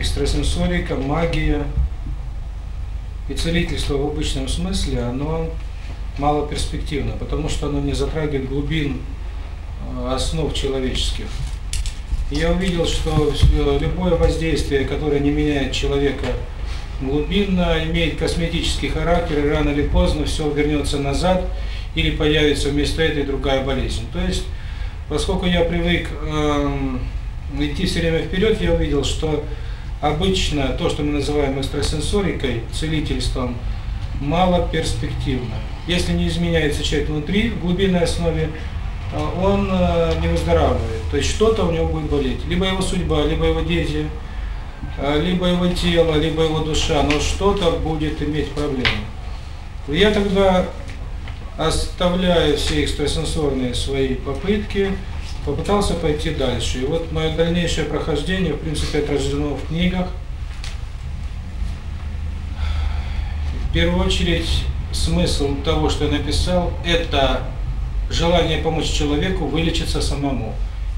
экстрасенсорика, магия и целительство в обычном смысле, оно мало перспективно потому что оно не затрагивает глубин основ человеческих. Я увидел, что любое воздействие, которое не меняет человека глубинно, имеет косметический характер, и рано или поздно все вернется назад, или появится вместо этой другая болезнь. То есть, поскольку я привык э, идти все время вперед, я увидел, что Обычно то, что мы называем экстрасенсорикой, целительством, мало перспективно. Если не изменяется человек внутри, в глубинной основе, э, он э, не выздоравливает. То есть что-то у него будет болеть. Либо его судьба, либо его дети, э, либо его тело, либо его душа. Но что-то будет иметь проблемы. Я тогда оставляю все экстрасенсорные свои попытки, попытался пойти дальше. И вот мое дальнейшее прохождение, в принципе, отражено в книгах. В первую очередь, смысл того, что я написал, это желание помочь человеку вылечиться самому.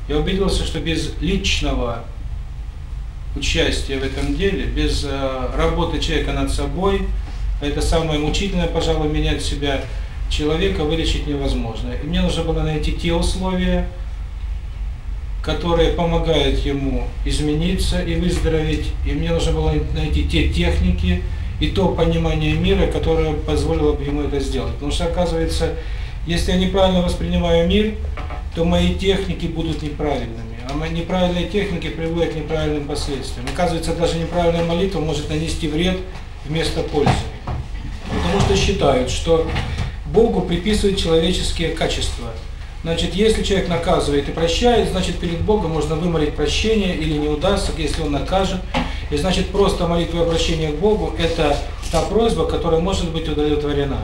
Я убедился, что без личного участия в этом деле, без э, работы человека над собой, а это самое мучительное, пожалуй, менять себя человека вылечить невозможно. И мне нужно было найти те условия, которая помогает ему измениться и выздороветь. И мне нужно было найти те техники и то понимание мира, которое позволило бы ему это сделать. Потому что, оказывается, если я неправильно воспринимаю мир, то мои техники будут неправильными. А мои неправильные техники приводят к неправильным последствиям. Оказывается, даже неправильная молитва может нанести вред вместо пользы. Потому что считают, что Богу приписывают человеческие качества – Значит, если человек наказывает и прощает, значит, перед Богом можно вымолить прощение или не удастся, если он накажет. И значит, просто молитва и обращение к Богу – это та просьба, которая может быть удовлетворена.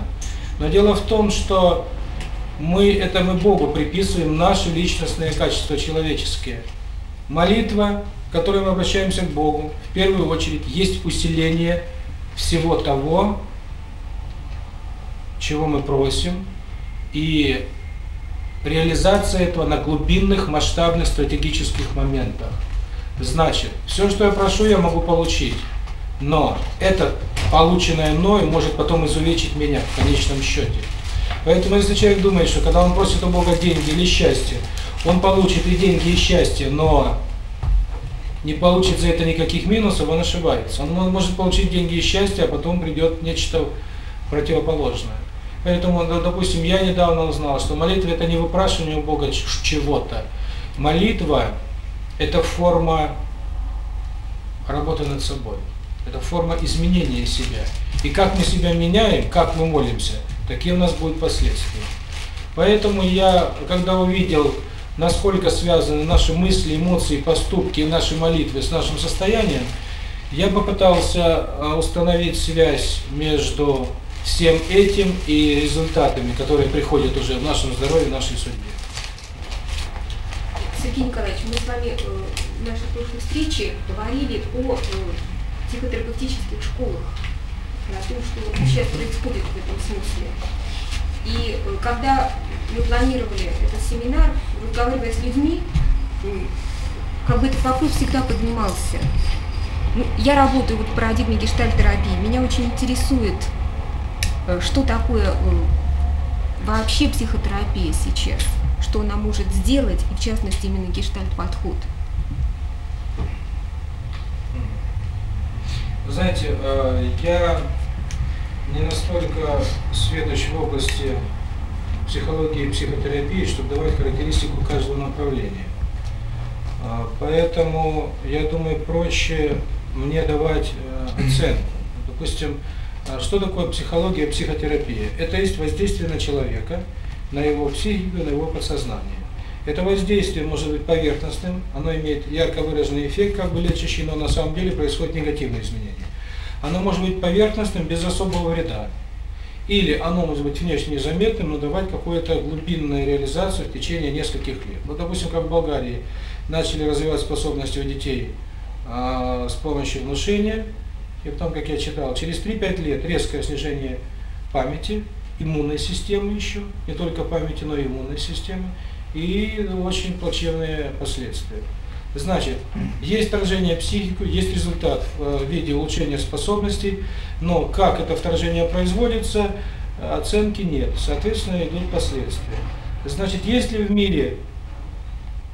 Но дело в том, что мы это мы Богу приписываем наши личностные качества человеческие. Молитва, к которой мы обращаемся к Богу, в первую очередь есть усиление всего того, чего мы просим, и реализация этого на глубинных масштабных стратегических моментах. Значит, все, что я прошу, я могу получить, но это полученное мной может потом изувечить меня в конечном счете. Поэтому если человек думает, что когда он просит у Бога деньги или счастье, он получит и деньги, и счастье, но не получит за это никаких минусов, он ошибается. Он может получить деньги и счастье, а потом придет нечто противоположное. Поэтому, допустим, я недавно узнал, что молитва – это не выпрашивание у Бога чего-то. Молитва – это форма работы над собой. Это форма изменения себя. И как мы себя меняем, как мы молимся, такие у нас будут последствия. Поэтому я, когда увидел, насколько связаны наши мысли, эмоции, поступки, наши молитвы с нашим состоянием, я попытался э, установить связь между всем этим и результатами, которые приходят уже в нашем здоровье, в нашей судьбе. Сергей Николаевич, мы с вами э, в нашей прошлой встрече говорили о э, психотерапевтических школах, о том, что сейчас происходит в этом смысле. И э, когда мы планировали этот семинар, разговаривая с людьми, как бы этот вопрос всегда поднимался. Ну, я работаю вот в парадигме гештальтерапии. Меня очень интересует что такое э, вообще психотерапия сейчас, что она может сделать, и в частности именно гештальт-подход. Знаете, э, я не настолько сведущ в области психологии и психотерапии, чтобы давать характеристику каждого направления. Э, поэтому, я думаю, проще мне давать оценку. Допустим, а что такое психология, психотерапия? Это есть воздействие на человека, на его психику, на его подсознание. Это воздействие может быть поверхностным, оно имеет ярко выраженный эффект, как бы лечащий, но на самом деле происходит негативные изменения. Оно может быть поверхностным, без особого вреда. Или оно может быть внешне незаметным, но давать какую-то глубинную реализацию в течение нескольких лет. Ну, допустим, как в Болгарии начали развивать способности у детей э, с помощью внушения, и потом, как я читал, через 3-5 лет резкое снижение памяти, иммунной системы еще, не только памяти, но и иммунной системы, и очень плачевные последствия. Значит, есть вторжение в психику, есть результат э, в виде улучшения способностей, но как это вторжение производится, оценки нет, соответственно, идут последствия. Значит, есть ли в мире,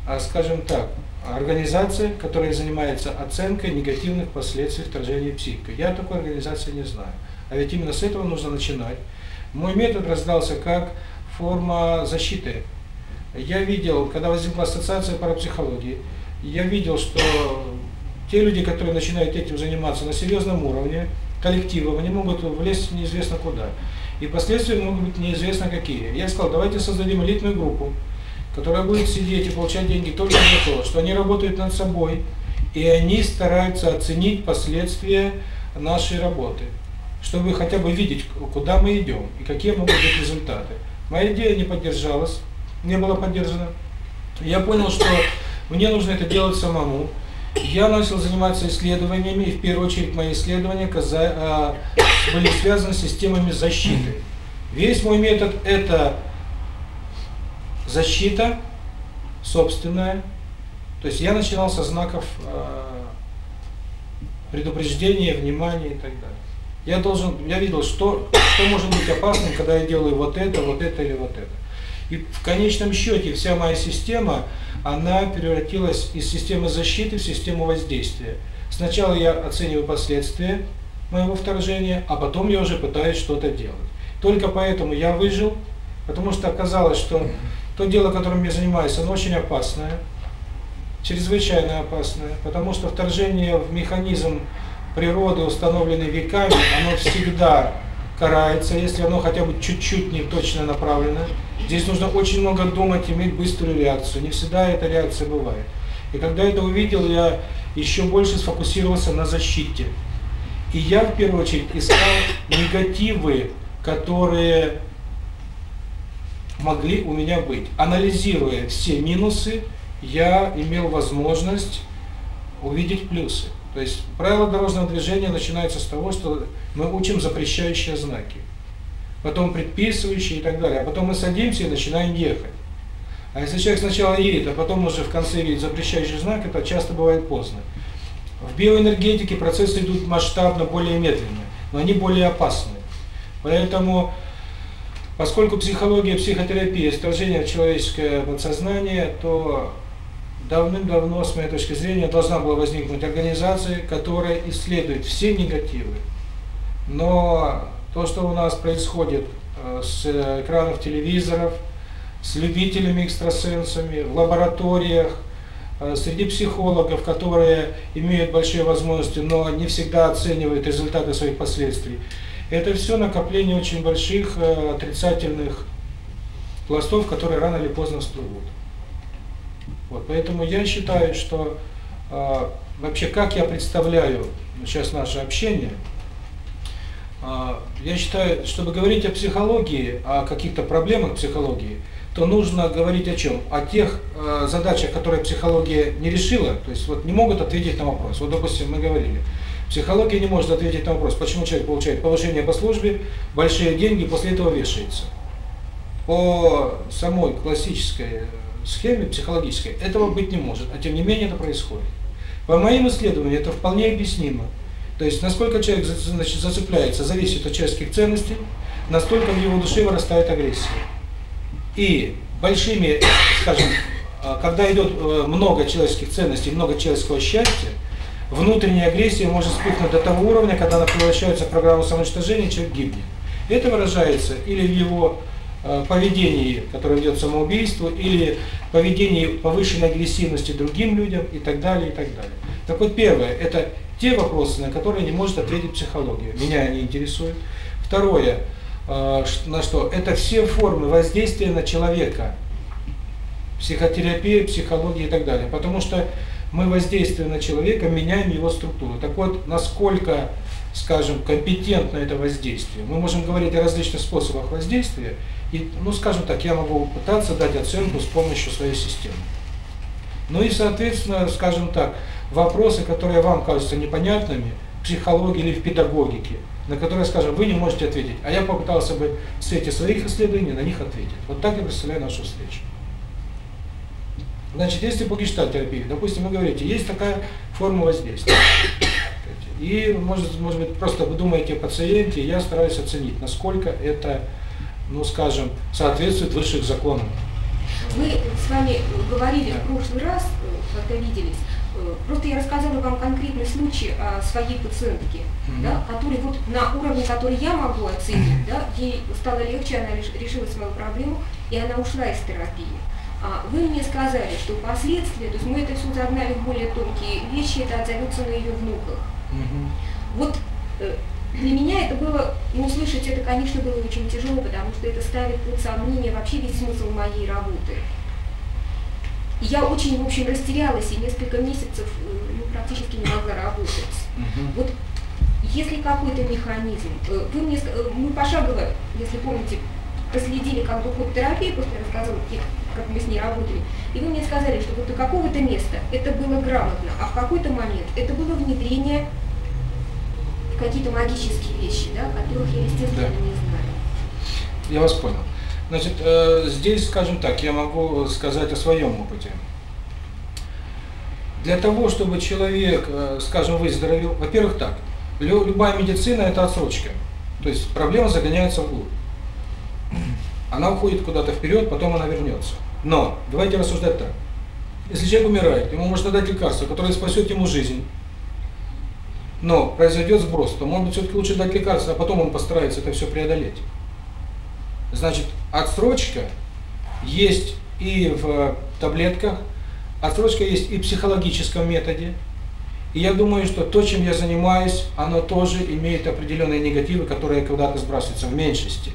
а скажем так, организация, которая занимается оценкой негативных последствий вторжения психики, Я такой организации не знаю. А ведь именно с этого нужно начинать. Мой метод раздался как форма защиты. Я видел, когда возникла ассоциация парапсихологии, я видел, что те люди, которые начинают этим заниматься на серьезном уровне, коллективом, они могут влезть неизвестно куда. И последствия могут быть неизвестно какие. Я сказал, давайте создадим элитную группу, которая будет сидеть и получать деньги только за то, что они работают над собой, и они стараются оценить последствия нашей работы, чтобы хотя бы видеть, куда мы идем и какие могут быть результаты. Моя идея не поддержалась, не была поддержана. Я понял, что мне нужно это делать самому. Я начал заниматься исследованиями, и в первую очередь мои исследования а, были связаны с системами защиты. Весь мой метод – это защита собственная. То есть я начинал со знаков э, предупреждения, внимания и так далее. Я должен, я видел, что, что может быть опасным, когда я делаю вот это, вот это или вот это. И в конечном счете вся моя система, она превратилась из системы защиты в систему воздействия. Сначала я оцениваю последствия моего вторжения, а потом я уже пытаюсь что-то делать. Только поэтому я выжил, потому что оказалось, что то дело, которым я занимаюсь, оно очень опасное, чрезвычайно опасное, потому что вторжение в механизм природы, установленный веками, оно всегда карается, если оно хотя бы чуть-чуть не точно направлено. Здесь нужно очень много думать, иметь быструю реакцию. Не всегда эта реакция бывает. И когда это увидел, я еще больше сфокусировался на защите. И я в первую очередь искал негативы, которые могли у меня быть. Анализируя все минусы, я имел возможность увидеть плюсы. То есть правило дорожного движения начинается с того, что мы учим запрещающие знаки, потом предписывающие и так далее, а потом мы садимся и начинаем ехать. А если человек сначала едет, а потом уже в конце видит запрещающий знак, это часто бывает поздно. В биоэнергетике процессы идут масштабно более медленно, но они более опасны. Поэтому Поскольку психология, психотерапия – вторжение в человеческое подсознание, то давным-давно, с моей точки зрения, должна была возникнуть организация, которая исследует все негативы. Но то, что у нас происходит с экранов телевизоров, с любителями экстрасенсами, в лабораториях, e, среди психологов, которые имеют большие возможности, но не всегда оценивают результаты своих последствий – это все накопление очень больших э, отрицательных пластов, которые рано или поздно всплывут. Вот, поэтому я считаю, что э, вообще как я представляю сейчас наше общение, э, я считаю, чтобы говорить о психологии, о каких-то проблемах психологии, то нужно говорить о чем? О тех э, задачах, которые психология не решила, то есть вот не могут ответить на вопрос. Вот, допустим, мы говорили – Психология не может ответить на вопрос, почему человек получает повышение по службе, большие деньги, после этого вешается. По самой классической э, схеме психологической этого быть не может, а тем не менее это происходит. По моим исследованиям это вполне объяснимо. То есть насколько человек значит, зацепляется, зависит от человеческих ценностей, настолько в его душе вырастает агрессия. И большими, скажем, э, когда идет э, много человеческих ценностей, много человеческого счастья, внутренняя агрессия может вспыхнуть до того уровня, когда она превращается в программу самоуничтожения, и человек гибнет. Это выражается или в его э, поведении, которое ведет к самоубийству, или поведении повышенной агрессивности другим людям и так далее, и так далее. Так вот, первое, это те вопросы, на которые не может ответить психология. Меня они интересуют. Второе, э, на что? Это все формы воздействия на человека. Психотерапия, психология и так далее. Потому что мы воздействуем на человека, меняем его структуру. Так вот, насколько, скажем, компетентно это воздействие. Мы можем говорить о различных способах воздействия. И, ну, скажем так, я могу пытаться дать оценку с помощью своей системы. Ну и, соответственно, скажем так, вопросы, которые вам кажутся непонятными, в психологии или в педагогике, на которые, скажем, вы не можете ответить, а я попытался бы в свете своих исследований на них ответить. Вот так я представляю нашу встречу. Значит, если по гештальтерапии, допустим, вы говорите, есть такая форма воздействия. И, может, может быть, просто вы думаете о пациенте, я стараюсь оценить, насколько это, ну, скажем, соответствует высших законам. Мы с вами говорили в прошлый раз, когда виделись, просто я рассказала вам конкретный случай о своей пациентке, mm -hmm. да, который вот на уровне, который я могу оценить, да, ей стало легче, она решила свою проблему, и она ушла из терапии. Mm а, вы мне сказали, что последствия, то есть мы это все загнали в более тонкие вещи, это отзовется на ее внуках. Угу. Вот э, для меня это было, ну, слышать это, конечно, было очень тяжело, потому что это ставит под сомнение вообще весь смысл моей работы. И я очень, в общем, растерялась и несколько месяцев э, ну, практически не могла работать. Угу. Вот если какой-то механизм, э, вы мне, мы пошагово, если помните, последили как бы ход терапии после рассказа, как мы с ней работали, и вы мне сказали, что вот до какого-то места это было грамотно, а в какой-то момент это было внедрение в какие-то магические вещи, да, которых я, естественно, да. не знаю. Я вас понял. Значит, э, здесь, скажем так, я могу э, сказать о своем опыте. Для того, чтобы человек, э, скажем, выздоровел, во-первых, так, любая медицина – это отсрочка. То есть проблема загоняется вглубь она уходит куда-то вперед, потом она вернется. Но давайте рассуждать так. Если человек умирает, ему можно дать лекарство, которое спасет ему жизнь, но произойдет сброс, то, может быть, все-таки лучше дать лекарство, а потом он постарается это все преодолеть. Значит, отсрочка есть и в таблетках, отсрочка есть и в психологическом методе. И я думаю, что то, чем я занимаюсь, оно тоже имеет определенные негативы, которые когда-то сбрасываются в меньшей степени.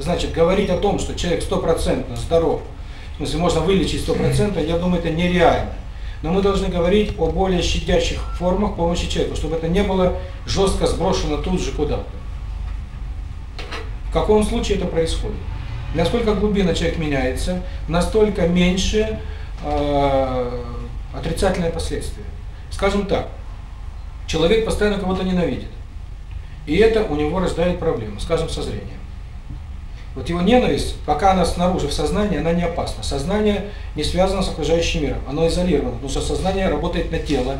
Значит, говорить о том, что человек стопроцентно здоров, в смысле, можно вылечить стопроцентно, я думаю, это нереально. Но мы должны говорить о более щадящих формах помощи человеку, чтобы это не было жестко сброшено тут же куда-то. В каком случае это происходит? Насколько глубина человек меняется, настолько меньше э, отрицательные последствия. Скажем так, человек постоянно кого-то ненавидит. И это у него рождает проблемы, скажем, со зрением. Вот его ненависть, пока она снаружи в сознании, она не опасна. Сознание не связано с окружающим миром, оно изолировано, потому что сознание работает на тело.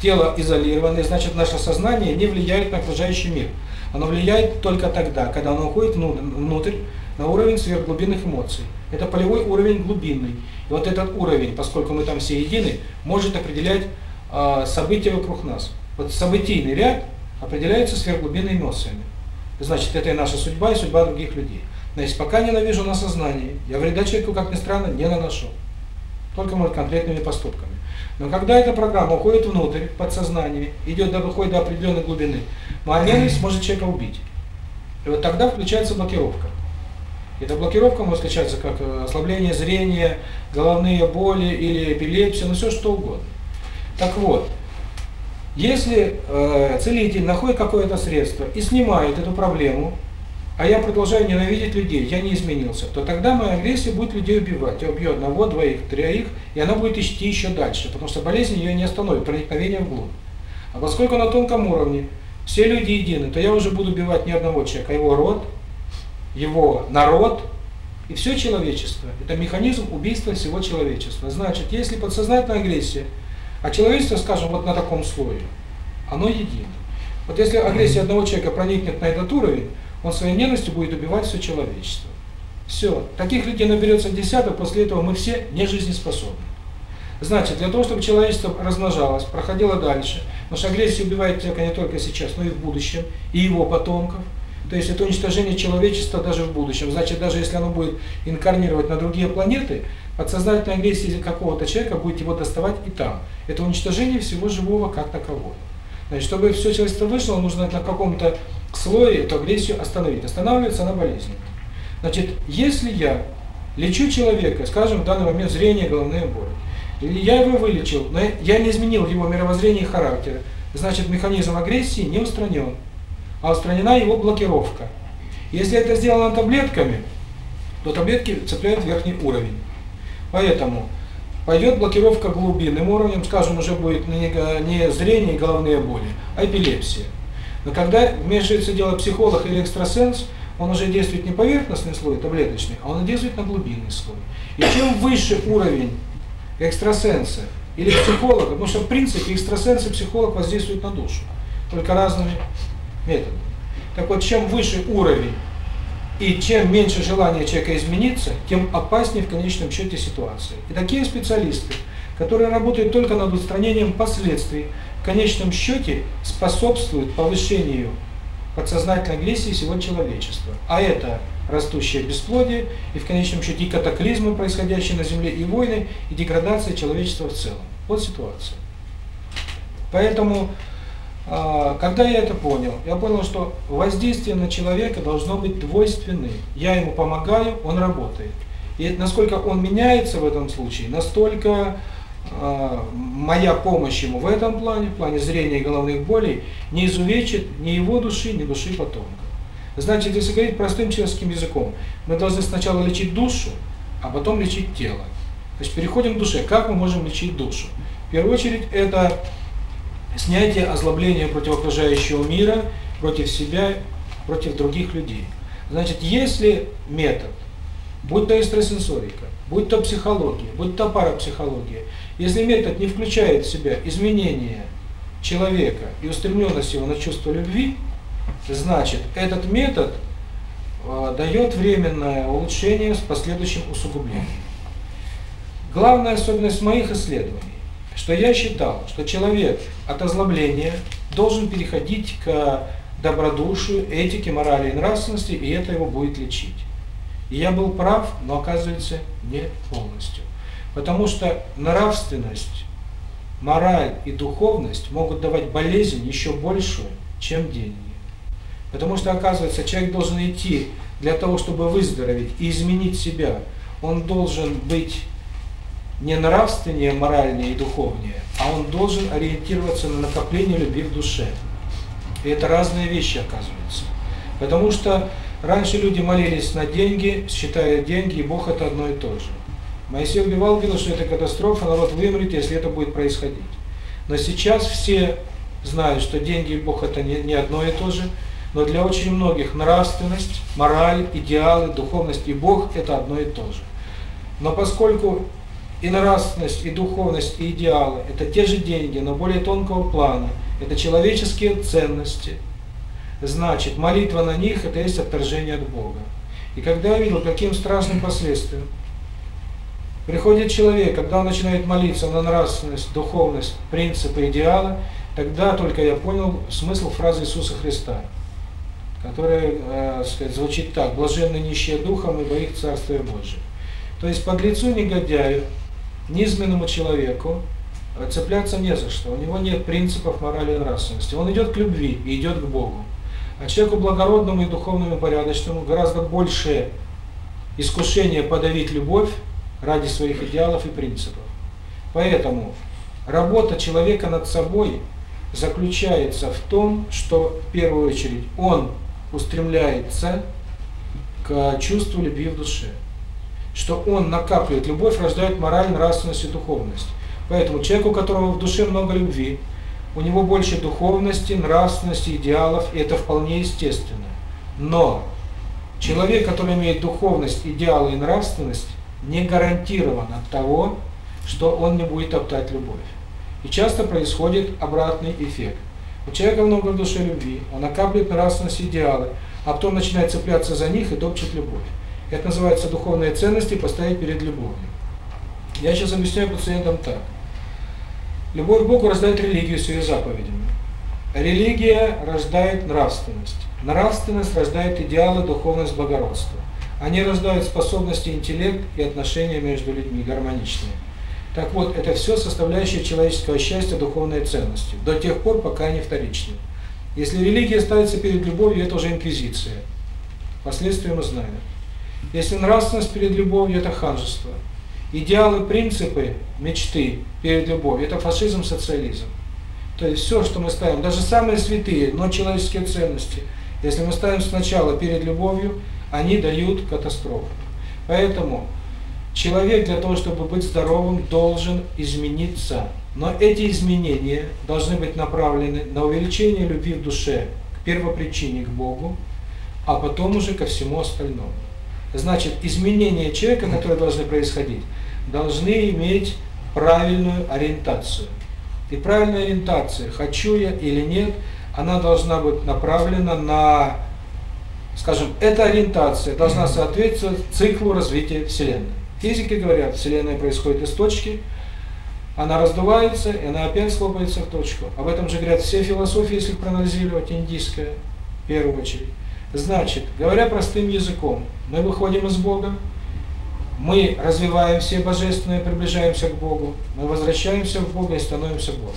Тело изолировано, и значит наше сознание не влияет на окружающий мир. Оно влияет только тогда, когда оно уходит внутрь, на уровень сверхглубинных эмоций. Это полевой уровень глубинный. И вот этот уровень, поскольку мы там все едины, может определять э, события вокруг нас. Вот событийный ряд определяется сверхглубинными эмоциями. Значит, это и наша судьба, и судьба других людей. Значит, пока ненавижу на сознании, я вреда человеку, как ни странно, не наношу. Только, может, конкретными поступками. Но когда эта программа уходит внутрь, подсознание, идет до выхода до определенной глубины, моя ненависть может человека убить. И вот тогда включается блокировка. Эта блокировка может встречаться как э, ослабление зрения, головные боли или эпилепсия, ну все что угодно. Так вот, если э, целитель находит какое-то средство и снимает эту проблему, а я продолжаю ненавидеть людей, я не изменился, то тогда моя агрессия будет людей убивать. Я убью одного, двоих, троих, и она будет идти еще дальше, потому что болезнь ее не остановит, проникновение вглубь. А поскольку на тонком уровне все люди едины, то я уже буду убивать не одного человека, а его род, его народ и все человечество. Это механизм убийства всего человечества. Значит, если подсознательная агрессия, а человечество, скажем, вот на таком слое, оно едино. Вот если агрессия одного человека проникнет на этот уровень, он своей ненавистью будет убивать все человечество. Все. Таких людей наберется десяток, после этого мы все не жизнеспособны. Значит, для того, чтобы человечество размножалось, проходило дальше, потому что агрессия убивает человека не только сейчас, но и в будущем, и его потомков. То есть это уничтожение человечества даже в будущем. Значит, даже если оно будет инкарнировать на другие планеты, подсознательная агрессия какого-то человека будет его доставать и там. Это уничтожение всего живого как такового. Значит, чтобы все человечество вышло, нужно на каком-то слое эту агрессию остановить. Останавливается она болезнью. Значит, если я лечу человека, скажем, в данный момент зрение, головные боли, или я его вылечил, но я не изменил его мировоззрение и характера, значит, механизм агрессии не устранен, а устранена его блокировка. Если это сделано таблетками, то таблетки цепляют верхний уровень. Поэтому пойдет блокировка глубинным уровнем, скажем, уже будет не, не зрение и головные боли, а эпилепсия. Но когда вмешивается дело психолог или экстрасенс, он уже действует не поверхностный слой, таблеточный, а он действует на глубинный слой. И чем выше уровень экстрасенса или психолога, потому что в принципе экстрасенс и психолог воздействуют на душу, только разными методами. Так вот, чем выше уровень и чем меньше желания человека измениться, тем опаснее в конечном счете ситуация. И такие специалисты, которые работают только над устранением последствий в конечном счете способствует повышению подсознательной агрессии всего человечества. А это растущее бесплодие и в конечном счете и катаклизмы, происходящие на Земле, и войны, и деградация человечества в целом. Вот ситуация. Поэтому, а, когда я это понял, я понял, что воздействие на человека должно быть двойственным. Я ему помогаю, он работает. И насколько он меняется в этом случае, настолько моя помощь ему в этом плане, в плане зрения и головных болей, не изувечит ни его души, ни души потомка. Значит, если говорить простым человеческим языком, мы должны сначала лечить душу, а потом лечить тело. То есть переходим к душе. Как мы можем лечить душу? В первую очередь это снятие озлобления против окружающего мира, против себя, против других людей. Значит, если метод, будь то экстрасенсорика, будь то психология, будь то парапсихология, если метод не включает в себя изменения человека и устремленность его на чувство любви, значит, этот метод э, дает временное улучшение с последующим усугублением. Главная особенность моих исследований, что я считал, что человек от озлобления должен переходить к добродушию, этике, морали и нравственности, и это его будет лечить я был прав, но оказывается не полностью. Потому что нравственность, мораль и духовность могут давать болезнь еще большую, чем деньги. Потому что, оказывается, человек должен идти для того, чтобы выздороветь и изменить себя. Он должен быть не нравственнее, моральнее и духовнее, а он должен ориентироваться на накопление любви в душе. И это разные вещи, оказывается. Потому что Раньше люди молились на деньги, считая деньги, и Бог это одно и то же. Моисей убивал, видел, что это катастрофа, народ вымрет, если это будет происходить. Но сейчас все знают, что деньги и Бог это не, не одно и то же, но для очень многих нравственность, мораль, идеалы, духовность и Бог – это одно и то же. Но поскольку и нравственность, и духовность, и идеалы – это те же деньги, но более тонкого плана, это человеческие ценности – Значит, молитва на них – это есть отторжение от Бога. И когда я видел, каким страшным последствием приходит человек, когда он начинает молиться на нравственность, духовность, принципы, идеалы, тогда только я понял смысл фразы Иисуса Христа, которая э, сказать, звучит так «блаженны нищие духом, ибо их Царствие Божие». То есть под лицу негодяю, низменному человеку, цепляться не за что, у него нет принципов морали и нравственности, он идет к любви и идет к Богу. А человеку благородному и духовному порядочному гораздо большее искушение подавить любовь ради своих идеалов и принципов. Поэтому работа человека над собой заключается в том, что в первую очередь он устремляется к чувству любви в душе, что он накапливает любовь, рождает мораль, нравственность и духовность. Поэтому человеку, у которого в душе много любви, у него больше духовности, нравственности, идеалов, и это вполне естественно. Но человек, который имеет духовность, идеалы и нравственность, не гарантирован от того, что он не будет топтать любовь. И часто происходит обратный эффект. У человека много в душе любви, он накапливает нравственность идеалы, а потом начинает цепляться за них и топчет любовь. Это называется духовные ценности поставить перед любовью. Я сейчас объясняю пациентам так. Любовь к Богу рождает религию своей заповедями. Религия рождает нравственность. Нравственность рождает идеалы, духовность, благородство. Они рождают способности, интеллект и отношения между людьми, гармоничные. Так вот, это все составляющие человеческого счастья, духовной ценности, до тех пор, пока они вторичны. Если религия ставится перед любовью, это уже инквизиция. Последствия мы знаем. Если нравственность перед любовью, это ханжество идеалы, принципы, мечты перед любовью. Это фашизм, социализм. То есть все, что мы ставим, даже самые святые, но человеческие ценности, если мы ставим сначала перед любовью, они дают катастрофу. Поэтому человек для того, чтобы быть здоровым, должен измениться. Но эти изменения должны быть направлены на увеличение любви в душе к первопричине, к Богу, а потом уже ко всему остальному. Значит, изменения человека, которые должны происходить, должны иметь правильную ориентацию. И правильная ориентация, хочу я или нет, она должна быть направлена на, скажем, эта ориентация должна соответствовать циклу развития Вселенной. Физики говорят, Вселенная происходит из точки, она раздувается, и она опять слопается в точку. Об этом же говорят все философии, если проанализировать, индийская, в первую очередь. Значит, говоря простым языком, мы выходим из Бога, мы развиваемся и божественно приближаемся к Богу, мы возвращаемся в Бога и становимся Богом.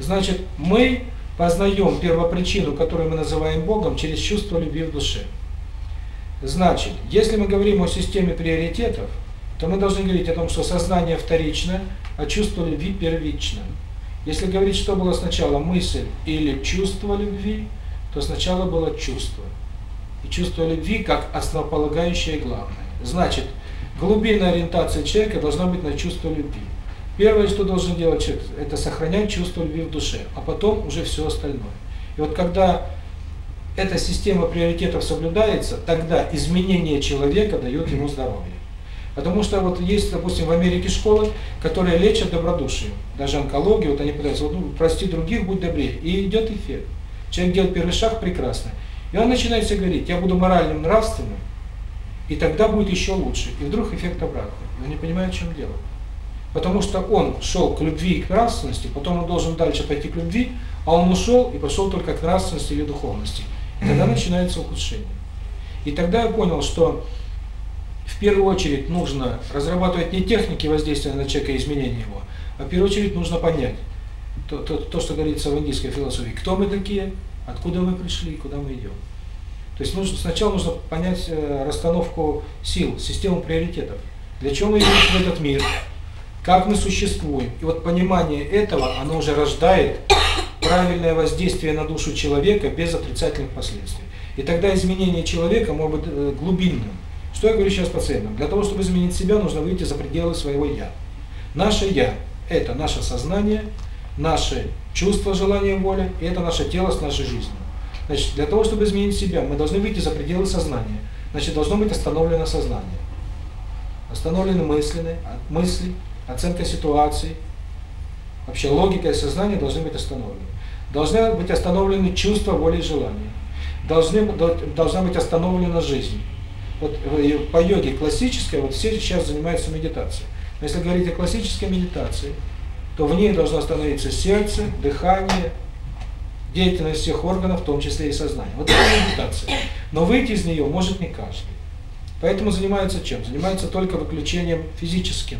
Значит, мы познаем первопричину, которую мы называем Богом, через чувство любви в душе. Значит, если мы говорим о системе приоритетов, то мы должны говорить о том, что сознание вторично, а чувство любви первично. Если говорить, что было сначала, мысль или чувство любви, то сначала было чувство. И чувство любви как основополагающее и главное. Значит, Глубинная ориентация человека должна быть на чувство любви. Первое, что должен делать человек, это сохранять чувство любви в душе, а потом уже все остальное. И вот когда эта система приоритетов соблюдается, тогда изменение человека дает ему здоровье. Потому что вот есть, допустим, в Америке школы, которые лечат добродушие, даже онкологию, вот они пытаются, ну, прости других, будь добрее, и идет эффект. Человек делает первый шаг прекрасно. И он начинает все говорить, я буду моральным, нравственным, и тогда будет еще лучше. И вдруг эффект обратный. Но не понимаю, в чем дело. Потому что он шел к любви и к нравственности, потом он должен дальше пойти к любви, а он ушел и пошел только к нравственности или духовности. И тогда начинается ухудшение. И тогда я понял, что в первую очередь нужно разрабатывать не техники воздействия на человека и изменения его, а в первую очередь нужно понять то, то, то что говорится в индийской философии, кто мы такие, откуда мы пришли и куда мы идем. То есть нужно, сначала нужно понять э, расстановку сил, систему приоритетов. Для чего мы идем в этот мир, как мы существуем. И вот понимание этого, оно уже рождает правильное воздействие на душу человека без отрицательных последствий. И тогда изменение человека может быть э, глубинным. Что я говорю сейчас пациентам? Для того, чтобы изменить себя, нужно выйти за пределы своего «я». Наше «я» – это наше сознание, наши чувства, желания, воля, и это наше тело с нашей жизнью. Значит, для того, чтобы изменить себя, мы должны выйти за пределы сознания. Значит, должно быть остановлено сознание. Остановлены мысленные, а, мысли, оценка ситуации. Вообще логика и сознание должны быть остановлены. Должны быть остановлены чувства, воли и желания. Должны, должна быть остановлена жизнь. Вот э, по йоге классической, вот все сейчас занимаются медитацией. Но если говорить о классической медитации, то в ней должно остановиться сердце, дыхание, деятельность всех органов, в том числе и сознания. Вот это медитация. Но выйти из нее может не каждый. Поэтому занимаются чем? Занимаются только выключением физическим.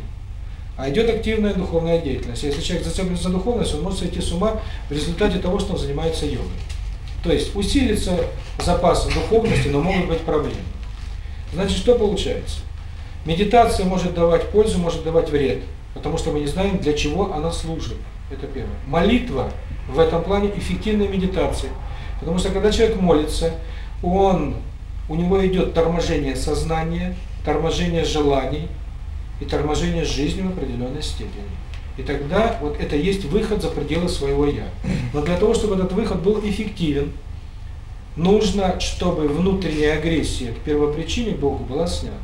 А идет активная духовная деятельность. Если человек зацеплен за духовность, он может сойти с ума в результате того, что он занимается йогой. То есть усилится запас духовности, но могут быть проблемы. Значит, что получается? Медитация может давать пользу, может давать вред, потому что мы не знаем, для чего она служит. Это первое. Молитва в этом плане эффективная медитация. Потому что когда человек молится, он, у него идет торможение сознания, торможение желаний и торможение жизни в определенной степени. И тогда вот это есть выход за пределы своего «я». Но для того, чтобы этот выход был эффективен, нужно, чтобы внутренняя агрессия к первопричине Богу была снята.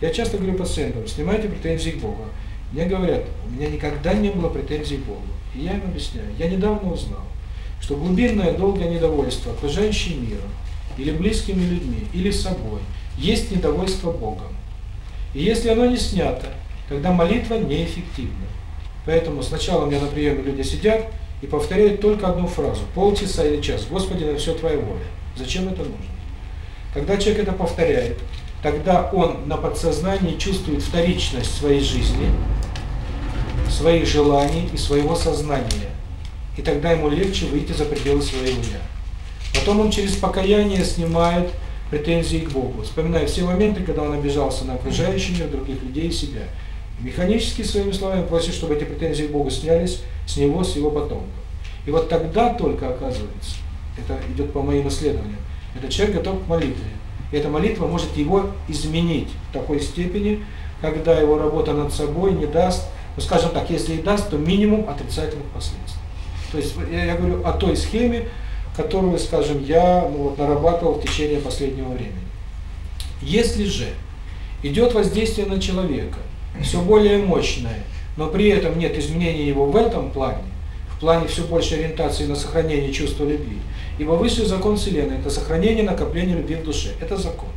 Я часто говорю пациентам, снимайте претензии к Богу. Мне говорят, у меня никогда не было претензий к Богу. Я им объясняю, я недавно узнал, что глубинное долгое недовольство окружающим миром, или близкими людьми, или собой, есть недовольство Богом. И если оно не снято, тогда молитва неэффективна. Поэтому сначала у меня на приеме люди сидят и повторяют только одну фразу, полчаса или час, «Господи, на все Твоя воля». Зачем это нужно? Когда человек это повторяет, тогда он на подсознании чувствует вторичность своей жизни, своих желаний и своего сознания. И тогда ему легче выйти за пределы своего «я». Потом он через покаяние снимает претензии к Богу, вспоминая все моменты, когда он обижался на окружающих, мир, других людей и себя. Механически, своими словами, просит, чтобы эти претензии к Богу снялись с него, с его потомка. И вот тогда только, оказывается, это идет по моим исследованиям, этот человек готов к молитве. И эта молитва может его изменить в такой степени, когда его работа над собой не даст скажем так, если и даст, то минимум отрицательных последствий. То есть я, я говорю о той схеме, которую, скажем, я ну, вот, нарабатывал в течение последнего времени. Если же идет воздействие на человека, все более мощное, но при этом нет изменения его в этом плане, в плане все больше ориентации на сохранение чувства любви, ибо высший закон Вселенной – это сохранение накопления любви в душе, это закон.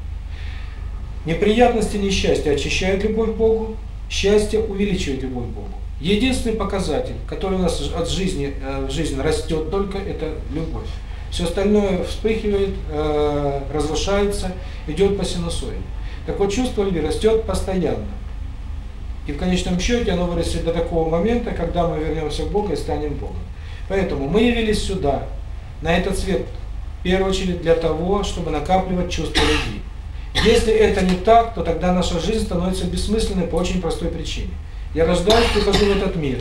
Неприятности, несчастья очищают любовь к Богу, счастье увеличивает любой Богу. Единственный показатель, который у нас от жизни э, в жизни растет только, это любовь. Все остальное вспыхивает, э, разрушается, идет по синусоиде. Так вот, чувство любви растет постоянно. И в конечном счете оно вырастет до такого момента, когда мы вернемся к Богу и станем Богом. Поэтому мы явились сюда, на этот свет, в первую очередь для того, чтобы накапливать чувство любви. Если это не так, то тогда наша жизнь становится бессмысленной по очень простой причине. Я рождаюсь, прихожу в этот мир.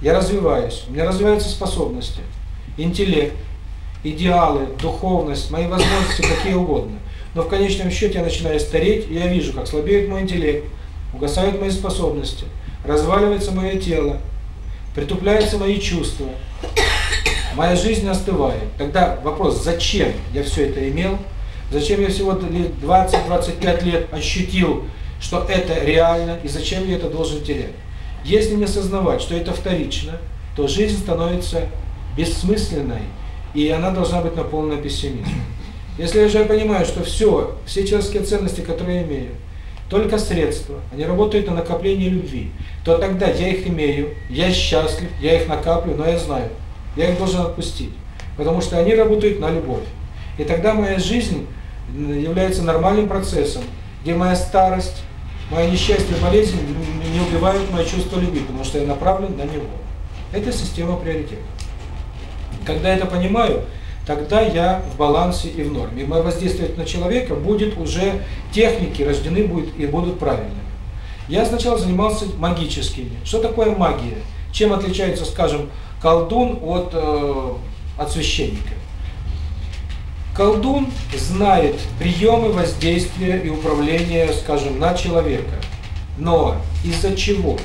Я развиваюсь, у меня развиваются способности, интеллект, идеалы, духовность, мои возможности какие угодно. Но в конечном счете я начинаю стареть, и я вижу, как слабеет мой интеллект, угасают мои способности, разваливается мое тело, притупляются мои чувства, моя жизнь остывает. Тогда вопрос, зачем я все это имел – Зачем я всего 20-25 лет ощутил, что это реально, и зачем я это должен терять? Если не осознавать, что это вторично, то жизнь становится бессмысленной, и она должна быть наполнена пессимизмом. Если я же понимаю, что все, все человеческие ценности, которые я имею, только средства, они работают на накопление любви, то тогда я их имею, я счастлив, я их накаплю, но я знаю, я их должен отпустить, потому что они работают на любовь. И тогда моя жизнь является нормальным процессом, где моя старость, мое несчастье, болезнь не убивают мое чувство любви, потому что я направлен на него. Это система приоритетов. Когда я это понимаю, тогда я в балансе и в норме. Мое воздействие на человека будет уже, техники рождены будет и будут правильными. Я сначала занимался магическими. Что такое магия? Чем отличается, скажем, колдун от, э, от священника? Колдун знает приемы воздействия и управления, скажем, на человека. Но из-за чего?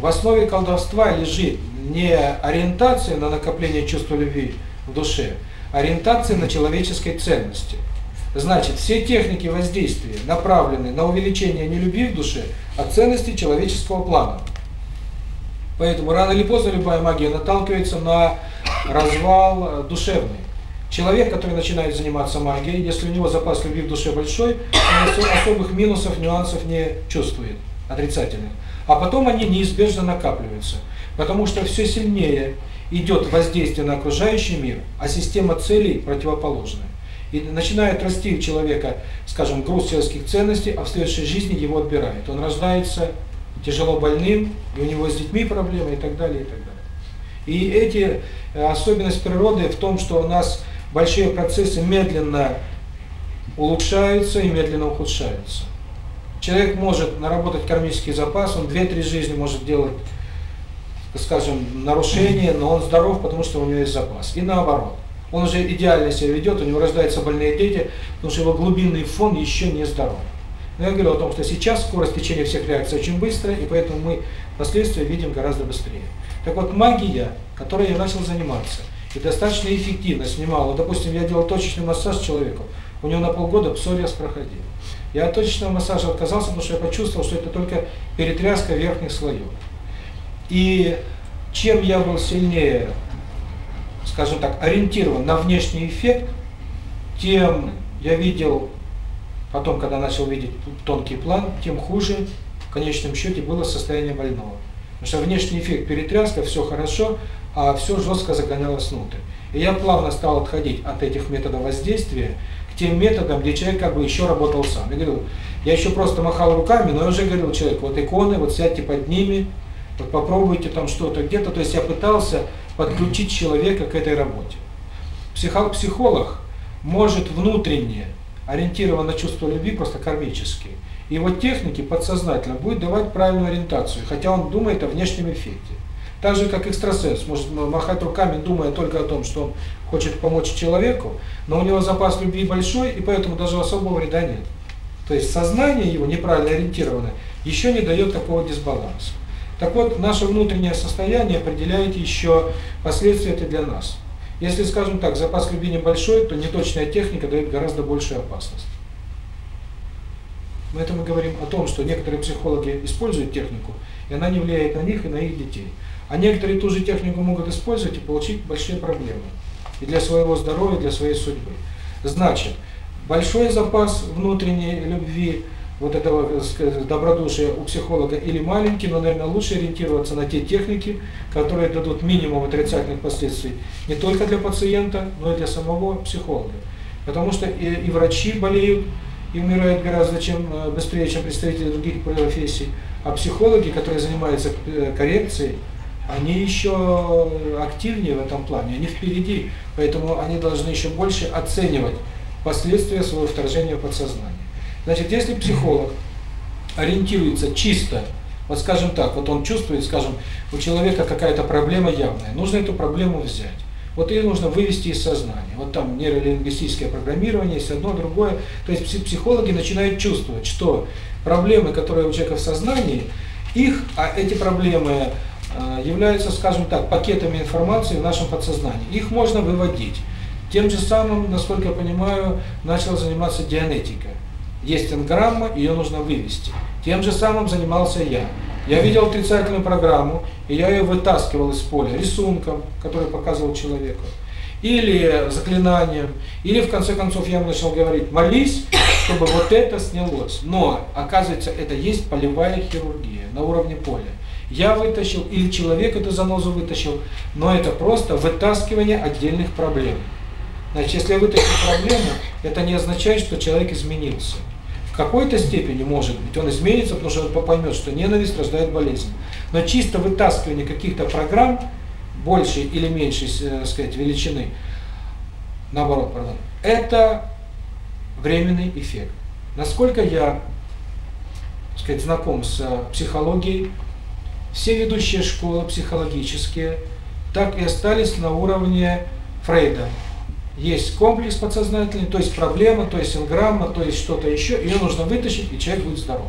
В основе колдовства лежит не ориентация на накопление чувства любви в душе, а ориентация на человеческой ценности. Значит, все техники воздействия направлены на увеличение не любви в душе, а ценности человеческого плана. Поэтому рано или поздно любая магия наталкивается на развал э, душевный. Человек, который начинает заниматься магией, если у него запас любви в душе большой, он особых минусов, нюансов не чувствует, отрицательных. А потом они неизбежно накапливаются, потому что все сильнее идет воздействие на окружающий мир, а система целей противоположная. И начинает расти у человека, скажем, груз сельских ценностей, а в следующей жизни его отбирает. Он рождается тяжело больным, и у него с детьми проблемы и так далее, и так далее. И эти э, особенность природы в том, что у нас большие процессы медленно улучшаются и медленно ухудшаются. Человек может наработать кармический запас, он 2-3 жизни может делать, скажем, нарушение, но он здоров, потому что у него есть запас. И наоборот. Он уже идеально себя ведет, у него рождаются больные дети, потому что его глубинный фон еще не здоров. Но я говорил о том, что сейчас скорость течения всех реакций очень быстрая, и поэтому мы последствия видим гораздо быстрее. Так вот, магия, которой я начал заниматься – и достаточно эффективно снимала. Допустим, я делал точечный массаж человеку, у него на полгода псориаз проходил. Я от точечного массажа отказался, потому что я почувствовал, что это только перетряска верхних слоев. И чем я был сильнее, скажем так, ориентирован на внешний эффект, тем я видел, потом, когда начал видеть тонкий план, тем хуже в конечном счете было состояние больного. Потому что внешний эффект перетряска, все хорошо, а все жестко загонялось внутрь. И я плавно стал отходить от этих методов воздействия к тем методам, где человек как бы еще работал сам. Я говорил, я еще просто махал руками, но я уже говорил человеку, вот иконы, вот сядьте под ними, вот попробуйте там что-то где-то. То есть я пытался подключить человека к этой работе. Психолог, психолог может внутренне ориентирован на чувство любви, просто кармически. И вот техники подсознательно будет давать правильную ориентацию, хотя он думает о внешнем эффекте. Так же, как экстрасенс, может махать руками, думая только о том, что он хочет помочь человеку, но у него запас любви большой, и поэтому даже особого вреда нет. То есть сознание его, неправильно ориентировано, еще не дает такого дисбаланса. Так вот, наше внутреннее состояние определяет еще последствия это для нас. Если, скажем так, запас любви небольшой, то неточная техника дает гораздо большую опасность. Но это мы говорим о том, что некоторые психологи используют технику, и она не влияет на них и на их детей. А некоторые ту же технику могут использовать и получить большие проблемы. И для своего здоровья, и для своей судьбы. Значит, большой запас внутренней любви, вот этого э, э, добродушия у психолога или маленький, но, наверное, лучше ориентироваться на те техники, которые дадут минимум отрицательных последствий не только для пациента, но и для самого психолога. Потому что и, и врачи болеют, и умирают гораздо чем э, быстрее, чем представители других профессий. А психологи, которые занимаются коррекцией, они еще активнее в этом плане, они впереди, поэтому они должны еще больше оценивать последствия своего вторжения в подсознание. Значит, если психолог ориентируется чисто, вот скажем так, вот он чувствует, скажем, у человека какая-то проблема явная, нужно эту проблему взять. Вот ее нужно вывести из сознания. Вот там нейролингвистическое программирование, есть одно, другое. То есть психологи начинают чувствовать, что проблемы, которые у человека в сознании, их, а эти проблемы являются, скажем так, пакетами информации в нашем подсознании. Их можно выводить. Тем же самым, насколько я понимаю, начала заниматься дианетика. Есть энграмма, ее нужно вывести. Тем же самым занимался я. Я видел отрицательную программу, и я ее вытаскивал из поля рисунком, который показывал человеку, или заклинанием, или в конце концов я начал говорить «молись», чтобы вот это снялось. Но, оказывается, это есть полевая хирургия на уровне поля. Я вытащил или человек эту занозу вытащил, но это просто вытаскивание отдельных проблем. Значит, если я вытащил проблему, это не означает, что человек изменился. В какой-то степени, может быть, он изменится, потому что он поймет, что ненависть рождает болезнь. Но чисто вытаскивание каких-то программ большей или меньшей, э, так сказать, величины, наоборот, пардон, это временный эффект. Насколько я, так сказать, знаком с э, психологией, все ведущие школы психологические так и остались на уровне Фрейда. Есть комплекс подсознательный, то есть проблема, то есть инграмма, то есть что-то еще, ее нужно вытащить, и человек будет здоров.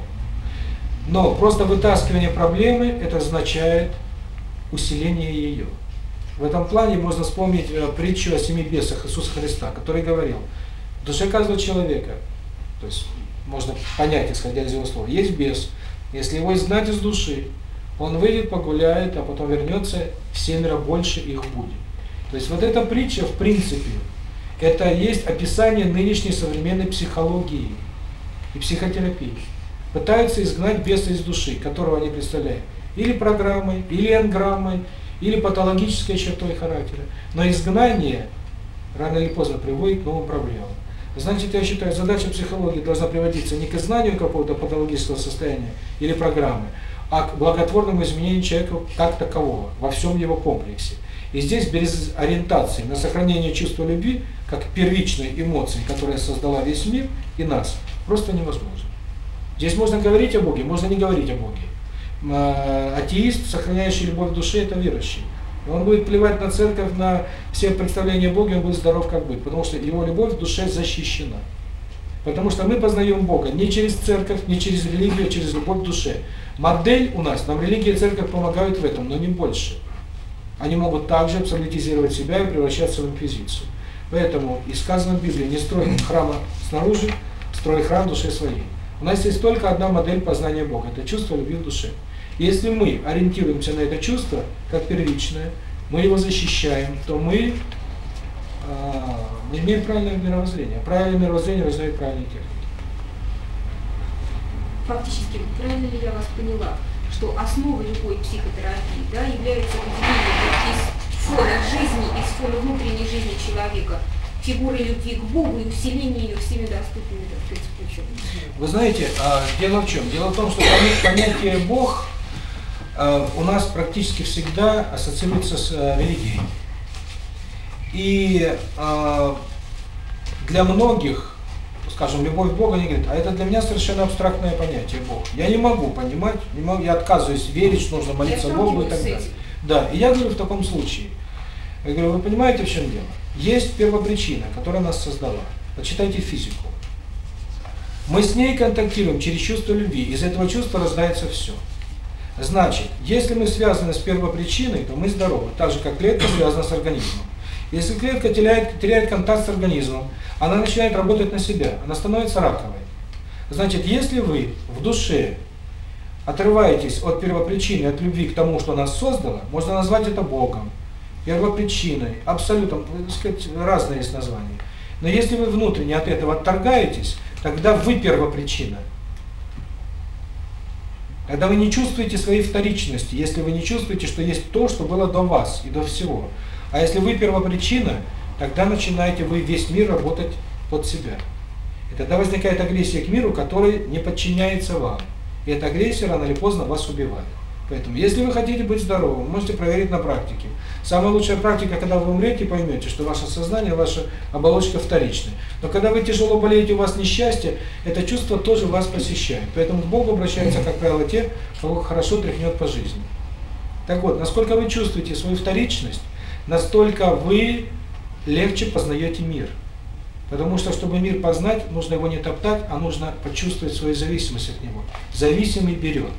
Но просто вытаскивание проблемы – это означает усиление ее. В этом плане можно вспомнить э, притчу о семи бесах Иисуса Христа, который говорил, в душе каждого человека, то есть можно понять, исходя из его слова, есть бес, если его изгнать из души, он выйдет, погуляет, а потом вернется, семеро больше их будет. То есть вот эта притча, в принципе, это есть описание нынешней современной психологии и психотерапии. Пытаются изгнать беса из души, которого они представляют. Или программой, или энграммой, или патологической чертой характера. Но изгнание рано или поздно приводит к новым проблемам. Значит, я считаю, задача психологии должна приводиться не к знанию какого-то патологического состояния или программы, а благотворным изменению человека как такового, во всем его комплексе. И здесь без ориентации на сохранение чувства любви, как первичной эмоции, которая создала весь мир и нас, просто невозможно. Здесь можно говорить о Боге, можно не говорить о Боге. Э, атеист, сохраняющий любовь в душе, это верующий. Он будет плевать на церковь, на все представления Бога, он будет здоров как быть, потому что его любовь в душе защищена. Потому что мы познаем Бога не через церковь, не через религию, а через любовь к душе. Модель у нас, нам религия и церковь помогают в этом, но не больше. Они могут также абсолютизировать себя и превращаться в инквизицию. Поэтому и сказано в Библии, не строй храма снаружи, строй храм души своей. У нас есть только одна модель познания Бога, это чувство любви в душе. Если мы ориентируемся на это чувство, как первичное, мы его защищаем, то мы не имеем правильного мировоззрения. Правильное мировоззрение вызывает правильные техники. Фактически, правильно ли я вас поняла, что основой любой психотерапии да, является выделение из фона жизни, из фона внутренней жизни человека, фигуры любви к Богу и вселение ее всеми доступными, так сказать, путем. Вы знаете, а, дело в чем? Дело в том, что понятие «Бог» э, у нас практически всегда ассоциируется с э, религией. И э, для многих, скажем, любовь Бога не говорит, а это для меня совершенно абстрактное понятие Бог. Я не могу понимать, не могу, я отказываюсь верить, что нужно молиться Богу и так далее. Да, и я говорю в таком случае, я говорю, вы понимаете, в чем дело? Есть первопричина, которая нас создала. Почитайте физику. Мы с ней контактируем через чувство любви. Из этого чувства рождается все. Значит, если мы связаны с первопричиной, то мы здоровы, так же, как клетка связана с организмом. Если клетка теряет, теряет контакт с организмом, она начинает работать на себя, она становится раковой. Значит, если вы в душе отрываетесь от первопричины, от любви к тому, что нас создало, можно назвать это Богом, первопричиной, абсолютом, э, сказать, разные есть названия. Но если вы внутренне от этого отторгаетесь, тогда вы первопричина. Когда вы не чувствуете своей вторичности, если вы не чувствуете, что есть то, что было до вас и до всего – а если вы первопричина, тогда начинаете вы весь мир работать под себя. И тогда возникает агрессия к миру, который не подчиняется вам. И эта агрессия рано или поздно вас убивает. Поэтому, если вы хотите быть здоровым, можете проверить на практике. Самая лучшая практика, когда вы умрете, поймете, что ваше сознание, ваша оболочка вторичная. Но когда вы тяжело болеете, у вас несчастье, это чувство тоже вас посещает. Поэтому к Богу обращаются, как правило, те, кого хорошо тряхнет по жизни. Так вот, насколько вы чувствуете свою вторичность, настолько вы легче познаете мир. Потому что, чтобы мир познать, нужно его не топтать, а нужно почувствовать свою зависимость от него. Зависимый берет,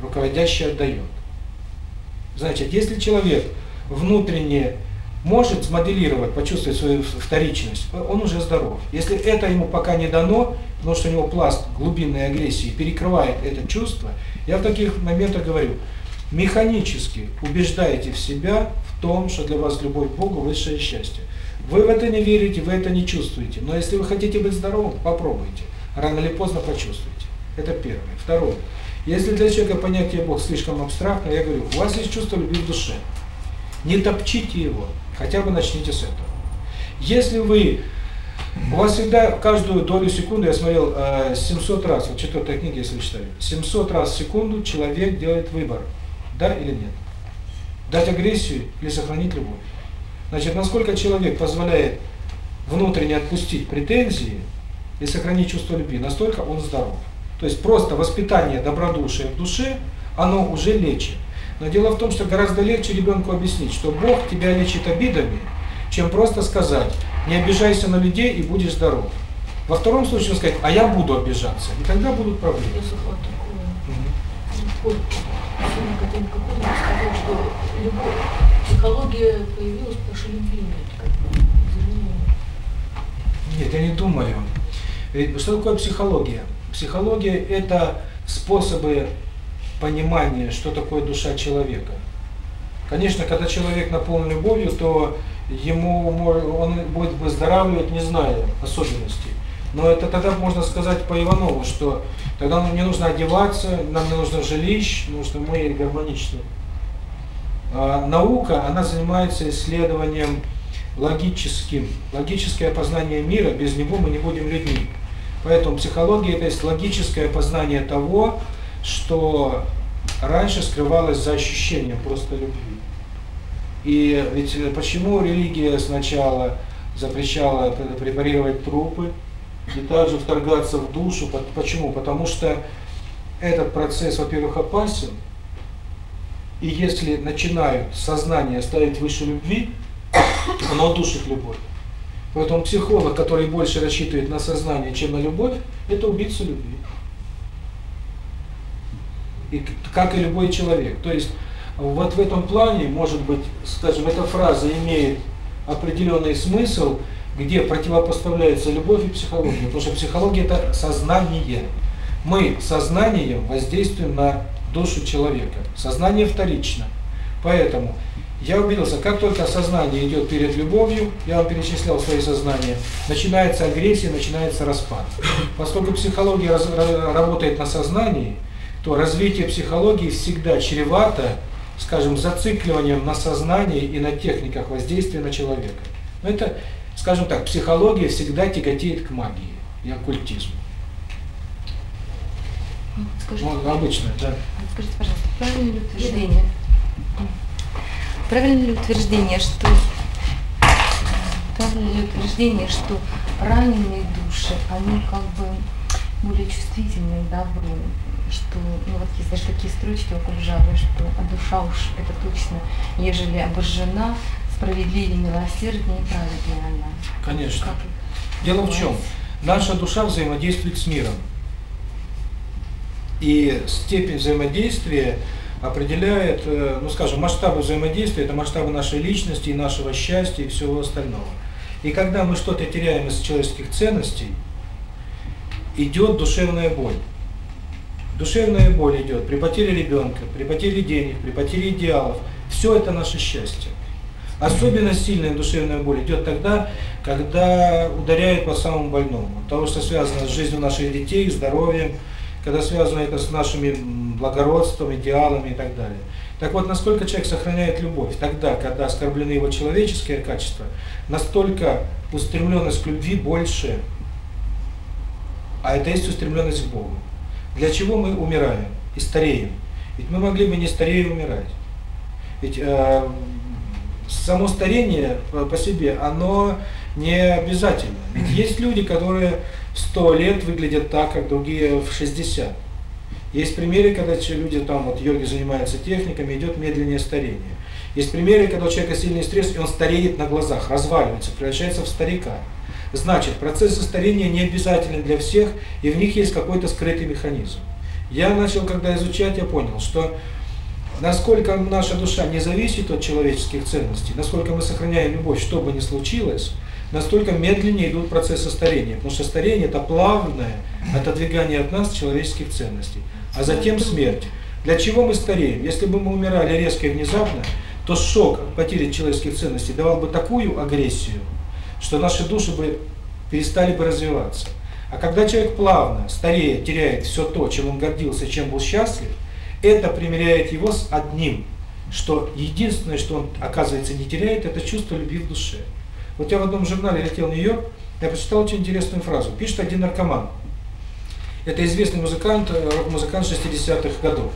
руководящий отдает. Значит, если человек внутренне может смоделировать, почувствовать свою вторичность, он уже здоров. Если это ему пока не дано, потому что у него пласт глубинной агрессии перекрывает это чувство, я в таких моментах говорю, механически убеждаете в себя том, что для вас любовь к Богу – высшее счастье. Вы в это не верите, вы это не чувствуете. Но если вы хотите быть здоровым, попробуйте. Рано или поздно почувствуете. Это первое. Второе. Если для человека понятие Бог слишком абстрактно, я говорю, у вас есть чувство любви в душе. Не топчите его, хотя бы начните с этого. Если вы у вас всегда каждую долю секунды, я смотрел э, 700 раз, вот четвертая книга, если читали, 700 раз в секунду человек делает выбор, да или нет дать агрессию или сохранить любовь. Значит, насколько человек позволяет внутренне отпустить претензии и сохранить чувство любви, настолько он здоров. То есть просто воспитание добродушия в душе, оно уже лечит. Но дело в том, что гораздо легче ребенку объяснить, что Бог тебя лечит обидами, чем просто сказать, не обижайся на людей и будешь здоров. Во втором случае он сказать, а я буду обижаться, и тогда будут проблемы. Угу. Психология появилась, потому что любви нет. Нет, я не думаю. Ведь что такое психология? Психология – это способы понимания, что такое душа человека. Конечно, когда человек наполнен любовью, то ему он будет выздоравливать, не зная особенностей. Но это тогда можно сказать по Иванову, что тогда нам не нужно одеваться, нам не нужно жилищ, потому что мы гармоничны. А, наука, она занимается исследованием логическим. Логическое познание мира, без него мы не будем людьми. Поэтому психология – это есть логическое познание того, что раньше скрывалось за ощущением просто любви. И ведь э, почему религия сначала запрещала э, препарировать трупы и также вторгаться в душу? Почему? Потому что этот процесс, во-первых, опасен – и если начинают сознание ставить выше любви, оно душит любовь. Поэтому психолог, который больше рассчитывает на сознание, чем на любовь, это убийца любви. И как и любой человек. То есть вот в этом плане, может быть, скажем, эта фраза имеет определенный смысл, где противопоставляется любовь и психология. Потому что психология – это сознание. Мы сознанием воздействуем на душу человека. Сознание вторично. Поэтому я убедился, как только сознание идет перед любовью, я вам перечислял свои сознания, начинается агрессия, начинается распад. Поскольку психология раз, работает на сознании, то развитие психологии всегда чревато, скажем, зацикливанием на сознании и на техниках воздействия на человека. Но это, скажем так, психология всегда тяготеет к магии и оккультизму. Скажите, да. Скажите, пожалуйста, правильное утверждение? Правильно ли утверждение, что правильно ли утверждение, что раненые души, они как бы более чувствительны к добру, что, ну вот есть даже такие строчки у что а душа уж это точно, ежели обожжена, справедливее, милосерднее и праведнее она. Конечно. Дело в чем? Наша душа взаимодействует с миром. И степень взаимодействия определяет, э, ну скажем, масштабы взаимодействия, это масштабы нашей личности, и нашего счастья и всего остального. И когда мы что-то теряем из человеческих ценностей, идет душевная боль. Душевная боль идет при потере ребенка, при потере денег, при потере идеалов. Все это наше счастье. Особенно сильная душевная боль идет тогда, когда ударяет по самому больному. того, что связано с жизнью наших детей, здоровьем, здоровьем когда связано это с нашими благородством, идеалами и так далее. Так вот, насколько человек сохраняет любовь, тогда, когда оскорблены его человеческие качества, настолько устремленность к любви больше, а это есть устремленность к Богу. Для чего мы умираем и стареем? Ведь мы могли бы не старее умирать. Ведь э, само старение по себе, оно не обязательно. Ведь есть люди, которые 100 лет выглядят так, как другие в 60. Есть примеры, когда люди там, вот йоги занимаются техниками, идет медленнее старение. Есть примеры, когда у человека сильный стресс, и он стареет на глазах, разваливается, превращается в старика. Значит, процессы старения не обязательны для всех, и в них есть какой-то скрытый механизм. Я начал, когда изучать, я понял, что насколько наша душа не зависит от человеческих ценностей, насколько мы сохраняем любовь, что бы ни случилось – настолько медленнее идут процессы старения. Потому что старение – это плавное отодвигание от нас человеческих ценностей. А затем смерть. Для чего мы стареем? Если бы мы умирали резко и внезапно, то шок потери человеческих ценностей давал бы такую агрессию, что наши души бы перестали бы развиваться. А когда человек плавно, стареет, теряет все то, чем он гордился, чем был счастлив, это примеряет его с одним, что единственное, что он, оказывается, не теряет, это чувство любви в душе. Вот я в одном журнале летел в Нью-Йорк. я прочитал очень интересную фразу. Пишет один наркоман. Это известный музыкант, э, рок-музыкант 60-х годов.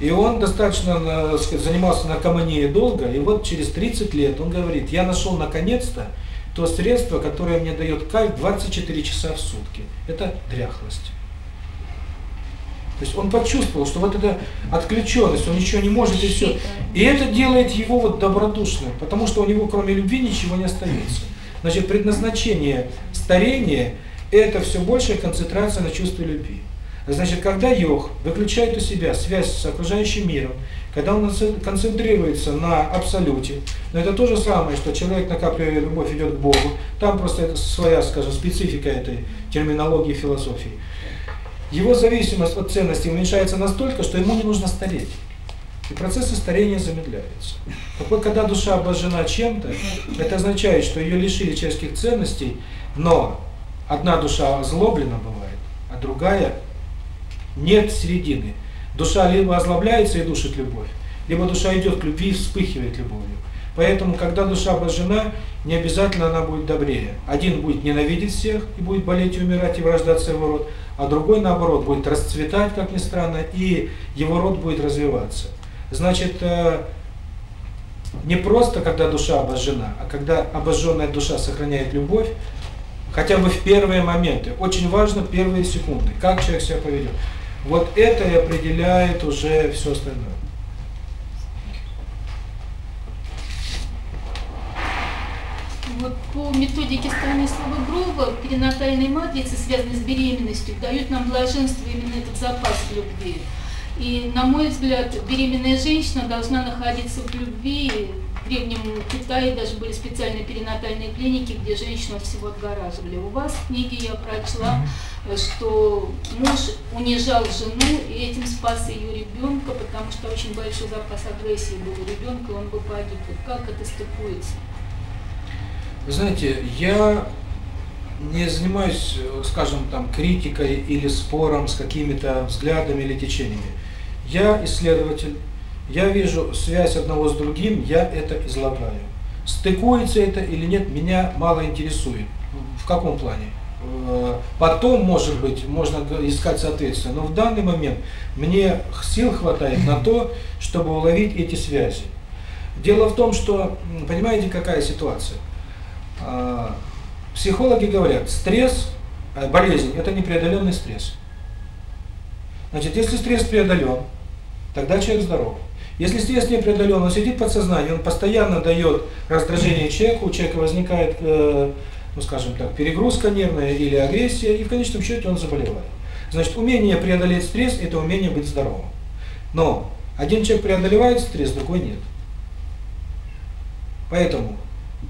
И он достаточно э, сказать, занимался наркоманией долго, и вот через 30 лет он говорит, я нашел наконец-то то средство, которое мне дает кайф 24 часа в сутки. Это дряхлость. То есть он почувствовал, что вот эта отключенность, он ничего не может и все. И это делает его вот добродушным, потому что у него кроме любви ничего не остается. Значит, предназначение старения – это все большая концентрация на чувстве любви. Значит, когда йог выключает у себя связь с окружающим миром, когда он концентрируется на абсолюте, но это то же самое, что человек, накапливая любовь, идет к Богу, там просто это своя, скажем, специфика этой терминологии, философии – его зависимость от ценности уменьшается настолько, что ему не нужно стареть. И процессы старения замедляются. Так вот, когда душа обожжена чем-то, это означает, что ее лишили человеческих ценностей, но одна душа озлоблена бывает, а другая нет середины. Душа либо озлобляется и душит любовь, либо душа идет к любви и вспыхивает любовью. Поэтому, когда душа обожжена, не обязательно она будет добрее. Один будет ненавидеть всех и будет болеть и умирать и враждаться его род, а другой, наоборот, будет расцветать, как ни странно, и его род будет развиваться. Значит, э, не просто, когда душа обожжена, а когда обожженная душа сохраняет любовь, хотя бы в первые моменты. Очень важно первые секунды, как человек себя поведет. Вот это и определяет уже все остальное. вот по методике Станислава Груба перинатальные матрицы, связанные с беременностью, дают нам блаженство именно этот запас любви. И, на мой взгляд, беременная женщина должна находиться в любви. В Древнем Китае даже были специальные перинатальные клиники, где женщина всего отгораживали. У вас книги я прочла, что муж унижал жену и этим спас ее ребенка, потому что очень большой запас агрессии был у ребенка, он бы погиб. Как это стыкуется? Вы знаете, я не занимаюсь, скажем, там, критикой или спором с какими-то взглядами или течениями. Я исследователь, я вижу связь одного с другим, я это излагаю. Стыкуется это или нет, меня мало интересует. В каком плане? Потом, может быть, можно искать соответствие, но в данный момент мне сил хватает на то, чтобы уловить эти связи. Дело в том, что, понимаете, какая ситуация? психологи говорят, стресс, болезнь – это непреодоленный стресс. Значит, если стресс преодолен, тогда человек здоров. Если стресс не преодолен, он сидит подсознание, он постоянно дает раздражение человеку, у человека возникает, э, ну скажем так, перегрузка нервная или агрессия, и в конечном счете он заболевает. Значит, умение преодолеть стресс – это умение быть здоровым. Но один человек преодолевает стресс, другой нет. Поэтому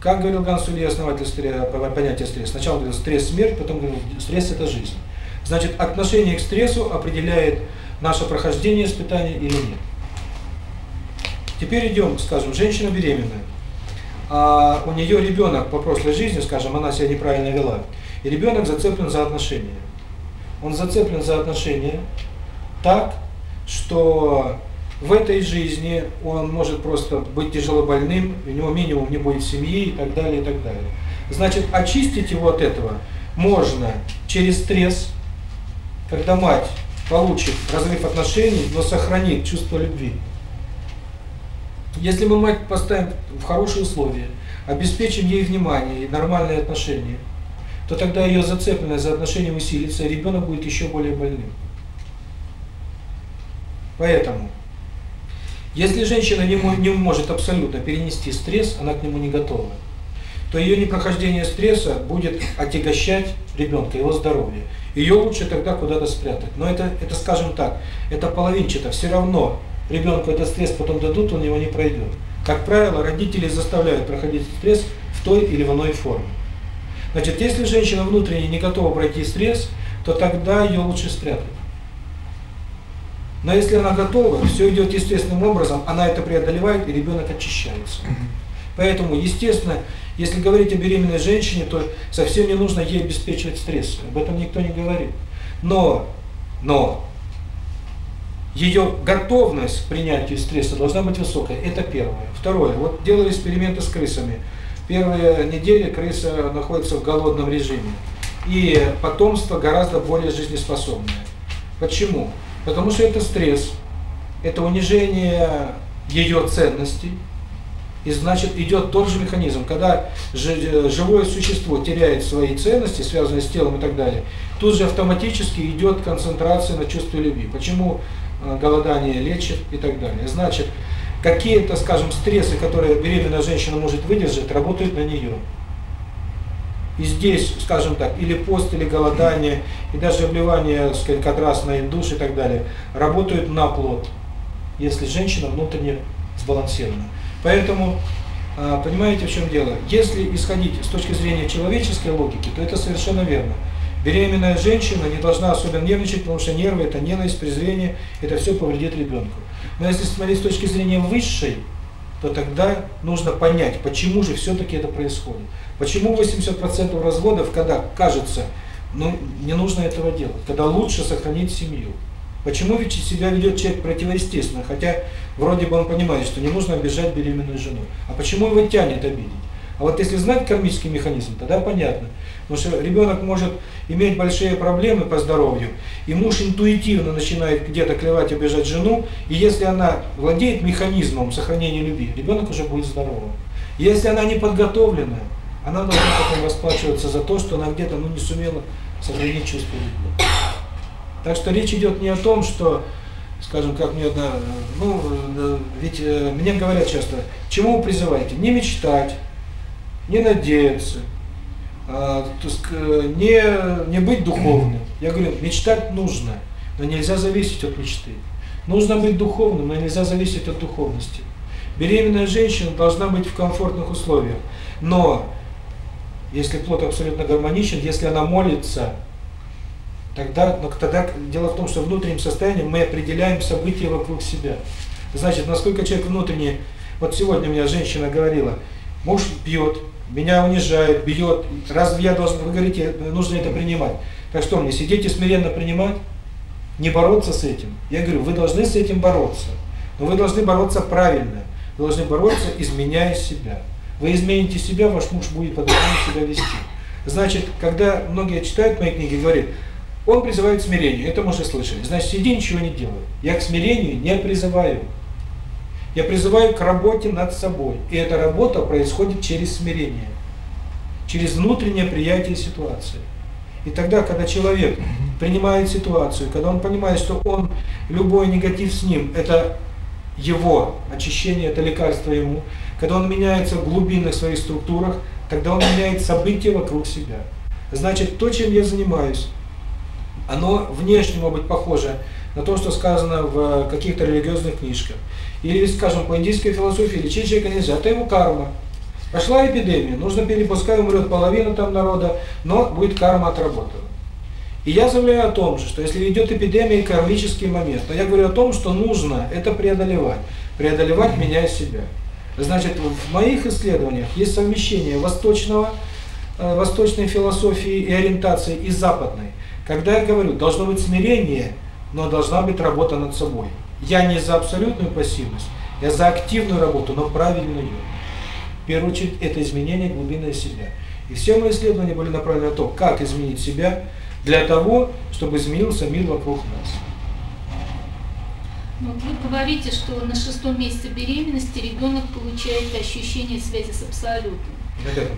как говорил Гансули, основатель стресса, э, понятия стресса, сначала говорил стресс – смерть, потом говорил стресс – это жизнь. Значит, отношение к стрессу определяет наше прохождение испытания или нет. Теперь идем, скажем, женщина беременная, а у нее ребенок по прошлой жизни, скажем, она себя неправильно вела, и ребенок зацеплен за отношения. Он зацеплен за отношения так, что в этой жизни он может просто быть тяжело больным, у него минимум не будет семьи и так далее, и так далее. Значит, очистить его от этого можно через стресс, когда мать получит разрыв отношений, но сохранит чувство любви. Если мы мать поставим в хорошие условия, обеспечим ей внимание и нормальные отношения, то тогда ее зацепленность за отношением усилится, и ребенок будет еще более больным. Поэтому если женщина не, не может абсолютно перенести стресс, она к нему не готова, то ее непрохождение стресса будет отягощать ребенка, его здоровье. Ее лучше тогда куда-то спрятать. Но это, это, скажем так, это половинчато. Все равно ребенку этот стресс потом дадут, он его не пройдет. Как правило, родители заставляют проходить стресс в той или в иной форме. Значит, если женщина внутренне не готова пройти стресс, то тогда ее лучше спрятать. Но если она готова, все идет естественным образом, она это преодолевает, и ребенок очищается. Поэтому, естественно, если говорить о беременной женщине, то совсем не нужно ей обеспечивать стресс. Об этом никто не говорит. Но, но ее готовность к принятию стресса должна быть высокой. Это первое. Второе. Вот делали эксперименты с крысами. Первая неделя крыса находится в голодном режиме. И потомство гораздо более жизнеспособное. Почему? Почему? Потому что это стресс, это унижение ее ценностей, и значит идет тот же механизм, когда э, живое существо теряет свои ценности, связанные с телом и так далее, тут же автоматически идет концентрация на чувстве любви. Почему э, голодание лечит и так далее. Значит, какие-то, скажем, стрессы, которые беременная женщина может выдержать, работают на нее. И здесь, скажем так, или пост, или голодание, и даже обливание сказать, как раз на индуш и так далее, работают на плод, если женщина внутренне сбалансирована. Поэтому, а, понимаете, в чем дело? Если исходить с точки зрения человеческой логики, то это совершенно верно. Беременная женщина не должна особенно нервничать, потому что нервы – это ненависть, презрение, это все повредит ребенку. Но если смотреть с точки зрения высшей, то тогда нужно понять, почему же все-таки это происходит. Почему 80% разводов, когда кажется, ну, не нужно этого делать, когда лучше сохранить семью? Почему ведь себя ведет человек противоестественно, хотя вроде бы он понимает, что не нужно обижать беременную жену. А почему его тянет обидеть? А вот если знать кармический механизм, тогда понятно. Потому что ребенок может иметь большие проблемы по здоровью, и муж интуитивно начинает где-то клевать, обижать жену, и если она владеет механизмом сохранения любви, ребенок уже будет здоровым. Если она не подготовленная, она должна потом расплачиваться за то, что она где-то ну, не сумела сохранить чувство любви. Так что речь идет не о том, что, скажем, как мне одна, ну, ведь э, мне говорят часто, чему вы призываете? Не мечтать, не надеяться, э, не, не быть духовным. Я говорю, мечтать нужно, но нельзя зависеть от мечты. Нужно быть духовным, но нельзя зависеть от духовности. Беременная женщина должна быть в комфортных условиях, но если плод абсолютно гармоничен, если она молится, тогда, но тогда дело в том, что внутренним состоянием мы определяем события вокруг себя. Значит, насколько человек внутренний... Вот сегодня у меня женщина говорила, муж пьет, меня унижает, бьет, разве я должен, вы говорите, нужно это принимать. Так что мне, сидеть и смиренно принимать? Не бороться с этим? Я говорю, вы должны с этим бороться. Но вы должны бороться правильно. Вы должны бороться, изменяя себя. Вы измените себя, ваш муж будет по-другому себя вести. Значит, когда многие читают мои книги, говорят, он призывает к смирению, это мы уже слышали. Значит, иди ничего не делай. Я к смирению не призываю. Я призываю к работе над собой. И эта работа происходит через смирение, через внутреннее приятие ситуации. И тогда, когда человек принимает ситуацию, когда он понимает, что он любой негатив с ним, это его очищение, это лекарство ему, когда он меняется в глубинных своих структурах, тогда он меняет события вокруг себя. Значит, то, чем я занимаюсь, оно внешне может быть похоже на то, что сказано в каких-то религиозных книжках. Или, скажем, по индийской философии лечить человека нельзя, это его карма. Пошла эпидемия, нужно перепускать, умрет половина там народа, но будет карма отработана. И я заявляю о том же, что если идет эпидемия и кармический момент, то я говорю о том, что нужно это преодолевать. Преодолевать меняя себя. Значит, в моих исследованиях есть совмещение восточного, э, восточной философии и ориентации и западной. Когда я говорю, должно быть смирение, но должна быть работа над собой. Я не за абсолютную пассивность, я за активную работу, но правильную. В первую очередь, это изменение глубины себя. И все мои исследования были направлены на то, как изменить себя для того, чтобы изменился мир вокруг нас. Ну, вы говорите, что на шестом месяце беременности ребенок получает ощущение связи с абсолютом. На пятом.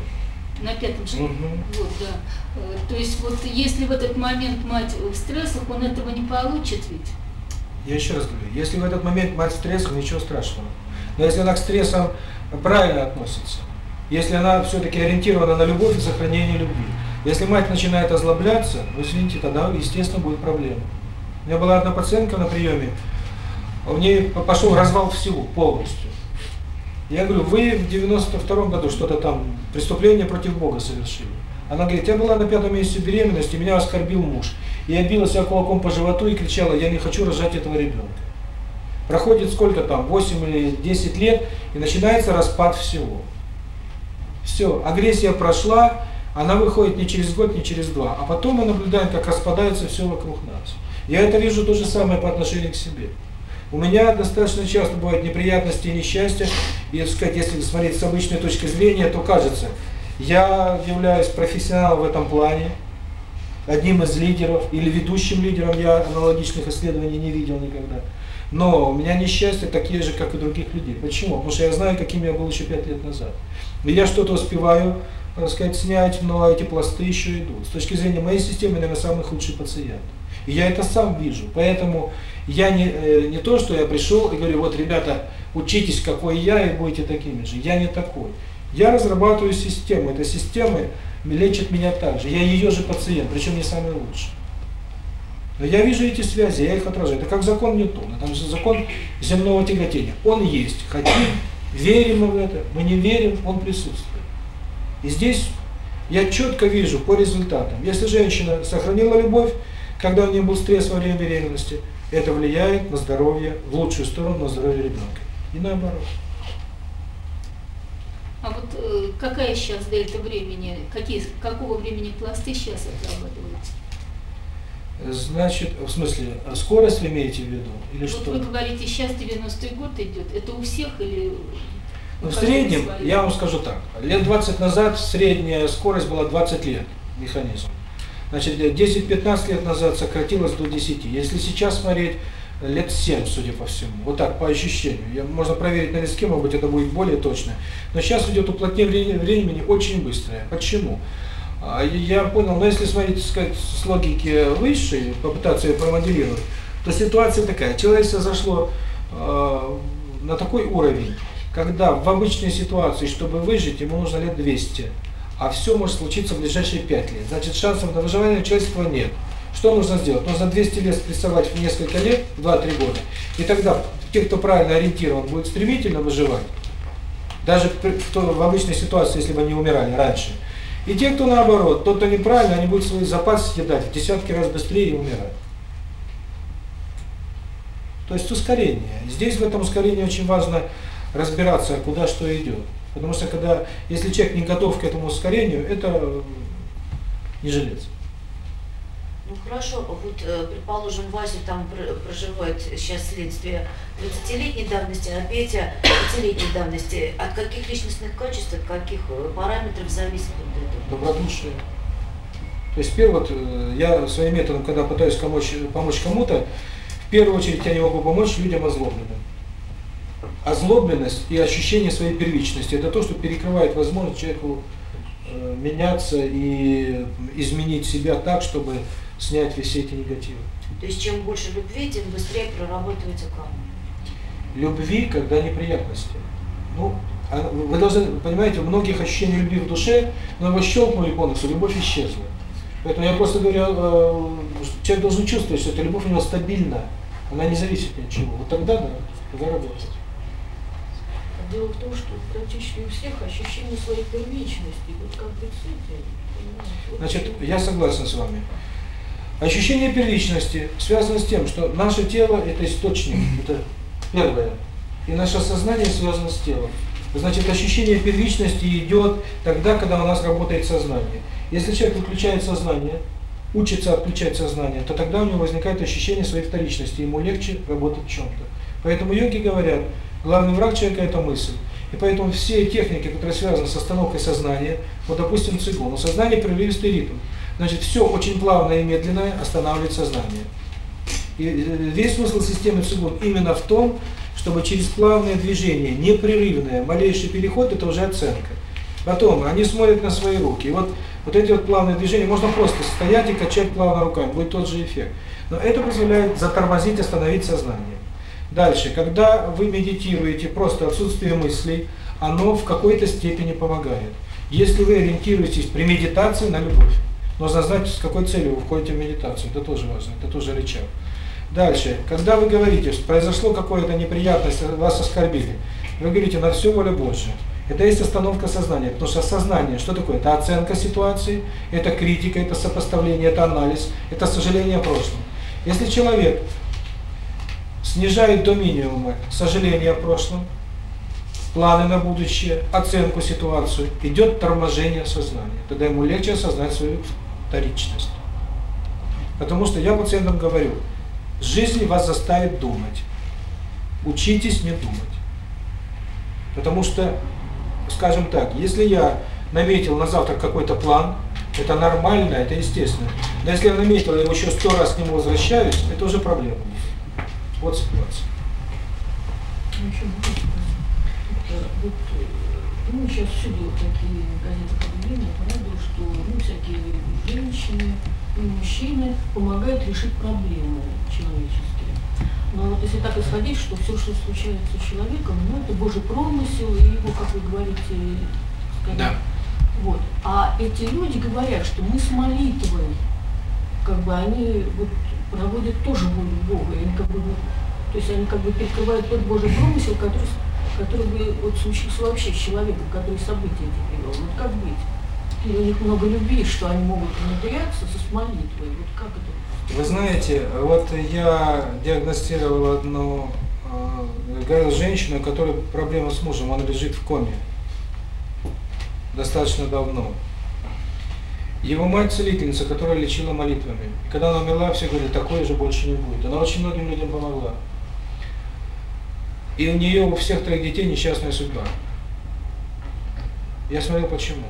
На пятом шаге. Вот, да. Э, то есть вот если в этот момент мать в стрессах, он этого не получит ведь? Я еще раз говорю, если в этот момент мать в стрессах, ничего страшного. Но если она к стрессам правильно относится, если она все-таки ориентирована на любовь и сохранение любви, если мать начинает озлобляться, вы извините, тогда, естественно, будет проблема. У меня была одна пациентка на приеме, а у нее пошел развал всего полностью. Я говорю, вы в 92-м году что-то там, преступление против Бога совершили. Она говорит, я была на пятом месяце беременности, меня оскорбил муж. И я била себя кулаком по животу и кричала, я не хочу рожать этого ребенка. Проходит сколько там, 8 или 10 лет, и начинается распад всего. Все, агрессия прошла, она выходит не через год, не через два. А потом мы наблюдаем, как распадается все вокруг нас. Я это вижу то же самое по отношению к себе. У меня достаточно часто бывают неприятности и несчастья. И, сказать, если смотреть с обычной точки зрения, то кажется, я являюсь профессионалом в этом плане, одним из лидеров или ведущим лидером, я аналогичных исследований не видел никогда. Но у меня несчастья такие же, как и других людей. Почему? Потому что я знаю, каким я был еще пять лет назад. И я что-то успеваю, так сказать, снять, но эти пласты еще идут. С точки зрения моей системы, наверное, самый худший пациент. И я это сам вижу. Поэтому я не, э, не то, что я пришел и говорю, вот, ребята, учитесь, какой я, и будете такими же. Я не такой. Я разрабатываю систему. Эта система лечит меня также. Я ее же пациент, причем не самый лучший. Но я вижу эти связи, я их отражаю. Это как закон Ньютона, там же закон земного тяготения. Он есть. Хотим, верим мы в это, мы не верим, он присутствует. И здесь я четко вижу по результатам. Если женщина сохранила любовь, когда у нее был стресс во время беременности – это влияет на здоровье, в лучшую сторону, на здоровье ребенка. И наоборот. А вот э, какая сейчас дельта времени, какие, какого времени пласты сейчас отрабатываются? Э, значит, в смысле, а скорость вы имеете в виду? Или вот что? вы говорите, сейчас 90-й год идет. Это у всех или... Ну, в среднем, я вам скажу так, лет 20 назад средняя скорость была 20 лет механизм. Значит, э, 10-15 лет назад сократилось до 10. Если сейчас смотреть, э, лет 7, судя по всему. Вот так, по ощущению. Я, можно проверить на листке, может быть, это будет более точно. Но сейчас идет уплотнение времени очень быстрое. Почему? А, я понял, но если смотреть, сказать, с логики высшей, попытаться ее промоделировать, то ситуация такая. Человечество зашло э, на такой уровень, когда в обычной ситуации, чтобы выжить, ему нужно лет 200 а все может случиться в ближайшие пять лет. Значит, шансов на выживание у человечества нет. Что нужно сделать? Нужно 200 лет спрессовать в несколько лет, 2-3 года. И тогда те, кто правильно ориентирован, будет стремительно выживать. Даже кто в обычной ситуации, если бы они умирали раньше. И те, кто наоборот, тот, кто неправильно, они будут свой запас съедать в десятки раз быстрее и умирать. То есть ускорение. Здесь в этом ускорении очень важно разбираться, куда что идет. Потому что когда, если человек не готов к этому ускорению, это э, не жилец. Ну хорошо, вот э, предположим, Вася там проживает сейчас следствие 30-летней давности, а Петя 5-летней давности. От каких личностных качеств, от каких э, параметров зависит от этого? Добродушие. То есть, первое, вот, я своим методом, когда пытаюсь помочь, помочь кому-то, в первую очередь я не могу помочь людям озлобленным озлобленность и ощущение своей первичности. Это то, что перекрывает возможность человеку меняться и изменить себя так, чтобы снять все эти негативы. То есть чем больше любви, тем быстрее прорабатывается карма. Любви, когда неприятности. Ну, вы должны, понимаете, у многих ощущение любви в душе, но его щелкнули по любовь исчезла. Поэтому я просто говорю, человек должен чувствовать, что эта любовь у него стабильна, она не зависит ни от чего. Вот тогда, да, тогда дело в том, что практически у всех ощущение своей первичности, вот как ты с Значит, я согласен с вами. Ощущение первичности связано с тем, что наше тело – это источник, это первое, и наше сознание связано с телом. Значит, ощущение первичности идет тогда, когда у нас работает сознание. Если человек выключает сознание, учится отключать сознание, то тогда у него возникает ощущение своей вторичности, ему легче работать в чем-то. Поэтому йоги говорят – Главный враг человека – это мысль. И поэтому все техники, которые связаны с остановкой сознания, вот допустим цигун. у сознания прерывистый ритм, значит все очень плавное и медленное останавливает сознание. И э, весь смысл системы цигун именно в том, чтобы через плавное движение, непрерывное, малейший переход – это уже оценка. Потом они смотрят на свои руки. И вот, вот эти вот плавные движения, можно просто стоять и качать плавно руками, будет тот же эффект. Но это позволяет затормозить, остановить сознание. Дальше, когда вы медитируете, просто отсутствие мыслей, оно в какой-то степени помогает. Если вы ориентируетесь при медитации на любовь, нужно знать, с какой целью вы входите в медитацию, это тоже важно, это тоже рычаг. Дальше, когда вы говорите, что произошло какое-то неприятность, вас оскорбили, вы говорите «на все воля Божья». Это есть остановка сознания, потому что сознание, что такое? Это оценка ситуации, это критика, это сопоставление, это анализ, это сожаление о прошлом. Если человек снижает до минимума, к сожалению, о прошлом, планы на будущее, оценку ситуации, идет торможение сознания. Тогда ему легче осознать свою вторичность. Потому что я пациентам говорю, жизнь вас заставит думать. Учитесь не думать. Потому что, скажем так, если я наметил на завтра какой-то план, это нормально, это естественно. Но если я наметил, я его еще сто раз к нему возвращаюсь, это уже проблема what's what Ну, сейчас всюду такие газеты объявления по радио, что ну, всякие женщины и мужчины помогают решить проблемы человеческие. Но вот если так исходить, что все, что случается с человеком, ну, это Божий промысел, и его, как вы говорите, сказать, да. вот. А эти люди говорят, что мы с молитвой, как бы они вот наводят тоже волю Бога. И они как бы, то есть они как бы перекрывают тот Божий промысел, который, который бы вот случился вообще с человеком, который события эти привел. Вот как быть? И у них много любви, что они могут умудряться с молитвой. Вот как это? Вы знаете, вот я диагностировал одну э, говорил женщину, у которой проблема с мужем, он лежит в коме достаточно давно. Его мать целительница, которая лечила молитвами. И когда она умерла, все говорили, такое же больше не будет. Она очень многим людям помогла. И у нее, у всех троих детей несчастная судьба. Я смотрел, почему.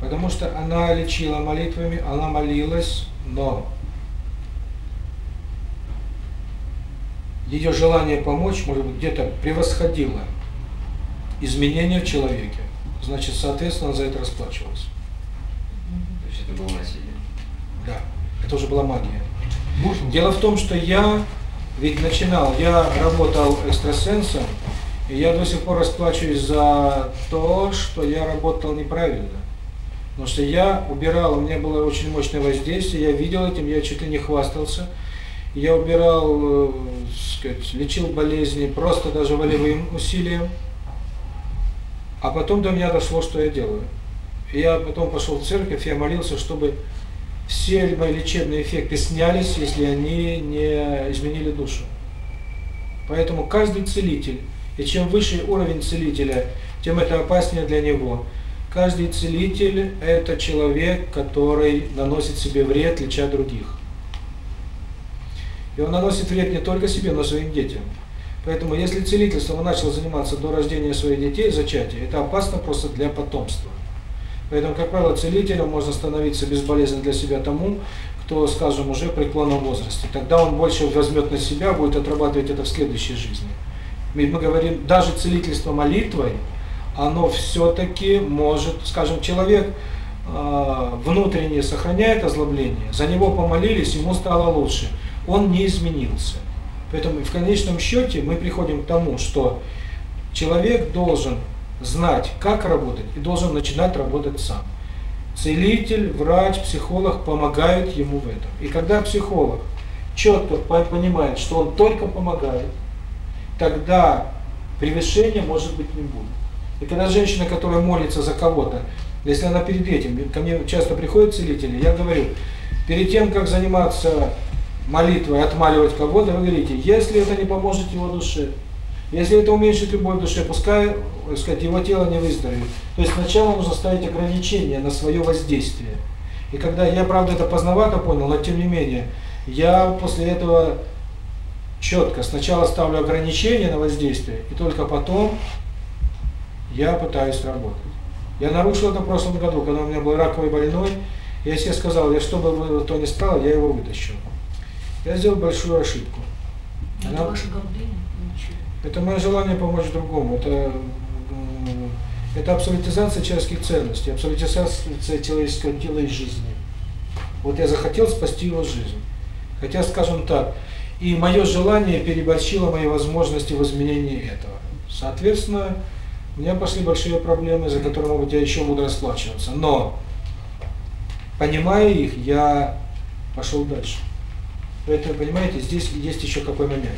Потому что она лечила молитвами, она молилась, но ее желание помочь, может быть, где-то превосходило изменения в человеке. Значит, соответственно, она за это расплачивалась любого насилия. Да, это уже была магия. Дело в том, что я ведь начинал, я работал экстрасенсом, и я до сих пор расплачиваюсь за то, что я работал неправильно. Потому что я убирал, у меня было очень мощное воздействие, я видел этим, я чуть ли не хвастался. Я убирал, сказать, лечил болезни просто даже волевым усилием. А потом до меня дошло, что я делаю. Я потом пошел в церковь, я молился, чтобы все лечебные эффекты снялись, если они не изменили душу. Поэтому каждый целитель, и чем выше уровень целителя, тем это опаснее для него. Каждый целитель – это человек, который наносит себе вред, леча других. И он наносит вред не только себе, но своим детям. Поэтому если целительство он начал заниматься до рождения своих детей, зачатия, это опасно просто для потомства. Поэтому, как правило, целителем можно становиться безболезненно для себя тому, кто, скажем, уже при преклонном возрасте. Тогда он больше возьмет на себя, будет отрабатывать это в следующей жизни. Ведь мы говорим, даже целительство молитвой, оно все-таки может, скажем, человек э, внутренне сохраняет озлобление, за него помолились, ему стало лучше, он не изменился. Поэтому в конечном счете мы приходим к тому, что человек должен знать, как работать и должен начинать работать сам. Целитель, врач, психолог помогают ему в этом. И когда психолог четко понимает, что он только помогает, тогда превышения может быть не будет. И когда женщина, которая молится за кого-то, если она перед этим, ко мне часто приходят целители, я говорю, перед тем, как заниматься молитвой, отмаливать кого-то, вы говорите, если это не поможет его душе, если это уменьшит любовь в душе, пускай сказать, его тело не выздоровеет. То есть сначала нужно ставить ограничения на свое воздействие. И когда я, правда, это поздновато понял, но тем не менее, я после этого четко сначала ставлю ограничения на воздействие, и только потом я пытаюсь работать. Я нарушил это в прошлом году, когда у меня был раковый больной, я себе сказал, я что бы то ни стало, я его вытащу. Я сделал большую ошибку. Это Она... ваше говление? Это мое желание помочь другому. Это, это абсолютизация человеческих ценностей, абсолютизация человеческого тела и жизни. Вот я захотел спасти его жизнь. Хотя, скажем так, и мое желание переборщило мои возможности в изменении этого. Соответственно, у меня пошли большие проблемы, за которые, я еще буду расплачиваться. Но, понимая их, я пошел дальше. Поэтому, понимаете, здесь есть еще какой момент.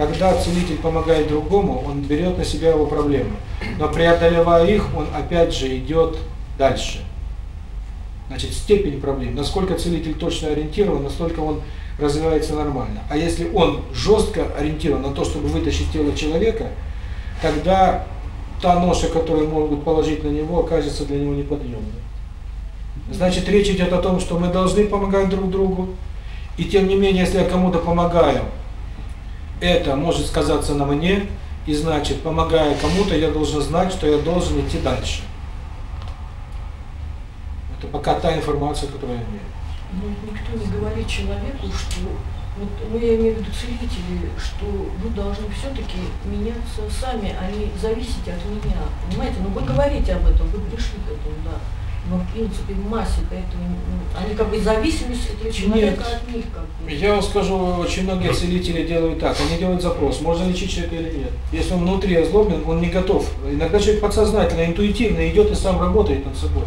Когда целитель помогает другому, он берет на себя его проблемы. Но преодолевая их, он опять же идет дальше. Значит, степень проблем. Насколько целитель точно ориентирован, настолько он развивается нормально. А если он жестко ориентирован на то, чтобы вытащить тело человека, тогда та ноша, которую могут положить на него, окажется для него неподъемной. Значит, речь идет о том, что мы должны помогать друг другу, и тем не менее, если я кому-то помогаю, это может сказаться на мне, и значит, помогая кому-то, я должен знать, что я должен идти дальше. Это пока та информация, которую я имею. Но никто не говорит человеку, что вот, ну, я имею в виду целители, что вы должны все-таки меняться сами, а не зависеть от меня. Понимаете? Но вы говорите об этом, вы пришли к этому, да. Но, в принципе, в массе, поэтому ну, они как бы зависимость этого человека от них. Как бы. Я вам скажу, очень многие целители делают так, они делают запрос, можно лечить человека или нет. Если он внутри озлоблен, он не готов. Иногда человек подсознательно, интуитивно идет и сам работает над собой.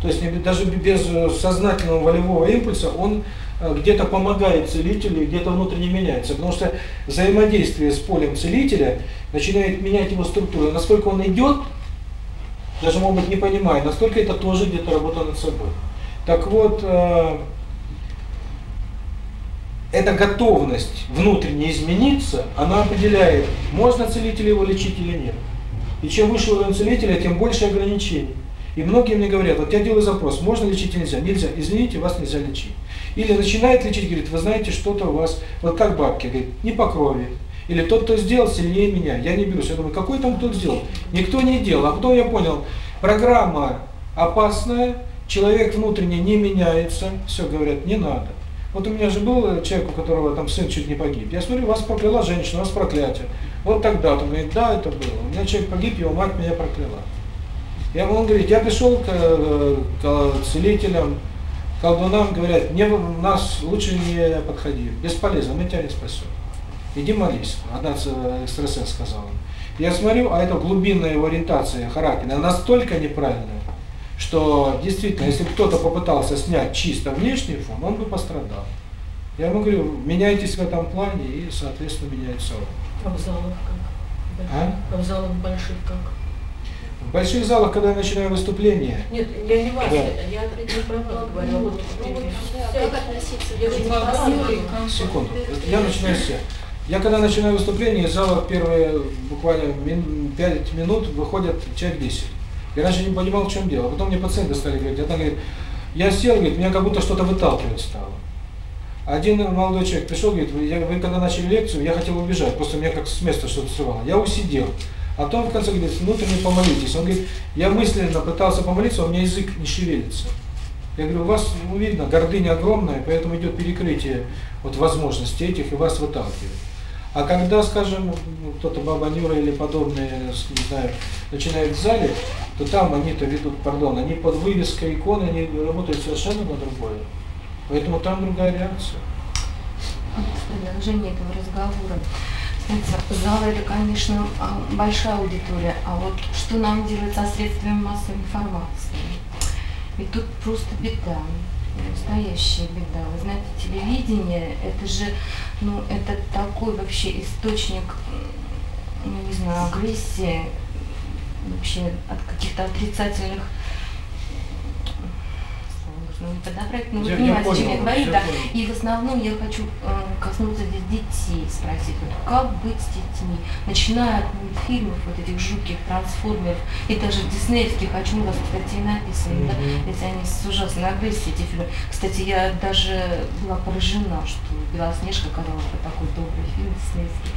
То есть даже без э, сознательного волевого импульса он э, где-то помогает целителю, где-то внутренне меняется. Потому что взаимодействие с полем целителя начинает менять его структуру. Насколько он идет даже, может быть, не понимая, насколько это тоже где-то работа над собой. Так вот, э, эта готовность внутренне измениться, она определяет, можно целителя его лечить или нет. И чем выше уровень целителя, тем больше ограничений. И многие мне говорят, вот я делаю запрос, можно лечить или нельзя? Нельзя, извините, вас нельзя лечить. Или начинает лечить, говорит, вы знаете, что-то у вас, вот как бабки, говорит, не по крови, или тот, кто сделал, сильнее меня. Я не берусь. Я думаю, какой там кто сделал? Никто не делал. А потом я понял, программа опасная, человек внутренне не меняется. Все, говорят, не надо. Вот у меня же был человек, у которого там сын чуть не погиб. Я смотрю, вас прокляла женщина, у вас проклятие. Вот тогда он говорит, да, это было. У меня человек погиб, его мать меня прокляла. Я он говорит, я пришел к, к целителям, колдунам, говорят, не, нас лучше не подходи, бесполезно, мы тебя не спасем иди молись. Одна экстрасенс э, сказала. Я смотрю, а это глубинная его ориентация характера, настолько неправильная, что действительно, если кто-то попытался снять чисто внешний фон, он бы пострадал. Я ему говорю, меняйтесь в этом плане, и, соответственно, меняйте он. А в залах как? Да. А? а в залах больших как? В больших залах, когда я начинаю выступление. Нет, я не важно, да. я не про говорю. А вот, ну, вот, как относиться? Я Секунду, я начинаю с себя. Я когда начинаю выступление, из зала первые буквально мин, 5 минут выходят человек 10. Я раньше не понимал, в чем дело. Потом мне пациенты стали говорить, я говорит, я сел, говорит, меня как будто что-то выталкивать стало. Один молодой человек пришел, говорит, вы, я, вы когда начали лекцию, я хотел убежать, просто меня как с места что-то срывало. Я усидел. А потом в конце говорит, внутренне помолитесь. Он говорит, я мысленно пытался помолиться, у меня язык не шевелится. Я говорю, у вас ну, видно, гордыня огромная, поэтому идет перекрытие вот возможностей этих, и вас выталкивает. А когда, скажем, кто-то баба Нюра или подобные, не знаю, начинают в зале, то там они-то ведут, пардон, они под вывеской иконы, они работают совершенно на другое. Поэтому там другая реакция. Продолжение этого разговора. Зал это, конечно, большая аудитория, а вот что нам делать со средствами массовой информации? И тут просто беда настоящие да, Вы знаете, телевидение, это же, ну, это такой вообще источник, ну, не знаю, агрессии, вообще от каких-то отрицательных ну, подобрать, ну, я, понимаете, понял, чем я говорю, да. Понял. И в основном я хочу э, коснуться здесь детей, спросить, вот как быть с детьми, начиная от мультфильмов, вот этих жутких трансформеров, и даже диснеевских, о чем у вас, кстати, и написано, да, ведь они с ужасной агрессией, эти фильмы. Кстати, я даже была поражена, что Белоснежка оказалась такой добрый фильм диснеевский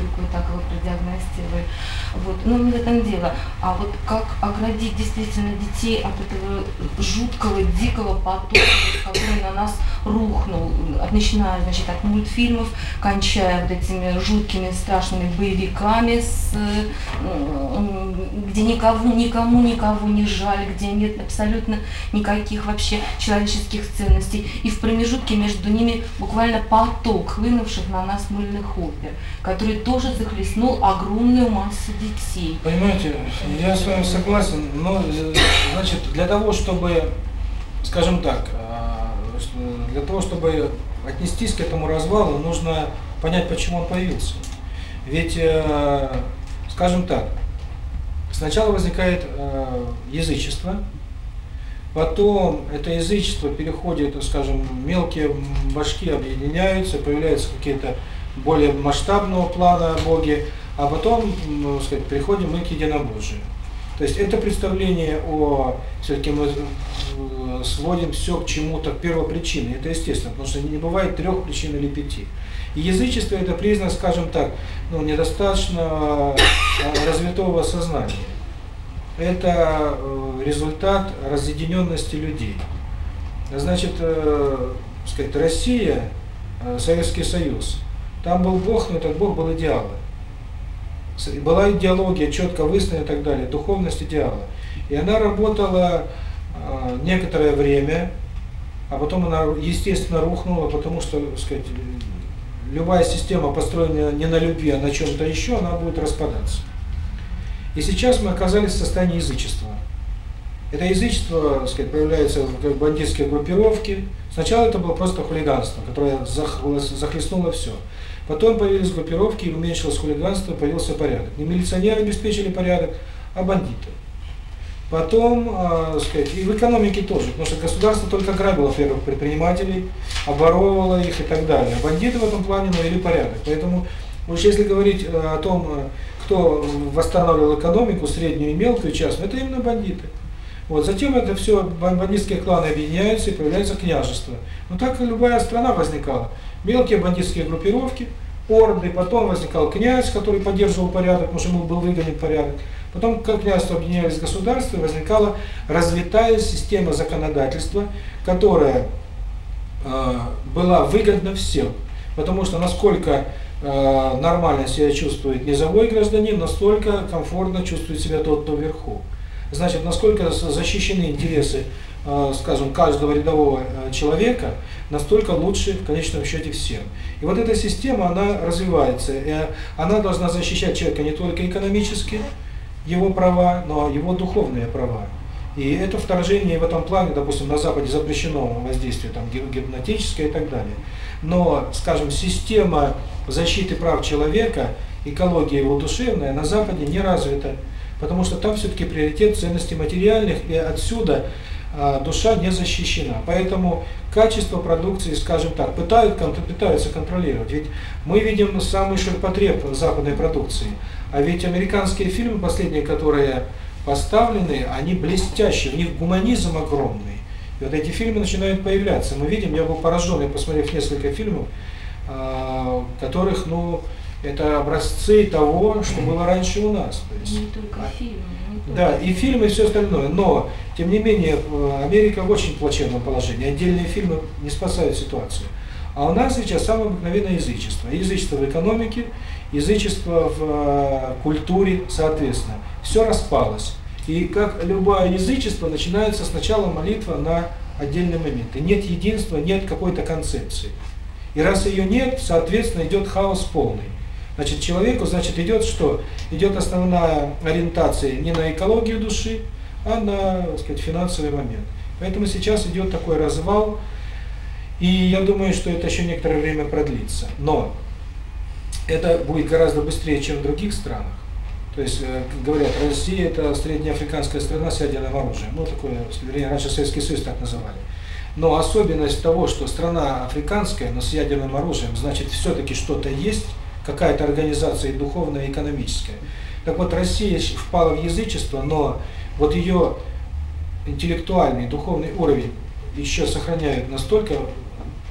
рукой так его продиагностировали. Вот. но не в этом дело. А вот как оградить действительно детей от этого жуткого, дикого потока, который на нас рухнул, начиная значит, от мультфильмов, кончая вот этими жуткими, страшными боевиками, с, где никого, никому никого не жаль, где нет абсолютно никаких вообще человеческих ценностей. И в промежутке между ними буквально поток хлынувших на нас мыльных опер, которые тоже захлестнул огромную массу детей. Понимаете, я с вами согласен, но э, значит, для того, чтобы, скажем так, а, для того, чтобы отнестись к этому развалу, нужно понять, почему он появился. Ведь, э, скажем так, сначала возникает э, язычество, Потом это язычество переходит, скажем, мелкие башки объединяются, появляются какие-то более масштабного плана о Боге, а потом, ну, сказать, приходим мы к единобожию. То есть это представление о... Все-таки мы э, сводим все к чему-то первопричине. Это естественно, потому что не бывает трех причин или пяти. И язычество это признак, скажем так, ну, недостаточно э, развитого сознания. Это э, результат разъединенности людей. Значит, э, сказать, Россия, Советский Союз – там был Бог, но этот Бог был идеалом. Была идеология четко выставлена и так далее, духовность идеала. И она работала э, некоторое время, а потом она, естественно, рухнула, потому что, так сказать, любая система, построенная не на любви, а на чем-то еще, она будет распадаться. И сейчас мы оказались в состоянии язычества. Это язычество, так сказать, появляется в бандитской группировке. Сначала это было просто хулиганство, которое захлестнуло все. Потом появились группировки, уменьшилось хулиганство, появился порядок. Не милиционеры обеспечили порядок, а бандиты. Потом, э, сказать, и в экономике тоже, потому что государство только грабило первых предпринимателей, оборовывало их и так далее. Бандиты в этом плане навели порядок. Поэтому, уж если говорить э, о том, э, кто восстанавливал экономику, среднюю и мелкую частную, это именно бандиты. Вот, затем это все, бандитские кланы объединяются и появляется княжество. Но так любая страна возникала мелкие бандитские группировки, орды, потом возникал князь, который поддерживал порядок, потому что ему был выгоден порядок. Потом как княжество объединялись государства, возникала развитая система законодательства, которая э, была выгодна всем. Потому что насколько э, нормально себя чувствует низовой гражданин, настолько комфортно чувствует себя тот, кто вверху. Значит, насколько защищены интересы, э, скажем, каждого рядового э, человека, настолько лучше в конечном счете всем. И вот эта система, она развивается. И она должна защищать человека не только экономически, его права, но его духовные права. И это вторжение в этом плане, допустим, на Западе запрещено воздействие там гипнотическое и так далее. Но, скажем, система защиты прав человека, экология его душевная на Западе не развита, потому что там все-таки приоритет ценностей материальных, и отсюда а, душа не защищена. Поэтому качество продукции, скажем так, пытают, пытаются контролировать. Ведь мы видим самый ширпотреб западной продукции. А ведь американские фильмы, последние, которые поставлены, они блестящие, в них гуманизм огромный. И вот эти фильмы начинают появляться. Мы видим, я был поражен, я посмотрев несколько фильмов, а, которых, ну, это образцы того, что было раньше у нас. То есть, Не только а фильмы да, и фильмы, и все остальное. Но, тем не менее, э, Америка в очень плачевном положении. Отдельные фильмы не спасают ситуацию. А у нас сейчас самое обыкновенное язычество. Язычество в экономике, язычество в э, культуре, соответственно. Все распалось. И как любое язычество, начинается сначала молитва на отдельные моменты. Нет единства, нет какой-то концепции. И раз ее нет, соответственно, идет хаос полный. Значит, человеку, значит, идет что? Идет основная ориентация не на экологию души, а на, так сказать, финансовый момент. Поэтому сейчас идет такой развал, и я думаю, что это еще некоторое время продлится. Но это будет гораздо быстрее, чем в других странах. То есть, э, говорят, Россия – это среднеафриканская страна с ядерным оружием. Ну, такое, вернее, раньше Советский Союз так называли. Но особенность того, что страна африканская, но с ядерным оружием, значит, все-таки что-то есть – какая-то организация духовная, экономическая. Так вот, Россия впала в язычество, но вот ее интеллектуальный, духовный уровень еще сохраняют настолько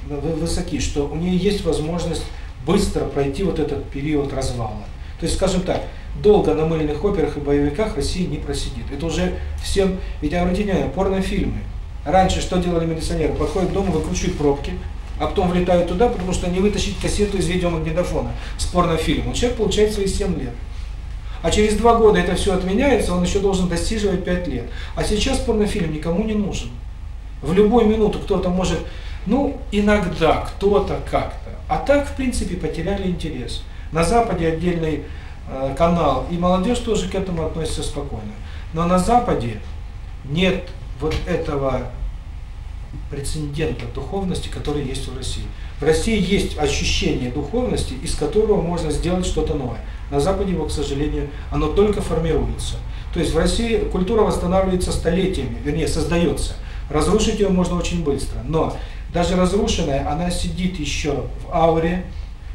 высоки, что у нее есть возможность быстро пройти вот этот период развала. То есть, скажем так, долго на мыльных операх и боевиках Россия не просидит. Это уже всем, ведь я обратите порнофильмы. Раньше что делали милиционеры? Подходят к дому, выкручивают пробки, а потом влетают туда, потому что не вытащить кассету из видеомагнитофона с порнофильмом. Человек получает свои 7 лет. А через два года это все отменяется, он еще должен достиживать 5 лет. А сейчас порнофильм никому не нужен. В любую минуту кто-то может, ну, иногда, кто-то как-то. А так, в принципе, потеряли интерес. На Западе отдельный э, канал, и молодежь тоже к этому относится спокойно. Но на Западе нет вот этого прецедентов духовности, которые есть в России. В России есть ощущение духовности, из которого можно сделать что-то новое. На Западе его, к сожалению, оно только формируется. То есть в России культура восстанавливается столетиями, вернее, создается. Разрушить ее можно очень быстро, но даже разрушенная, она сидит еще в ауре,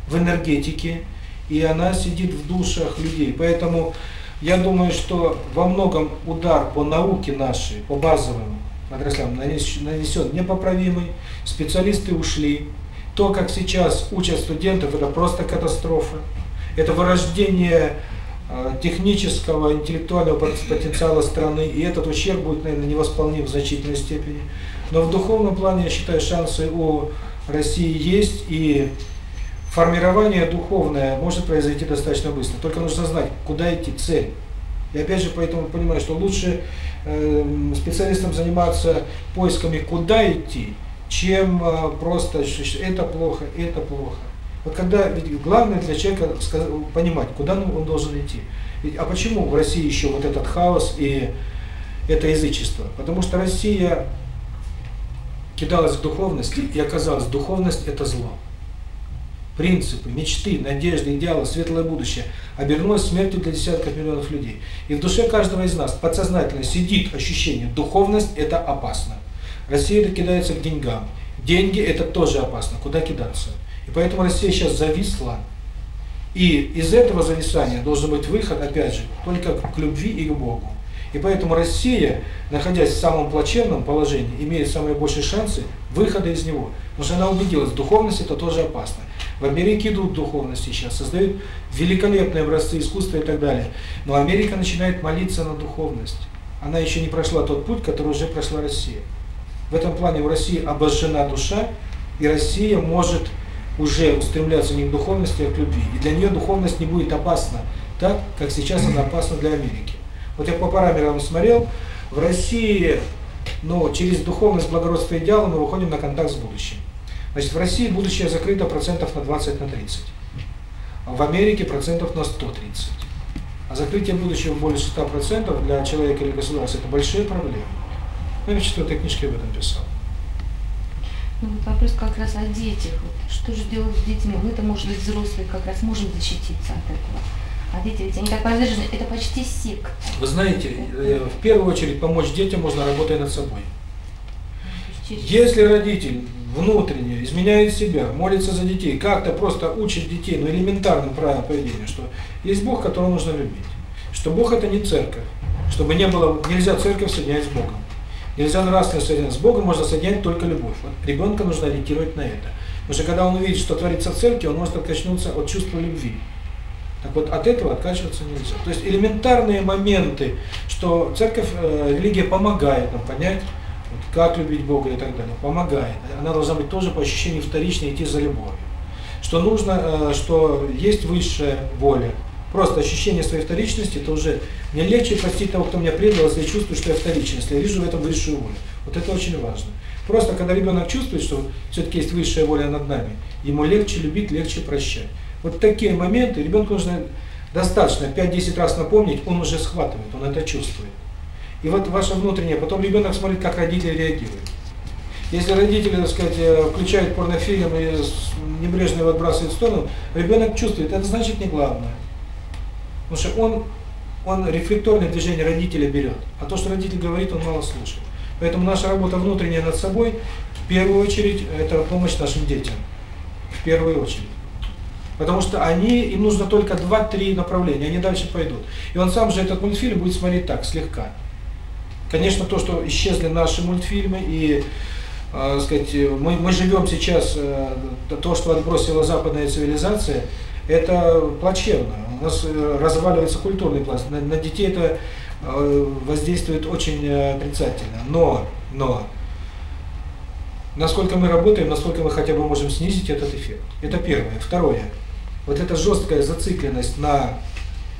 в энергетике, и она сидит в душах людей. Поэтому я думаю, что во многом удар по науке нашей, по базовому, отраслям нанесен непоправимый, специалисты ушли. То, как сейчас учат студентов, это просто катастрофа. Это вырождение технического, интеллектуального потенциала страны, и этот ущерб будет, наверное, невосполним в значительной степени. Но в духовном плане, я считаю, шансы у России есть, и формирование духовное может произойти достаточно быстро. Только нужно знать, куда идти, цель. И опять же, поэтому понимаю, что лучше Эм, специалистам заниматься поисками, куда идти, чем э, просто это плохо, это плохо. Вот когда ведь главное для человека понимать, куда он должен идти. А почему в России еще вот этот хаос и это язычество? Потому что Россия кидалась в духовность и оказалось, духовность это зло принципы, мечты, надежды, идеалы, светлое будущее обернулось смертью для десятков миллионов людей. И в душе каждого из нас подсознательно сидит ощущение «духовность – это опасно». Россия кидается к деньгам. Деньги – это тоже опасно. Куда кидаться? И поэтому Россия сейчас зависла. И из этого зависания должен быть выход, опять же, только к любви и к Богу. И поэтому Россия, находясь в самом плачевном положении, имеет самые большие шансы выхода из него. Потому что она убедилась, духовность – это тоже опасно. В Америке идут духовности сейчас, создают великолепные образцы искусства и так далее. Но Америка начинает молиться на духовность. Она еще не прошла тот путь, который уже прошла Россия. В этом плане в России обожжена душа, и Россия может уже устремляться не к духовности, а к любви. И для нее духовность не будет опасна так, как сейчас она опасна для Америки. Вот я по параметрам смотрел, в России, ну, через духовность, благородство идеала мы выходим на контакт с будущим. Значит, в России будущее закрыто процентов на 20, на 30. А в Америке процентов на 130. А закрытие будущего более 100% для человека или государства – это большие проблемы. Ну, я в четвертой книжки об этом писал. Ну, вот вопрос как раз о детях. Вот, что же делать с детьми? Мы-то, может быть, взрослые как раз можем защититься от этого. А дети ведь они так подвержены, это почти сик. Вы знаете, э, в первую очередь помочь детям можно работая над собой. Ну, Если родитель внутренне изменяет себя, молится за детей, как-то просто учит детей, ну элементарным правилам поведения, что есть Бог, которого нужно любить, что Бог это не церковь, чтобы не было, нельзя церковь соединять с Богом, нельзя нравственность соединять с Богом, можно соединять только любовь. Вот ребенка нужно ориентировать на это. Потому что когда он увидит, что творится в церкви, он может откачнуться от чувства любви. Так вот, от этого откачиваться нельзя. То есть элементарные моменты, что церковь, э, религия помогает нам понять, вот как любить Бога и так далее. Помогает. Она должна быть тоже по ощущению вторичной идти за любовью. Что нужно, что есть высшая воля. Просто ощущение своей вторичности, это уже мне легче простить того, кто меня предал, если я чувствую, что я вторичен, если я вижу в этом высшую волю. Вот это очень важно. Просто когда ребенок чувствует, что все-таки есть высшая воля над нами, ему легче любить, легче прощать. Вот такие моменты ребенку нужно достаточно 5-10 раз напомнить, он уже схватывает, он это чувствует. И вот ваше внутреннее. Потом ребенок смотрит, как родители реагируют. Если родители, так сказать, э, включают порнофильм и небрежно его отбрасывают в сторону, ребенок чувствует, это значит не главное. Потому что он, он рефлекторное движение родителя берет, а то, что родитель говорит, он мало слушает. Поэтому наша работа внутренняя над собой, в первую очередь, это помощь нашим детям. В первую очередь. Потому что они, им нужно только 2-3 направления, они дальше пойдут. И он сам же этот мультфильм будет смотреть так, слегка. Конечно, то, что исчезли наши мультфильмы и э, сказать, мы, мы живем сейчас, э, то, что отбросила западная цивилизация, это плачевно. У нас э, разваливается культурный пласт. На, на детей это э, воздействует очень э, отрицательно. Но, но, насколько мы работаем, насколько мы хотя бы можем снизить этот эффект. Это первое. Второе. Вот эта жесткая зацикленность на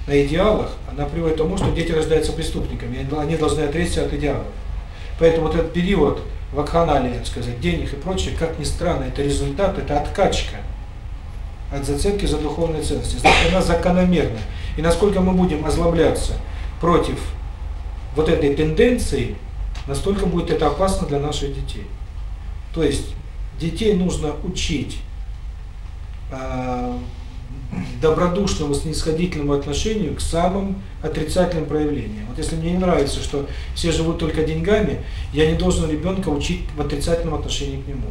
на идеалах, она приводит к тому, что дети рождаются преступниками, они должны отречься от идеалов. Поэтому вот этот период в так сказать, денег и прочее, как ни странно, это результат, это откачка от зацепки за духовные ценности. Значит, она закономерна. И насколько мы будем озлобляться против вот этой тенденции, настолько будет это опасно для наших детей. То есть детей нужно учить добродушному, снисходительному отношению к самым отрицательным проявлениям. Вот если мне не нравится, что все живут только деньгами, я не должен ребенка учить в отрицательном отношении к нему.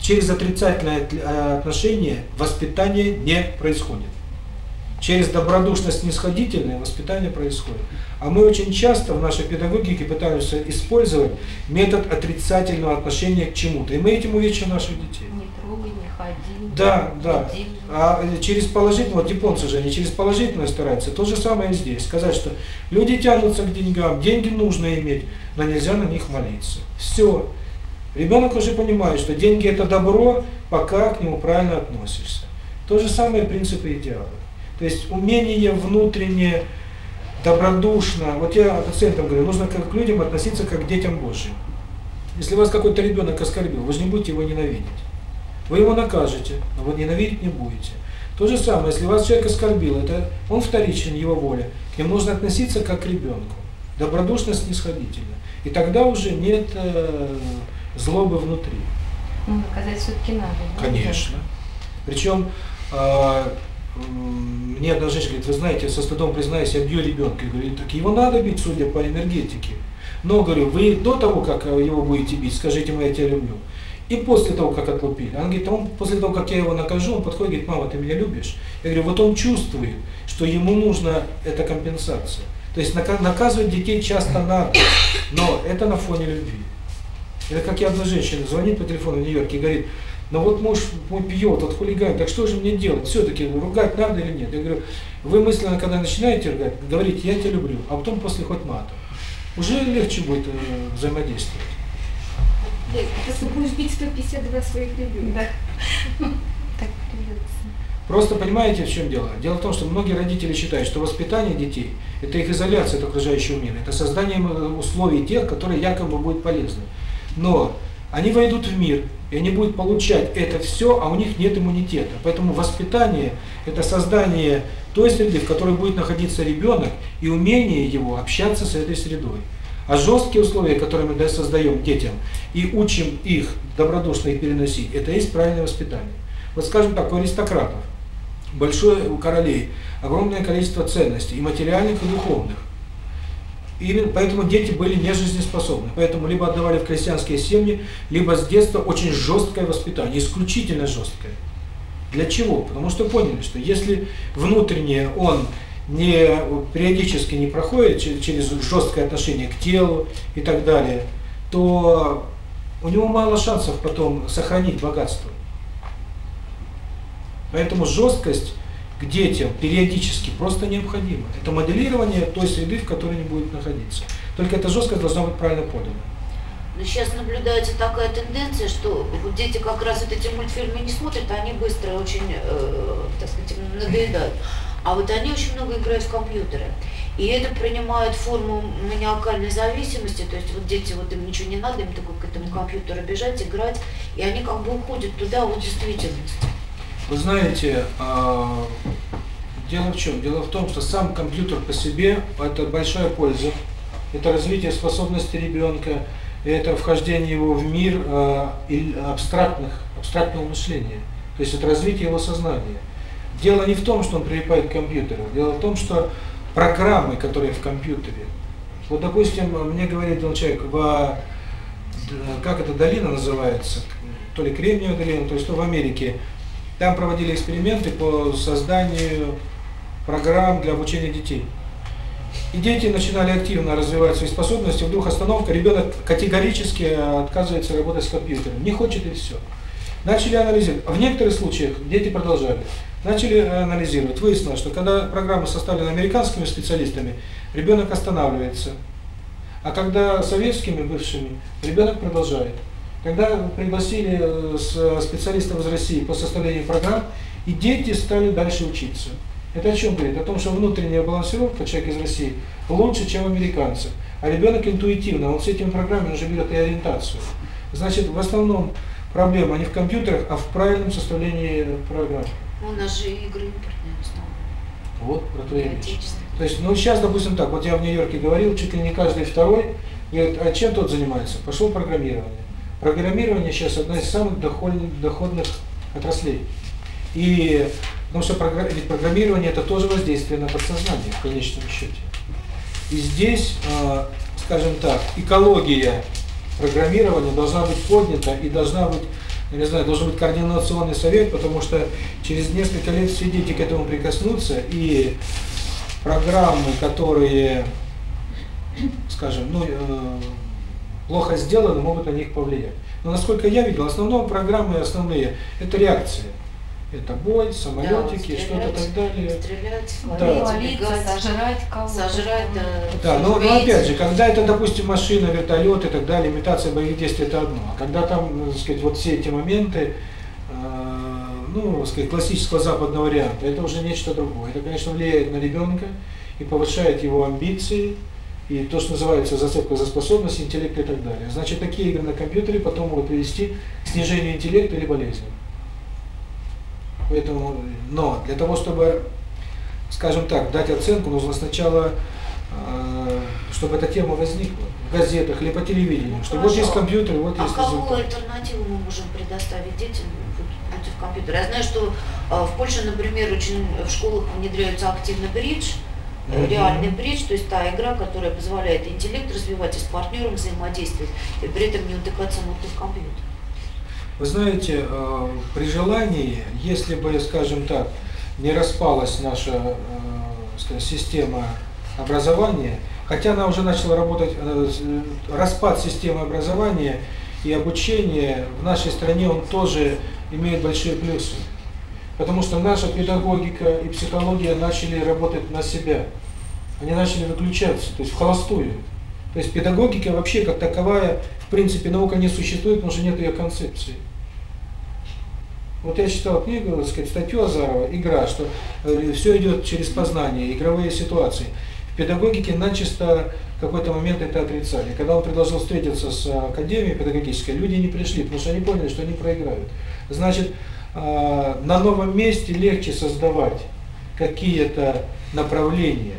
Через отрицательное э, отношение воспитание не происходит. Через добродушность нисходительное воспитание происходит. А мы очень часто в нашей педагогике пытаемся использовать метод отрицательного отношения к чему-то. И мы этим увечим наших детей. Да, да. А э, через положительное, вот японцы же, они через положительное стараются. То же самое и здесь. Сказать, что люди тянутся к деньгам, деньги нужно иметь, но нельзя на них молиться. Все. Ребенок уже понимает, что деньги – это добро, пока к нему правильно относишься. То же самое принципы идеалы. То есть умение внутреннее, добродушно. Вот я пациентам говорю, нужно как к людям относиться как к детям Божьим. Если вас какой-то ребенок оскорбил, вы же не будете его ненавидеть вы его накажете, но вы ненавидеть не будете. То же самое, если вас человек оскорбил, это он вторичен, его воля. К нему нужно относиться как к ребенку, добродушно, снисходительно. И тогда уже нет э, злобы внутри. Ну, доказать все-таки надо. Да? Конечно. Причем э, мне одна женщина говорит, вы знаете, со стыдом признаюсь, я бью ребенка. Я говорю, так его надо бить, судя по энергетике. Но, говорю, вы до того, как его будете бить, скажите, мы я тебя люблю. И после того, как отлупили, он говорит, он после того, как я его накажу, он подходит и говорит, мама, ты меня любишь? Я говорю, вот он чувствует, что ему нужна эта компенсация. То есть наказывать детей часто надо, но это на фоне любви. Это как я одна женщина звонит по телефону в Нью-Йорке и говорит, ну вот муж мой пьет, вот хулиган. так что же мне делать? Все-таки ругать надо или нет? Я говорю, вы мысленно, когда начинаете ругать, говорите, я тебя люблю, а потом после хоть мата. Уже легче будет взаимодействовать. Просто понимаете, в чем дело? Дело в том, что многие родители считают, что воспитание детей – это их изоляция от окружающего мира, это создание э, условий тех, которые якобы будут полезны. Но они войдут в мир, и они будут получать это все, а у них нет иммунитета. Поэтому воспитание – это создание той среды, в которой будет находиться ребенок, и умение его общаться с этой средой а жесткие условия, которые мы создаем детям и учим их добродушно их переносить, это есть правильное воспитание. Вот скажем так, у аристократов, большое у королей, огромное количество ценностей, и материальных, и духовных. Именно поэтому дети были не жизнеспособны. Поэтому либо отдавали в крестьянские семьи, либо с детства очень жесткое воспитание, исключительно жесткое. Для чего? Потому что поняли, что если внутреннее он не периодически не проходит через жесткое отношение к телу и так далее, то у него мало шансов потом сохранить богатство. Поэтому жесткость к детям периодически просто необходима. Это моделирование той среды, в которой они будут находиться. Только эта жесткость должна быть правильно подана. Сейчас наблюдается такая тенденция, что дети как раз вот эти мультфильмы не смотрят, а они быстро очень, э, так сказать, надоедают а вот они очень много играют в компьютеры. И это принимает форму маниакальной зависимости, то есть вот дети, вот им ничего не надо, им только к этому компьютеру бежать, играть, и они как бы уходят туда, вот действительность. Вы знаете, а, дело в чем? Дело в том, что сам компьютер по себе – это большая польза, это развитие способности ребенка, это вхождение его в мир а, абстрактных, абстрактного мышления, то есть это развитие его сознания. Дело не в том, что он прилипает к компьютеру. Дело в том, что программы, которые в компьютере. Вот, допустим, мне говорит один человек, во, как это долина называется, то ли Кремниевая долина, то есть то в Америке, там проводили эксперименты по созданию программ для обучения детей. И дети начинали активно развивать свои способности, вдруг остановка, ребенок категорически отказывается работать с компьютером, не хочет и все. Начали анализировать. А в некоторых случаях дети продолжали начали э, анализировать. Выяснилось, что когда программа составлена американскими специалистами, ребенок останавливается. А когда советскими бывшими, ребенок продолжает. Когда пригласили э, э, специалистов из России по составлению программ, и дети стали дальше учиться. Это о чем говорит? О том, что внутренняя балансировка человека из России лучше, чем американцев. А ребенок интуитивно, он с этими программами уже берет и ориентацию. Значит, в основном проблема не в компьютерах, а в правильном составлении программ у нас же игры импортные в основном. Вот, про то. То есть, ну сейчас, допустим, так, вот я в Нью-Йорке говорил, чуть ли не каждый второй говорит, а чем тот занимается? Пошел программирование. Программирование сейчас одна из самых доходных, доходных отраслей. И потому что программ, ведь программирование это тоже воздействие на подсознание в конечном счете. И здесь, э, скажем так, экология программирования должна быть поднята и должна быть я не знаю, должен быть координационный совет, потому что через несколько лет все дети к этому прикоснуться и программы, которые, скажем, ну, э, плохо сделаны, могут на них повлиять. Но насколько я видел, основные программы, основные, это реакции это бой, самолетики, да, что-то так далее. Стрелять, да. Валиться, сожрать Сожрать, да. Да, но, но опять же, когда это, допустим, машина, вертолет и так далее, имитация боевых действий это одно. А когда там, так сказать, вот все эти моменты, э, ну, так сказать, классического западного варианта, это уже нечто другое. Это, конечно, влияет на ребенка и повышает его амбиции, и то, что называется зацепка за способность, интеллект и так далее. Значит, такие игры на компьютере потом могут привести к снижению интеллекта или болезни. Поэтому, но для того, чтобы, скажем так, дать оценку, нужно сначала, э, чтобы эта тема возникла в газетах или по телевидению, ну, что хорошо. вот есть компьютер, вот а есть результат. А какую альтернативу мы можем предоставить детям против компьютера? Я знаю, что э, в Польше, например, очень в школах внедряется активный бридж, э, реальный бридж, то есть та игра, которая позволяет интеллект развивать и с партнером взаимодействовать, и при этом не утыкаться в компьютер. Вы знаете, э, при желании, если бы, скажем так, не распалась наша э, сказать, система образования, хотя она уже начала работать, э, распад системы образования и обучения в нашей стране, он тоже имеет большие плюсы. Потому что наша педагогика и психология начали работать на себя. Они начали выключаться, то есть в холостую. То есть педагогика вообще как таковая, в принципе, наука не существует, потому что нет ее концепции. Вот я читал книгу, вот, сказать, статью Азарова «Игра», что э, все идет через познание, игровые ситуации. В педагогике начисто какой-то момент это отрицали. Когда он предложил встретиться с э, Академией педагогической, люди не пришли, потому что они поняли, что они проиграют. Значит, э, на новом месте легче создавать какие-то направления,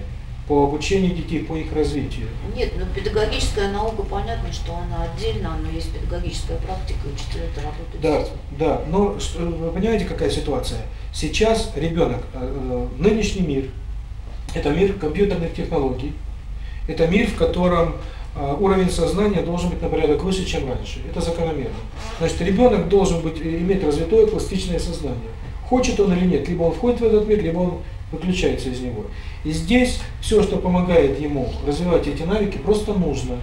по обучению детей, по их развитию? Нет, ну педагогическая наука, понятно, что она отдельно, но есть педагогическая практика, учителя это работает. Да, да, но вы понимаете, какая ситуация? Сейчас ребенок, э, э, нынешний мир, это мир компьютерных технологий, это мир, в котором э, уровень сознания должен быть на порядок выше, чем раньше. Это закономерно. Значит, ребенок должен быть, иметь развитое пластичное сознание. Хочет он или нет, либо он входит в этот мир, либо он выключается из него. И здесь все, что помогает ему развивать эти навыки, просто нужно.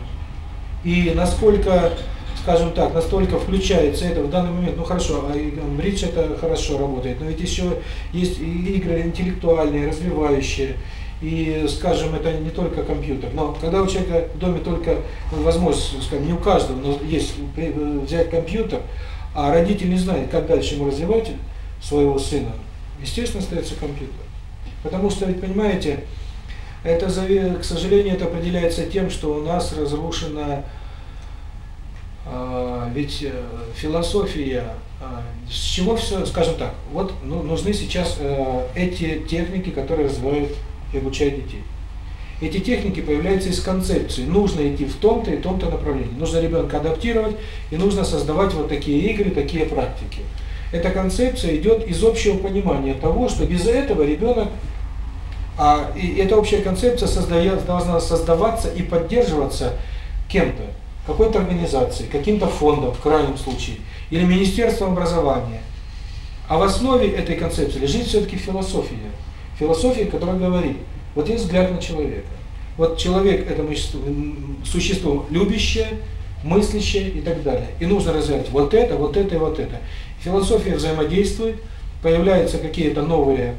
И насколько, скажем так, настолько включается это в данный момент, ну хорошо, а бридж это хорошо работает, но ведь еще есть игры интеллектуальные, развивающие. И, скажем, это не только компьютер. Но когда у человека в доме только возможность, ну, скажем, не у каждого, но есть взять компьютер, а родитель не знает, как дальше ему развивать своего сына, естественно, остается компьютер. Потому что, ведь понимаете, это, к сожалению, это определяется тем, что у нас разрушена а, э, ведь философия, э, с чего все, скажем так, вот ну, нужны сейчас э, эти техники, которые развивают и обучают детей. Эти техники появляются из концепции. Нужно идти в том-то и том-то направлении. Нужно ребенка адаптировать и нужно создавать вот такие игры, такие практики эта концепция идет из общего понимания того, что без этого ребенок, а и эта общая концепция создает, должна создаваться и поддерживаться кем-то, какой-то организацией, каким-то фондом в крайнем случае, или Министерством образования. А в основе этой концепции лежит все-таки философия. Философия, которая говорит, вот есть взгляд на человека. Вот человек – это существо любящее, мыслящее и так далее. И нужно развивать вот это, вот это и вот это философия взаимодействует, появляются какие-то новые,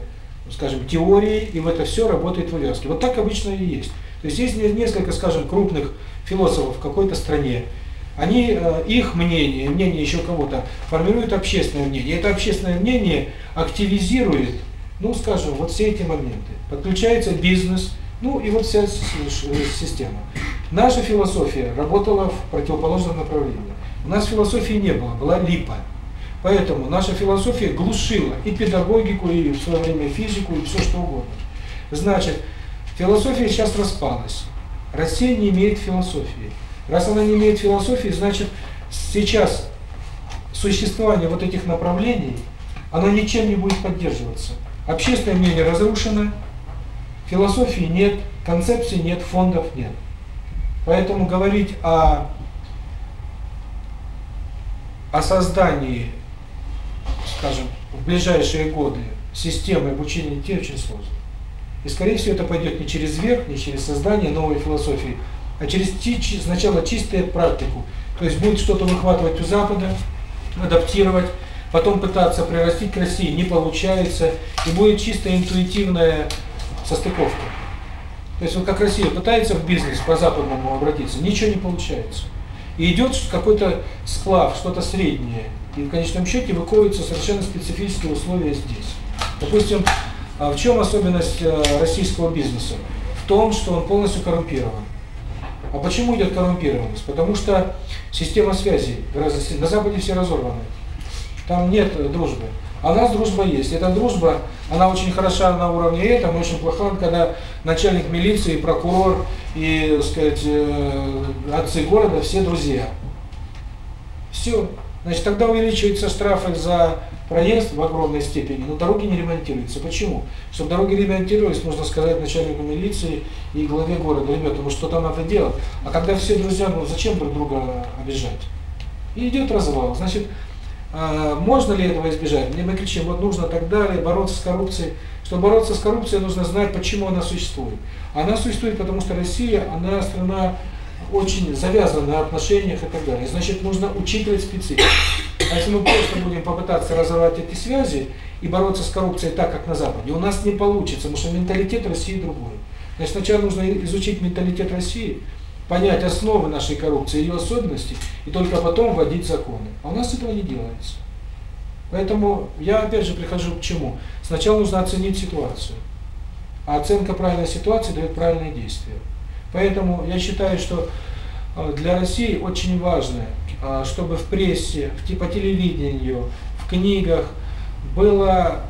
скажем, теории, и в это все работает в. Вот так обычно и есть. То есть есть несколько, скажем, крупных философов в какой-то стране, они, их мнение, мнение еще кого-то, формирует общественное мнение. Это общественное мнение активизирует, ну, скажем, вот все эти моменты. Подключается бизнес, ну, и вот вся система. Наша философия работала в противоположном направлении. У нас философии не было, была липа. Поэтому наша философия глушила и педагогику, и в свое время физику, и все что угодно. Значит, философия сейчас распалась. Россия не имеет философии. Раз она не имеет философии, значит, сейчас существование вот этих направлений, оно ничем не будет поддерживаться. Общественное мнение разрушено, философии нет, концепции нет, фондов нет. Поэтому говорить о о создании скажем, в ближайшие годы системы обучения детей очень сложно. И, скорее всего, это пойдет не через верх, не через создание новой философии, а через сначала чистую практику. То есть будет что-то выхватывать у Запада, адаптировать, потом пытаться прирастить к России, не получается, и будет чисто интуитивная состыковка. То есть вот как Россия пытается в бизнес по западному обратиться, ничего не получается. И идет какой-то сплав, что-то среднее. И в конечном счете выковываются совершенно специфические условия здесь. Допустим, а в чем особенность э, российского бизнеса? В том, что он полностью коррумпирован. А почему идет коррумпированность? Потому что система связи на Западе все разорваны. Там нет э, дружбы. А у нас дружба есть. Эта дружба, она очень хороша на уровне этом, очень плоха, когда начальник милиции, прокурор, и, сказать, э, отцы города все друзья. Все. Значит, тогда увеличиваются штрафы за проезд в огромной степени, но дороги не ремонтируются. Почему? Чтобы дороги ремонтировались, нужно сказать начальнику милиции и главе города, ребята, ну что там надо делать. А когда все друзья, ну зачем друг друга обижать? И идет развал. Значит, Э, можно ли этого избежать? Не мы кричим, вот нужно так далее, бороться с коррупцией. Чтобы бороться с коррупцией, нужно знать, почему она существует. Она существует, потому что Россия, она страна очень завязана на отношениях и так далее. Значит, нужно учитывать специфику. А если мы просто будем попытаться разорвать эти связи и бороться с коррупцией так, как на Западе, у нас не получится, потому что менталитет России другой. Значит, сначала нужно изучить менталитет России, понять основы нашей коррупции, ее особенности, и только потом вводить законы. А у нас этого не делается. Поэтому я опять же прихожу к чему? Сначала нужно оценить ситуацию. А оценка правильной ситуации дает правильные действия. Поэтому я считаю, что э, для России очень важно, э, чтобы в прессе, в по телевидению, в книгах было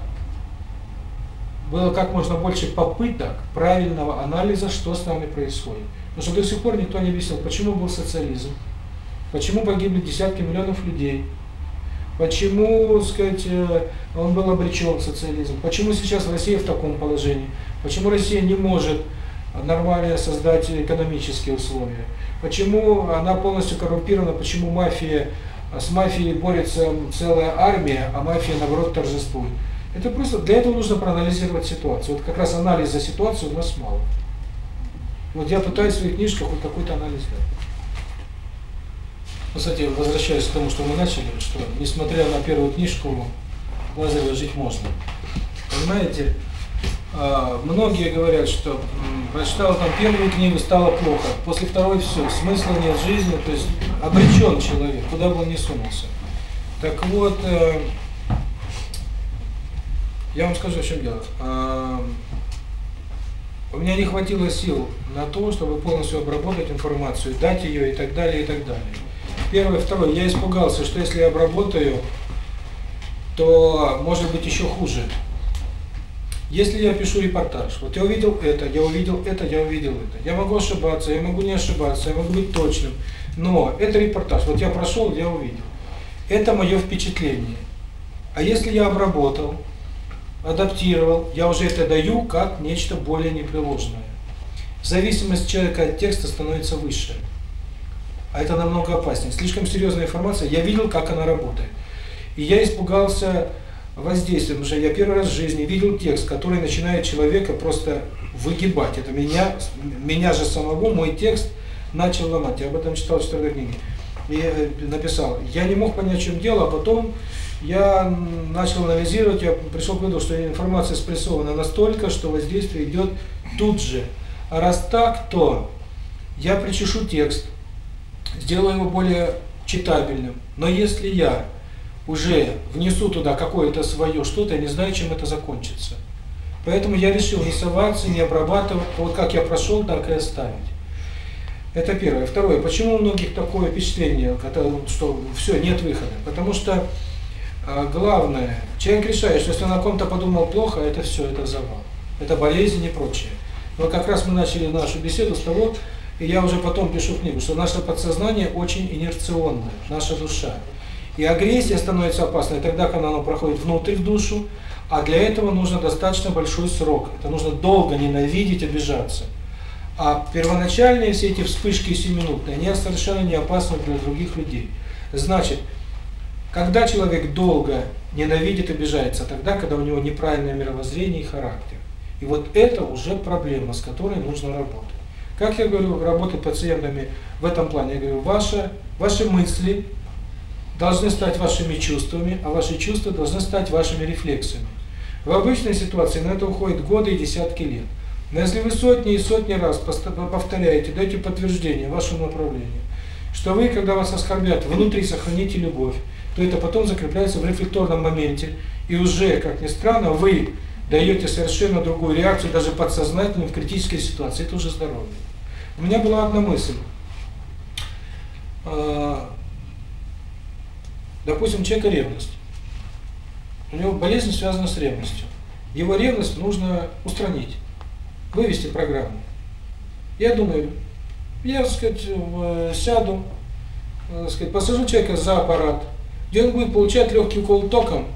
было как можно больше попыток правильного анализа, что с нами происходит. Но что до сих пор никто не объяснил, почему был социализм, почему погибли десятки миллионов людей, почему, сказать, э, он был обречен социализм, почему сейчас Россия в таком положении, почему Россия не может нормально создать экономические условия, почему она полностью коррумпирована, почему мафия, а с мафией борется целая армия, а мафия, наоборот, торжествует. Это просто для этого нужно проанализировать ситуацию. Вот как раз анализа ситуации у нас мало. Вот я пытаюсь в своих книжках вот какой-то анализ дать. Ну, кстати, возвращаясь к тому, что мы начали, что несмотря на первую книжку, Лазарева жить можно. Понимаете, а, многие говорят, что прочитал там первую книгу, стало плохо, после второй все, смысла нет жизни, то есть обречен человек, куда бы он ни сунулся. Так вот, э, я вам скажу, в чем дело. А, у меня не хватило сил на то, чтобы полностью обработать информацию, дать ее и так далее, и так далее. Первое, второе, я испугался, что если я обработаю, то может быть еще хуже. Если я пишу репортаж, вот я увидел это, я увидел это, я увидел это. Я могу ошибаться, я могу не ошибаться, я могу быть точным. Но это репортаж, вот я прошел, я увидел. Это мое впечатление. А если я обработал, адаптировал, я уже это даю как нечто более непреложное. Зависимость человека от текста становится выше. А это намного опаснее. Слишком серьезная информация. Я видел, как она работает. И я испугался воздействия, потому что я первый раз в жизни видел текст, который начинает человека просто выгибать. Это меня, меня же самого, мой текст начал ломать. Я об этом читал в четвертой книге. И написал, я не мог понять, в чем дело, а потом я начал анализировать, я пришел к выводу, что информация спрессована настолько, что воздействие идет тут же. А раз так, то я причешу текст, сделаю его более читабельным. Но если я уже внесу туда какое-то свое что-то, я не знаю, чем это закончится. Поэтому я решил не соваться, не обрабатывать, вот как я прошел, так и оставить. Это первое. Второе. Почему у многих такое впечатление, что все, нет выхода? Потому что а главное, человек решает, что если он о ком-то подумал плохо, это все, это завал. Это болезнь и прочее. Но как раз мы начали нашу беседу с того, и я уже потом пишу книгу, что наше подсознание очень инерционное, наша душа. И агрессия становится опасной тогда, когда она проходит внутрь в душу, а для этого нужно достаточно большой срок. Это нужно долго ненавидеть, обижаться. А первоначальные все эти вспышки семинутные, они совершенно не опасны для других людей. Значит, когда человек долго ненавидит, обижается, тогда, когда у него неправильное мировоззрение и характер. И вот это уже проблема, с которой нужно работать. Как я говорю, работать пациентами в этом плане, я говорю, ваши, ваши мысли должны стать вашими чувствами, а ваши чувства должны стать вашими рефлексами. В обычной ситуации на это уходит годы и десятки лет. Но если вы сотни и сотни раз повторяете, даете подтверждение вашему направлению, что вы, когда вас оскорбят, внутри сохраните любовь, то это потом закрепляется в рефлекторном моменте. И уже, как ни странно, вы даете совершенно другую реакцию, даже подсознательную, в критической ситуации. Это уже здоровье. У меня была одна мысль. А, допустим, человека ревность. У него болезнь связана с ревностью. Его ревность нужно устранить, вывести программу. Я думаю, я, так сказать, сяду, э, так сказать, посажу человека за аппарат, где он будет получать легкий укол током,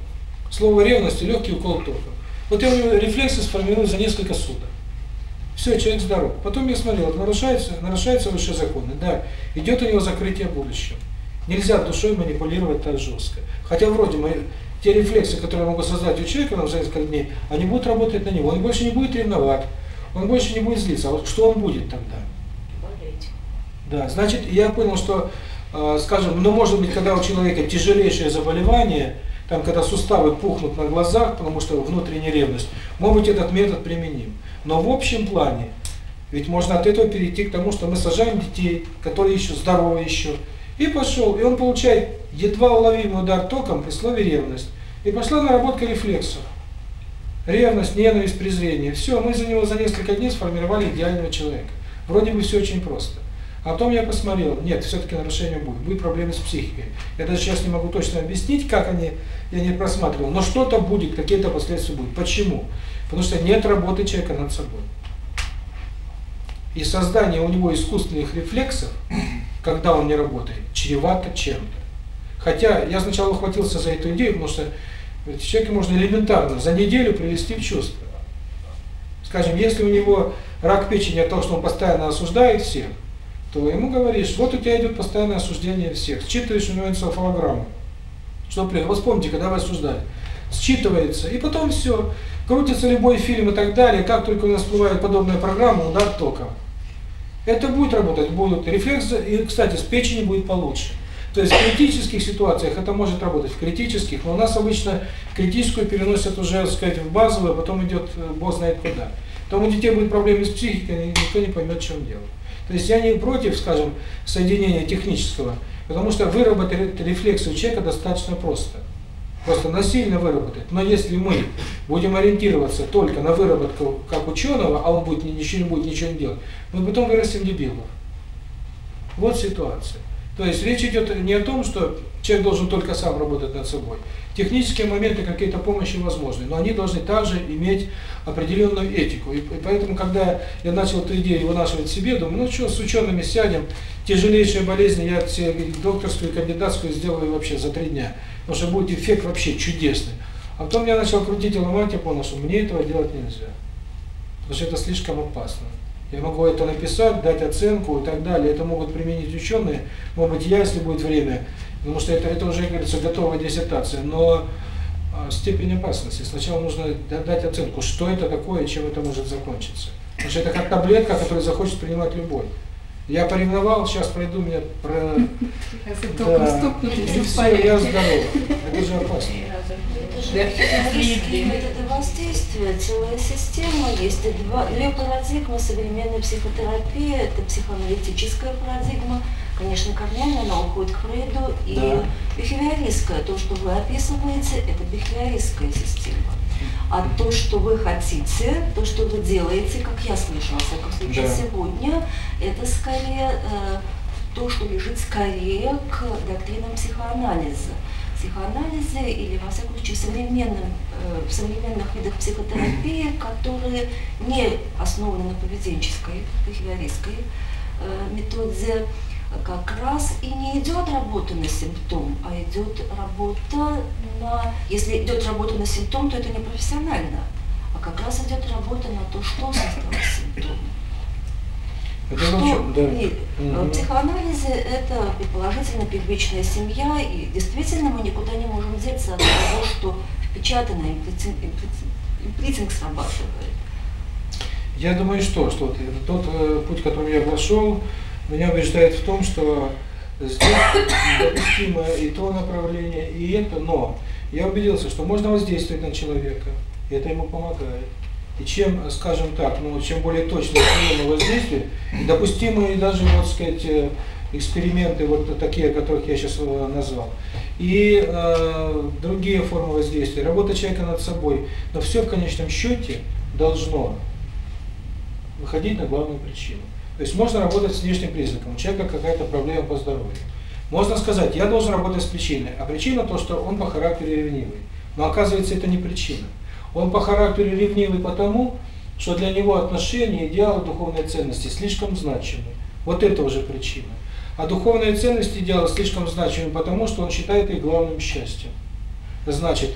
слово ревности, легкий укол током. Вот я у него рефлексы сформируют за несколько суток. Все, человек здоров. Потом я смотрел, нарушается, нарушается нарушаются высшие законы. Да, идет у него закрытие будущего. Нельзя душой манипулировать так жестко. Хотя вроде мои, те рефлексы, которые я могу создать у человека нам за несколько дней, они будут работать на него. Он больше не будет ревновать, он больше не будет злиться. А вот что он будет тогда? Болеть. Да, значит, я понял, что скажем, ну может быть, когда у человека тяжелейшее заболевание, там, когда суставы пухнут на глазах, потому что внутренняя ревность, может быть, этот метод применим. Но в общем плане, ведь можно от этого перейти к тому, что мы сажаем детей, которые еще здоровы еще, и пошел, и он получает едва уловимый удар током при слове «ревность». И пошла наработка рефлексов. Ревность, ненависть, презрение. Все, мы за него за несколько дней сформировали идеального человека. Вроде бы все очень просто. А потом я посмотрел, нет, все-таки нарушение будет, будет проблемы с психикой. Я даже сейчас не могу точно объяснить, как они, я не просматривал, но что-то будет, какие-то последствия будут. Почему? Потому что нет работы человека над собой. И создание у него искусственных рефлексов, когда он не работает, чревато чем-то. Хотя я сначала ухватился за эту идею, потому что человека можно элементарно за неделю привести в чувство. Скажем, если у него рак печени от того, что он постоянно осуждает всех, то ему говоришь, вот у тебя идет постоянное осуждение всех, считываешь у него энцефалограмму. Что, вот помните, когда вы осуждали, считывается, и потом все, крутится любой фильм и так далее, как только у нас всплывает подобная программа, удар Тока, Это будет работать, будут. Рефлексы, и, кстати, с печени будет получше. То есть в критических ситуациях это может работать, в критических, но у нас обычно критическую переносят уже, так сказать, в базовую, а потом идет э, бог знает куда. Там у детей будут проблемы с психикой, никто не поймет, в чем дело. Христиане против, скажем, соединения технического, потому что выработать рефлекс у человека достаточно просто. Просто насильно выработать. Но если мы будем ориентироваться только на выработку как ученого, а он будет ничего не будет ничего не делать, мы потом вырастем дебилов. Вот ситуация. То есть речь идет не о том, что Человек должен только сам работать над собой. Технические моменты, какие-то помощи возможны, но они должны также иметь определенную этику. И, поэтому, когда я начал эту идею вынашивать себе, думаю, ну что, с учеными сядем, тяжелейшие болезни, я все докторскую и кандидатскую сделаю вообще за три дня, потому что будет эффект вообще чудесный. А потом я начал крутить и ломать, я понял, что мне этого делать нельзя, потому что это слишком опасно. Я могу это написать, дать оценку и так далее. Это могут применить ученые. Может быть, я, если будет время, ну, Потому что это, это уже, как говорится, готовая диссертация. Но а, степень опасности. Сначала нужно дать оценку, что это такое, чем это может закончиться. Потому что это как таблетка, которую захочет принимать любой. Я поревновал, сейчас пройду, меня про... Да, и все, я здоров. Это же опасно. Это воздействие, целая система есть. Два, две парадигмы современной психотерапии, это психоаналитическая парадигма, конечно, корнями она уходит к фрейду И да. бихевиористская, то, что вы описываете, это бихевиористская система. А то, что вы хотите, то, что вы делаете, как я слышу, во всяком случае, да. сегодня, это скорее э, то, что лежит скорее к доктринам психоанализа. Психоанализе или, во всяком случае, в, современном, э, в современных видах психотерапии, которые не основаны на поведенческой, бихевиористской э, методе, как раз и не идет работа на симптом, а идет работа на... Если идет работа на симптом, то это не профессионально, а как раз идет работа на то, что создало симптом. Что значит, да. и, угу. в психоанализе это предположительно первичная семья, и действительно мы никуда не можем деться от того, что впечатано имплитинг срабатывает. Я думаю, что, что это тот путь, которым я прошел, меня убеждает в том, что здесь допустимо и то направление, и это, но я убедился, что можно воздействовать на человека, и это ему помогает. И чем, скажем так, ну, чем более точно приемы воздействия, допустимые даже, вот сказать, э, эксперименты, вот такие, которых я сейчас э, назвал, и э, другие формы воздействия, работа человека над собой, но все в конечном счете должно выходить на главную причину. То есть можно работать с внешним признаком. У человека какая-то проблема по здоровью. Можно сказать, я должен работать с причиной, а причина то, что он по характеру ревнивый. Но оказывается, это не причина. Он по характеру ревнивый потому, что для него отношения, идеалы, духовные ценности слишком значимы. Вот это уже причина. А духовные ценности, идеалы слишком значимы потому, что он считает их главным счастьем. Значит,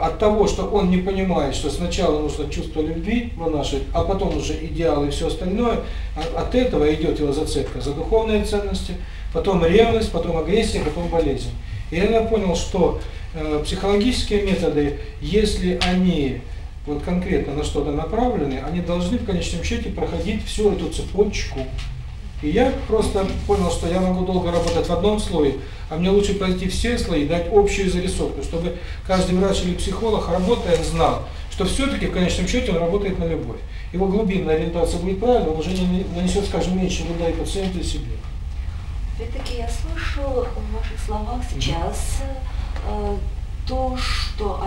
от того, что он не понимает, что сначала нужно чувство любви вынашивать, а потом уже идеалы и все остальное, а от этого идет его зацепка за духовные ценности, потом ревность, потом агрессия, потом болезнь. И я понял, что э, психологические методы, если они вот конкретно на что-то направлены, они должны в конечном счете проходить всю эту цепочку и я просто понял, что я могу долго работать в одном слое, а мне лучше пройти все слои и дать общую зарисовку, чтобы каждый врач или психолог, работая, знал, что все-таки в конечном счете он работает на любовь. Его глубинная ориентация будет правильной, он уже не нанесет, скажем, меньше вреда и пациенту, и себе. Опять-таки я слышу в ваших словах сейчас э, то, что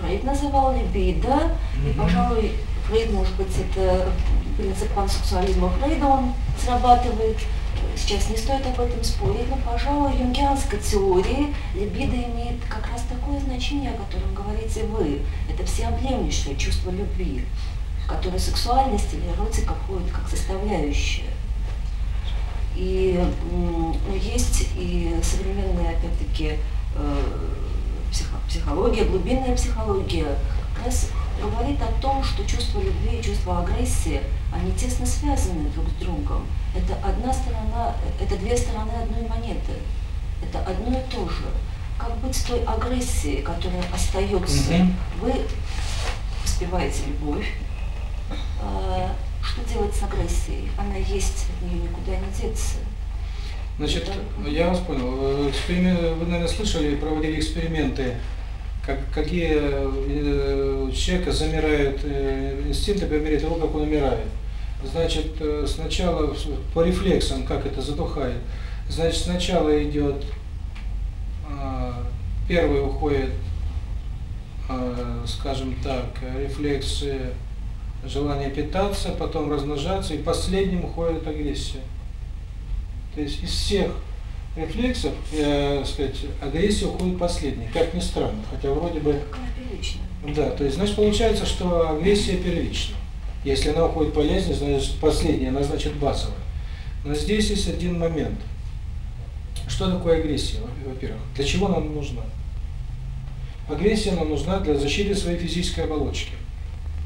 проект называл «Либидо», mm -hmm. и, пожалуй, Фрейд, может быть, это принцип пансексуализма Фрейда, он срабатывает. Сейчас не стоит об этом спорить, но, пожалуй, юнгианской теории либидо имеет как раз такое значение, о котором говорите вы. Это всеобъемлющее чувство любви, в которое сексуальность или эротика входит как составляющая. И ну, есть и современная, опять-таки, э, психо психология, глубинная психология, Гресс говорит о том, что чувство любви и чувство агрессии, они тесно связаны друг с другом. Это одна сторона, это две стороны одной монеты. Это одно и то же. Как быть с той агрессией, которая остается? Вы воспеваете любовь. Что делать с агрессией? Она есть, от нее никуда не деться. Значит, я вас понял. Эксперимент, вы, наверное, слышали, проводили эксперименты как, какие человека замирают э, инстинкты по того, как он умирает. Значит, сначала по рефлексам, как это затухает, значит, сначала идет, первый уходит, скажем так, рефлексы желание питаться, потом размножаться, и последним уходит агрессия. То есть из всех рефлексов, э, сказать, агрессию уходит последний, как ни странно, хотя вроде бы... Да, то есть, значит, получается, что агрессия первична. Если она уходит полезнее, значит, последняя, она значит базовая. Но здесь есть один момент. Что такое агрессия, во-первых? Для чего она нам нужна? Агрессия нам нужна для защиты своей физической оболочки.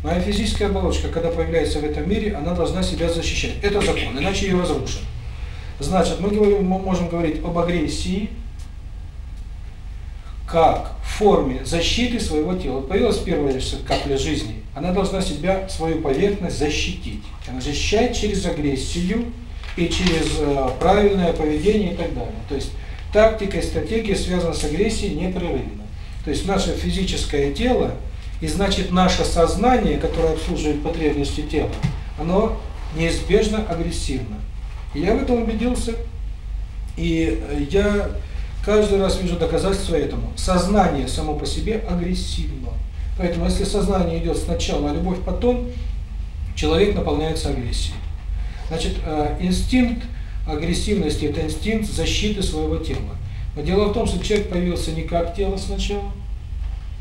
Моя физическая оболочка, когда появляется в этом мире, она должна себя защищать. Это закон, иначе ее разрушат. Значит, мы, говорим, мы можем говорить об агрессии как форме защиты своего тела. Появилась первая капля жизни. Она должна себя, свою поверхность защитить. Она защищает через агрессию и через э, правильное поведение и так далее. То есть тактика и стратегия связаны с агрессией непрерывно. То есть наше физическое тело и значит наше сознание, которое обслуживает потребности тела, оно неизбежно агрессивно. Я в этом убедился, и я каждый раз вижу доказательства этому. Сознание само по себе агрессивно. Поэтому если сознание идет сначала, а любовь потом, человек наполняется агрессией. Значит, инстинкт агрессивности – это инстинкт защиты своего тела. Но дело в том, что человек появился не как тело сначала,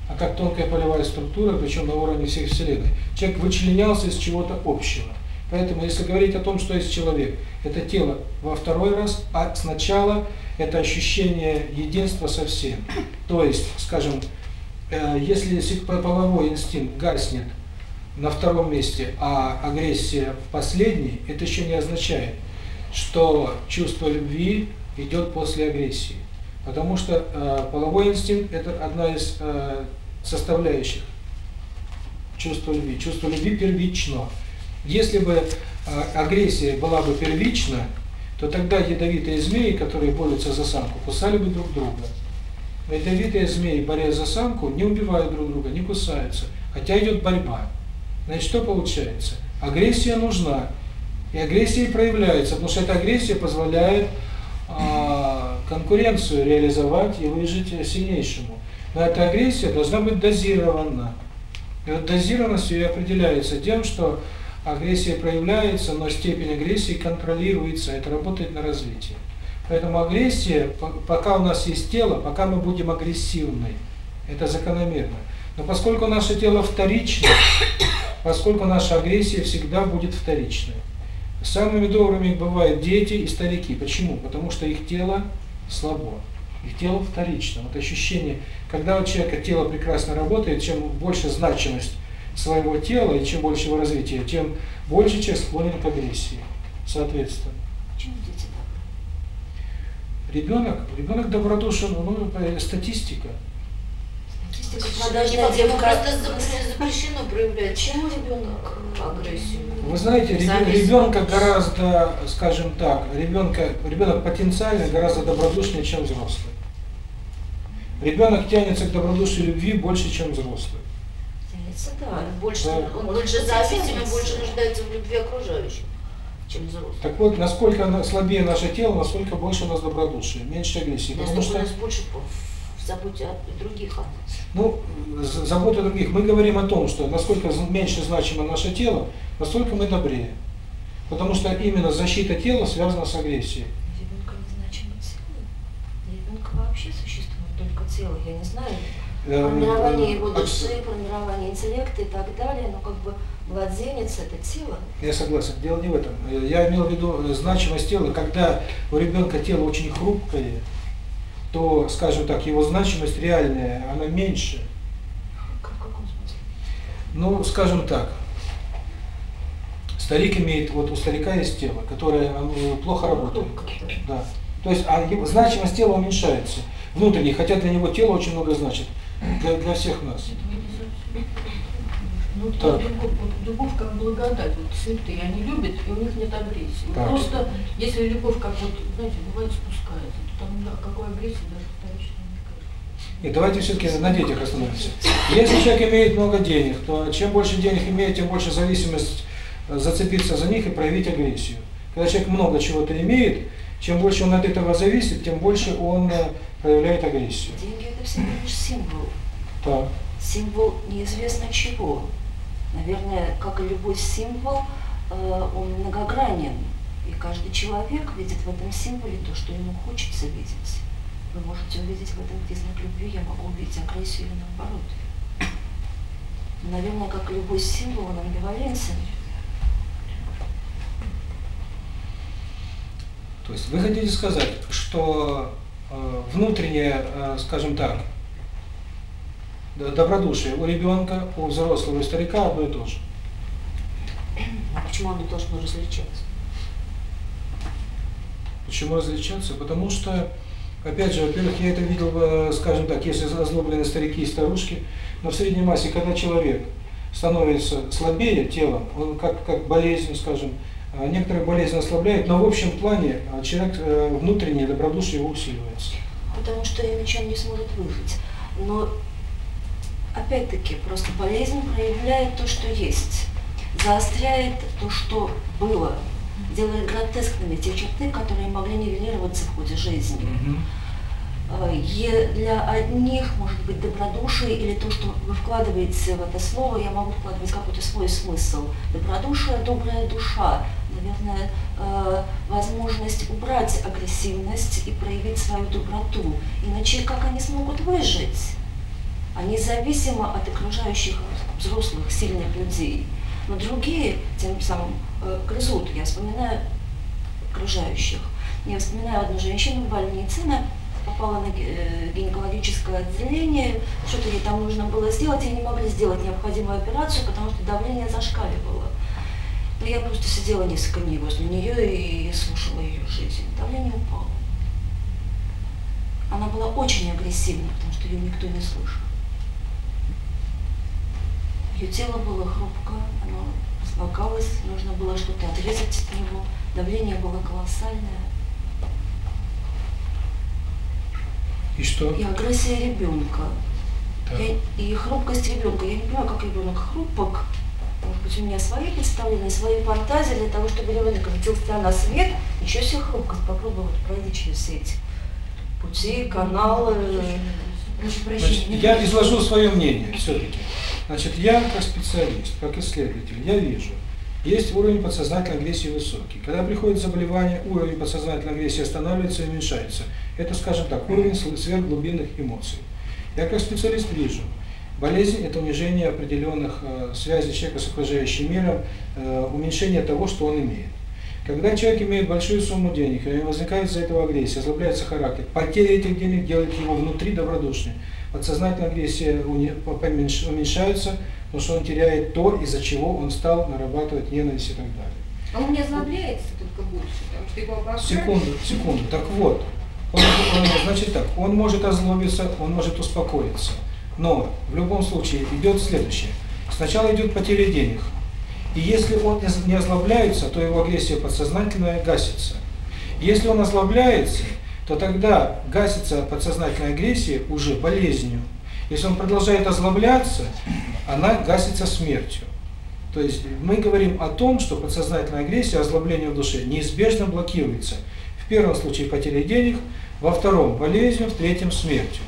а как тонкая полевая структура, причем на уровне всех Вселенной. Человек вычленялся из чего-то общего. Поэтому, если говорить о том, что есть человек, это тело во второй раз, а сначала это ощущение единства со всем. То есть, скажем, э, если половой инстинкт гаснет на втором месте, а агрессия в последней, это еще не означает, что чувство любви идет после агрессии. Потому что э, половой инстинкт – это одна из э, составляющих чувства любви. Чувство любви первично. Если бы а, агрессия была бы первична, то тогда ядовитые змеи, которые борются за самку, кусали бы друг друга. Ядовитые змеи, борясь за самку, не убивают друг друга, не кусаются, хотя идет борьба. Значит, что получается? Агрессия нужна, и агрессия проявляется, потому что эта агрессия позволяет а, конкуренцию реализовать и выжить сильнейшему. Но эта агрессия должна быть дозирована. И вот дозированность ее определяется тем, что агрессия проявляется, но степень агрессии контролируется, это работает на развитие. Поэтому агрессия, пока у нас есть тело, пока мы будем агрессивны, это закономерно. Но поскольку наше тело вторичное, поскольку наша агрессия всегда будет вторичной. Самыми добрыми бывают дети и старики. Почему? Потому что их тело слабо. Их тело вторично. Вот ощущение, когда у человека тело прекрасно работает, чем больше значимость своего тела, и чем больше его развития, тем больше человек склонен к агрессии. Соответственно. Ребенок, ребенок добродушен, ну, ну статистика. Подождите, ему просто запрещено проявлять. Чему ребенок агрессию? Вы знаете, ребенка гораздо, скажем так, ребенка, ребенок потенциально гораздо добродушнее, чем взрослый. Ребенок тянется к добродушию любви больше, чем взрослый нравится, да. Больше, он, он больше зависим, он больше нуждается в любви окружающих. Чем взрослых. так вот, насколько слабее наше тело, насколько больше у нас добродушия, меньше агрессии. Потому что... у нас больше заботы о других. Ну, заботы о других. Мы говорим о том, что насколько меньше значимо наше тело, настолько мы добрее. Потому что именно защита тела связана с агрессией. Ребенка не значимо целое. Для ребенка вообще существует только тело. Я не знаю, формирование э, его души, формирование интеллекта и так далее, но как бы младенец – это тело. Я согласен, дело не в этом. Э, я имел в виду э, значимость тела. Когда у ребенка тело очень хрупкое, то, скажем так, его значимость реальная, она меньше. Как, каком смысле? Ну, скажем так, старик имеет, вот у старика есть тело, которое плохо работает. Да. То есть а его, значимость тела уменьшается внутренне, хотя для него тело очень много значит для, всех нас. Ну, любовь как благодать, вот святые, они любят, и у них нет агрессии. Так. Просто, если любовь как вот, знаете, бывает спускается, то там о какой агрессии даже вторично не кажется. И давайте все-таки на детях остановимся. Если человек имеет много денег, то чем больше денег имеет, тем больше зависимость зацепиться за них и проявить агрессию. Когда человек много чего-то имеет, чем больше он от этого зависит, тем больше он проявляет агрессию. Деньги написать лишь символ. Да. Символ неизвестно чего. Наверное, как и любой символ, он многогранен. И каждый человек видит в этом символе то, что ему хочется видеть. Вы можете увидеть в этом признак любви, я могу увидеть агрессию или наоборот. Наверное, как и любой символ, он амбивалентен. То есть вы хотите сказать, что внутреннее, э, скажем так, добродушие у ребенка, у взрослого, у старика одно и то же. А почему оно должно различаться? Почему различаться? Потому что, опять же, во-первых, я это видел, э, скажем так, если озлоблены старики и старушки, но в средней массе, когда человек становится слабее телом, он как, как болезнь, скажем, некоторые болезни ослабляют, но в общем плане а, человек э, внутреннее добродушие его усиливается. Потому что иначе не сможет выжить. Но опять-таки просто болезнь проявляет то, что есть, заостряет то, что было, делает гротескными те черты, которые могли нивелироваться в ходе жизни. Mm для одних может быть добродушие или то, что вы вкладываете в это слово, я могу вкладывать какой-то свой смысл. Добродушие, добрая душа, наверное, э, возможность убрать агрессивность и проявить свою доброту. Иначе как они смогут выжить? Они зависимы от окружающих взрослых, сильных людей. Но другие тем самым э, грызут. Я вспоминаю окружающих. Я вспоминаю одну женщину в больнице, она попала на э, гинекологическое отделение, что-то ей там нужно было сделать, и не могли сделать необходимую операцию, потому что давление зашкаливало. Но я просто сидела несколько дней возле нее и слушала ее жизнь. Давление упало. Она была очень агрессивна, потому что ее никто не слушал Ее тело было хрупкое, оно разлагалось, нужно было что-то отрезать от него. Давление было колоссальное. И что? и агрессия ребенка. Я, и хрупкость ребенка. Я не понимаю, как ребенок хрупок. Может быть, у меня свои представления, свои фантазии для того, чтобы ребенок родился на свет. Еще себе хрупкость. Попробуй вот пройди через эти пути, каналы. Значит, я изложу свое мнение все-таки. Значит, я как специалист, как исследователь, я вижу, есть уровень подсознательной агрессии высокий. Когда приходит заболевание, уровень подсознательной агрессии останавливается и уменьшается. Это, скажем так, уровень сверхглубинных эмоций. Я как специалист вижу, болезнь – это унижение определенных э, связей человека с окружающим миром, э, уменьшение того, что он имеет. Когда человек имеет большую сумму денег, у него возникает из-за этого агрессия, ослабляется характер, потеря этих денег делает его внутри добродушнее. Подсознательная агрессия уменьшается, потому что он теряет то, из-за чего он стал нарабатывать ненависть и так далее. А он не ослабляется только больше, потому что его обобрали. Секунду, секунду. Так вот, он, он, значит так, он может озлобиться, он может успокоиться. Но в любом случае идет следующее. Сначала идет потеря денег. И если он не озлобляется, то его агрессия подсознательная гасится. Если он озлобляется, то тогда гасится подсознательная агрессия уже болезнью. Если он продолжает озлобляться, она гасится смертью. То есть мы говорим о том, что подсознательная агрессия, озлобление в душе неизбежно блокируется. В первом случае потеря денег – во втором – болезнью, в третьем – смертью.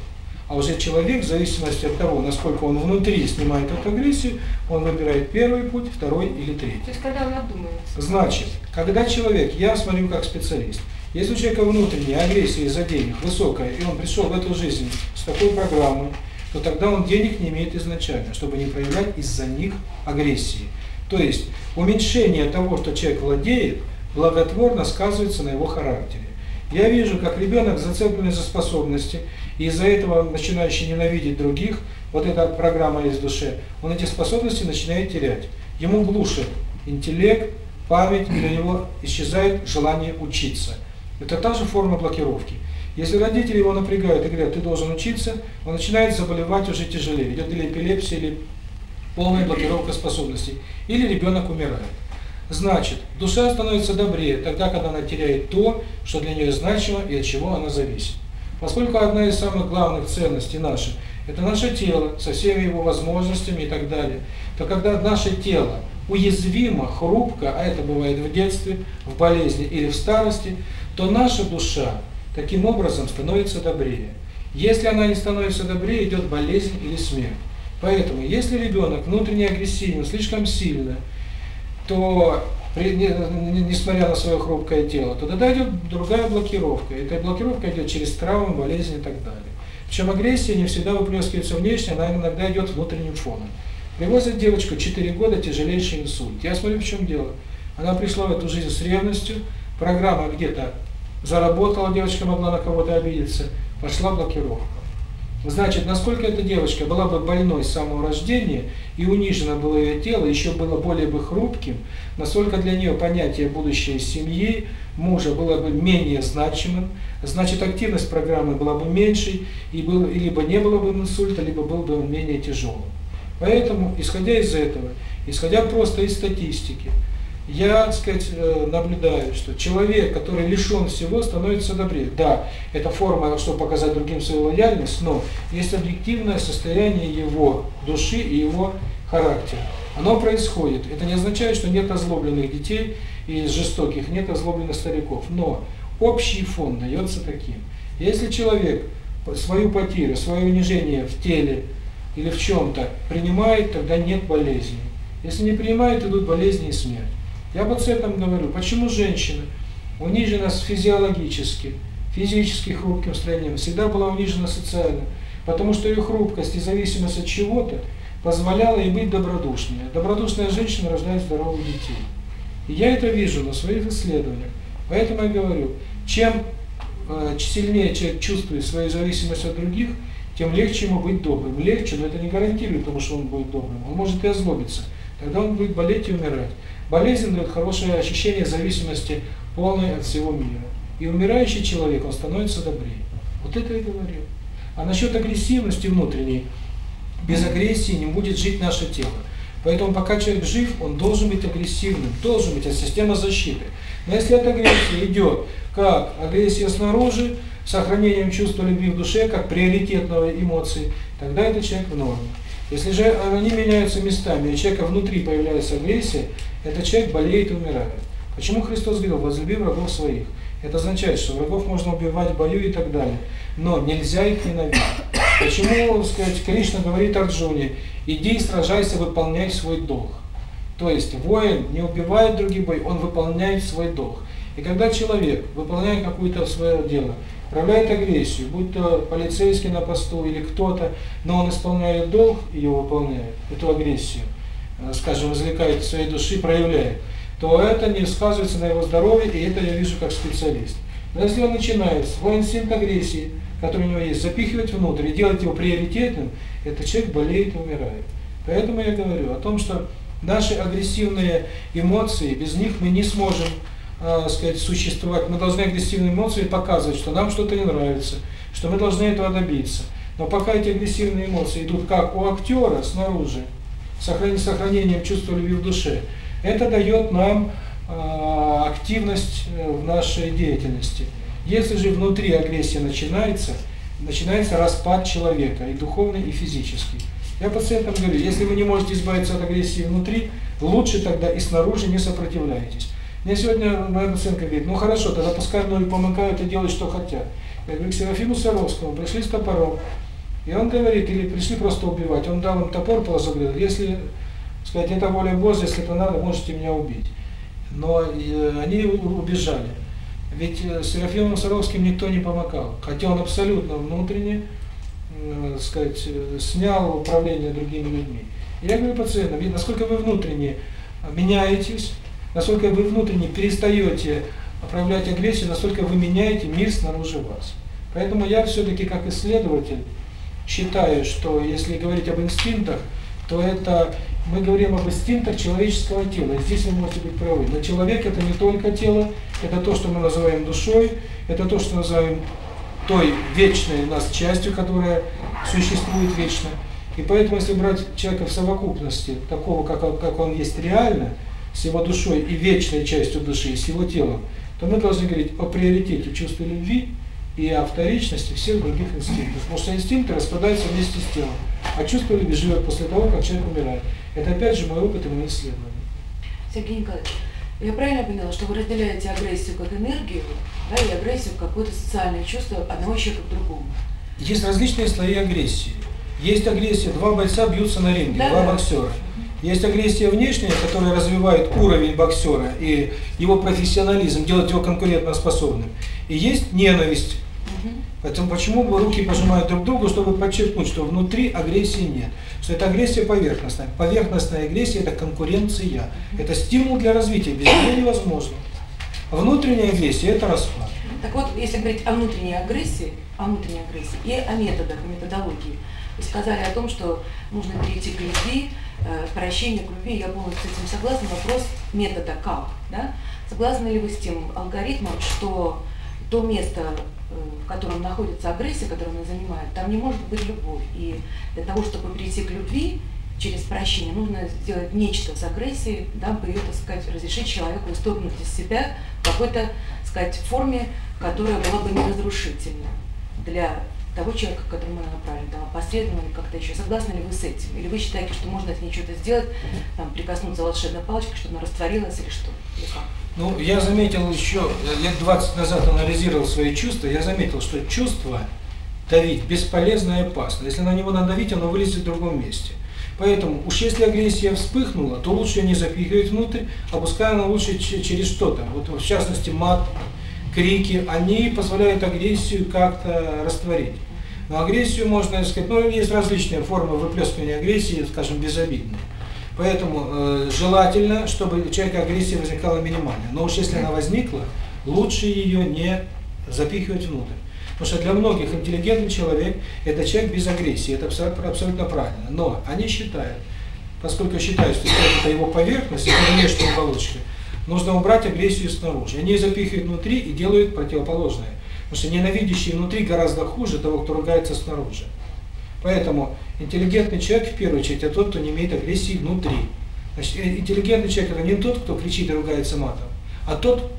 А уже человек, в зависимости от того, насколько он внутри снимает эту агрессию, он выбирает первый путь, второй или третий. То есть, когда он обдумывается. Значит, когда человек, я смотрю как специалист, если у человека внутренняя агрессия из-за денег высокая, и он пришел в эту жизнь с такой программой, то тогда он денег не имеет изначально, чтобы не проявлять из-за них агрессии. То есть, уменьшение того, что человек владеет, благотворно сказывается на его характере. Я вижу, как ребенок зацеплен за способности, и из-за этого начинающий ненавидеть других, вот эта программа из души, он эти способности начинает терять. Ему глушит интеллект, память, для него исчезает желание учиться. Это та же форма блокировки. Если родители его напрягают и говорят, ты должен учиться, он начинает заболевать уже тяжелее. Идет или эпилепсия, или полная блокировка способностей. Или ребенок умирает. Значит, душа становится добрее тогда, когда она теряет то, что для нее значимо и от чего она зависит. Поскольку одна из самых главных ценностей наша – это наше тело со всеми его возможностями и так далее, то когда наше тело уязвимо, хрупко, а это бывает в детстве, в болезни или в старости, то наша душа таким образом становится добрее. Если она не становится добрее, идет болезнь или смерть. Поэтому, если ребенок внутренне агрессивен, слишком сильно – то при, не, не, несмотря на свое хрупкое тело, то тогда идет другая блокировка. И эта блокировка идет через травмы, болезни и так далее. Причем агрессия не всегда выплескивается внешне, она иногда идет внутренним фоном. Привозят девочку 4 года, тяжелейший инсульт. Я смотрю, в чем дело. Она пришла в эту жизнь с ревностью, программа где-то заработала, девочка могла на кого-то обидеться, пошла блокировка. Значит, насколько эта девочка была бы больной с самого рождения и унижено было ее тело, еще было более бы хрупким, насколько для нее понятие будущей семьи, мужа было бы менее значимым, значит, активность программы была бы меньшей, и был, и либо не было бы инсульта, либо был бы он менее тяжелым. Поэтому, исходя из этого, исходя просто из статистики, я, так сказать, э, наблюдаю, что человек, который лишен всего, становится добрее. Да, это форма, чтобы показать другим свою лояльность, но есть объективное состояние его души и его характера. Оно происходит. Это не означает, что нет озлобленных детей и жестоких, нет озлобленных стариков. Но общий фон дается таким. Если человек свою потерю, свое унижение в теле или в чем-то принимает, тогда нет болезней. Если не принимает, идут болезни и смерть. Я пациентам говорю, почему женщина, унижена физиологически, физически хрупким строением, всегда была унижена социально, потому что ее хрупкость и зависимость от чего-то позволяла ей быть добродушнее. Добродушная женщина рождает здоровых детей. И я это вижу на своих исследованиях. Поэтому я говорю, чем сильнее человек чувствует свою зависимость от других, тем легче ему быть добрым. Легче, но это не гарантирует тому, что он будет добрым. Он может и озлобиться. Тогда он будет болеть и умирать. Болезнь дает хорошее ощущение зависимости полной от всего мира. И умирающий человек, он становится добрее. Вот это я говорил. А насчет агрессивности внутренней, без агрессии не будет жить наше тело. Поэтому пока человек жив, он должен быть агрессивным, должен быть, это система защиты. Но если эта агрессия идет как агрессия снаружи, сохранением чувства любви в душе, как приоритетного эмоции, тогда этот человек в норме. Если же они меняются местами, у человека внутри появляется агрессия, этот человек болеет и умирает. Почему Христос говорил, возлюби врагов своих? Это означает, что врагов можно убивать в бою и так далее, но нельзя их ненавидеть. Почему, сказать, Кришна говорит Арджуне, иди и сражайся, выполняй свой долг. То есть воин не убивает других бой, он выполняет свой долг. И когда человек, выполняет какое-то свое дело, проявляет агрессию, будь то полицейский на посту или кто-то, но он исполняет долг, ее выполняет, эту агрессию, скажем, возникает в своей души, проявляет, то это не сказывается на его здоровье, и это я вижу как специалист. Но если он начинает свой инстинкт агрессии, который у него есть, запихивать внутрь и делать его приоритетным, этот человек болеет и умирает. Поэтому я говорю о том, что наши агрессивные эмоции, без них мы не сможем э, сказать, существовать. Мы должны агрессивные эмоции показывать, что нам что-то не нравится, что мы должны этого добиться. Но пока эти агрессивные эмоции идут как у актера снаружи, сохранение, сохранением чувства любви в душе. Это дает нам а, активность э, в нашей деятельности. Если же внутри агрессия начинается, начинается распад человека, и духовный, и физический. Я пациентам говорю, если вы не можете избавиться от агрессии внутри, лучше тогда и снаружи не сопротивляйтесь. Мне сегодня моя пациентка говорит, ну хорошо, тогда пускай мной помогают и делают, что хотят. Я говорю, к Серафиму Саровскому пришли с топором, и он говорит, или пришли просто убивать. Он дал им топор, положил, говорит, если, сказать, это воля Божья, если это надо, можете меня убить. Но э, они убежали. Ведь э, Серафимом Саровским никто не помогал, хотя он абсолютно внутренне, э, сказать, снял управление другими людьми. Я говорю пациентам, насколько вы внутренне меняетесь, насколько вы внутренне перестаете проявлять агрессию, насколько вы меняете мир снаружи вас. Поэтому я все-таки как исследователь считаю, что если говорить об инстинктах, то это мы говорим об инстинктах человеческого тела. И здесь вы можете быть правы. Но человек это не только тело, это то, что мы называем душой, это то, что называем той вечной нас частью, которая существует вечно. И поэтому, если брать человека в совокупности, такого, как он, как он есть реально, с его душой и вечной частью души, с его телом, то мы должны говорить о приоритете чувства любви и о вторичности всех других инстинктов. Потому что инстинкты распадаются вместе с телом, а чувство любви живет после того, как человек умирает. Это опять же мой опыт и мои исследования. Сергей Николаевич, я правильно поняла, что вы разделяете агрессию как энергию, да, и агрессию как какое-то социальное чувство одного человека к другому? Есть различные слои агрессии. Есть агрессия, два бойца бьются на ринге, да, два да. боксера. Есть агрессия внешняя, которая развивает уровень боксера и его профессионализм, делает его конкурентоспособным. И есть ненависть, Поэтому почему бы руки пожимают друг другу, чтобы подчеркнуть, что внутри агрессии нет. Что это агрессия поверхностная. Поверхностная агрессия – это конкуренция. Это стимул для развития. Без нее невозможно. А внутренняя агрессия – это расхват. Так вот, если говорить о внутренней агрессии, о внутренней агрессии и о методах, методологии, вы сказали о том, что нужно перейти к любви, э, прощению к любви. Я полностью с этим согласна. Вопрос метода как. Да? Согласны ли вы с тем алгоритмом, что то место, в котором находится агрессия, которым она занимает, там не может быть любовь. И для того, чтобы перейти к любви через прощение, нужно сделать нечто с агрессией, дабы ее, так сказать, разрешить человеку исторгнуть из себя в какой-то, так сказать, форме, которая была бы неразрушительна для того человека, которому она направлена, там, опосредованно или как-то еще. Согласны ли вы с этим? Или вы считаете, что можно от нее что-то сделать, там, прикоснуться волшебной палочкой, чтобы она растворилась или что? Или? Ну, я заметил еще, лет 20 назад анализировал свои чувства, я заметил, что чувство давить бесполезно и опасно. Если на него надавить, оно вылезет в другом месте. Поэтому уж если агрессия вспыхнула, то лучше ее не запихивать внутрь, а пускай она лучше через что-то. Вот в частности мат, крики, они позволяют агрессию как-то растворить. Но агрессию можно сказать, ну есть различные формы выплескивания агрессии, скажем, безобидные. Поэтому э, желательно, чтобы у человека агрессия возникала минимально. Но уж если она возникла, лучше ее не запихивать внутрь. Потому что для многих интеллигентный человек – это человек без агрессии, это абсолютно правильно. Но они считают, поскольку считают, что это его поверхность, это внешняя оболочка, нужно убрать агрессию снаружи. Они запихивают внутри и делают противоположное. Потому что ненавидящий внутри гораздо хуже того, кто ругается снаружи. Поэтому интеллигентный человек, в первую очередь, это тот, кто не имеет агрессии внутри. Значит, э, интеллигентный человек – это не тот, кто кричит и ругается матом, а тот,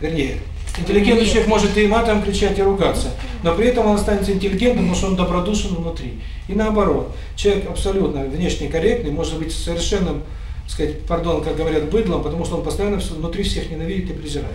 вернее, интеллигентный человек может и матом кричать, и ругаться, но при этом он останется интеллигентным, потому что он добродушен внутри. И наоборот, человек абсолютно внешне корректный, может быть совершенно, сказать, пардон, как говорят, быдлом, потому что он постоянно внутри всех ненавидит и презирает.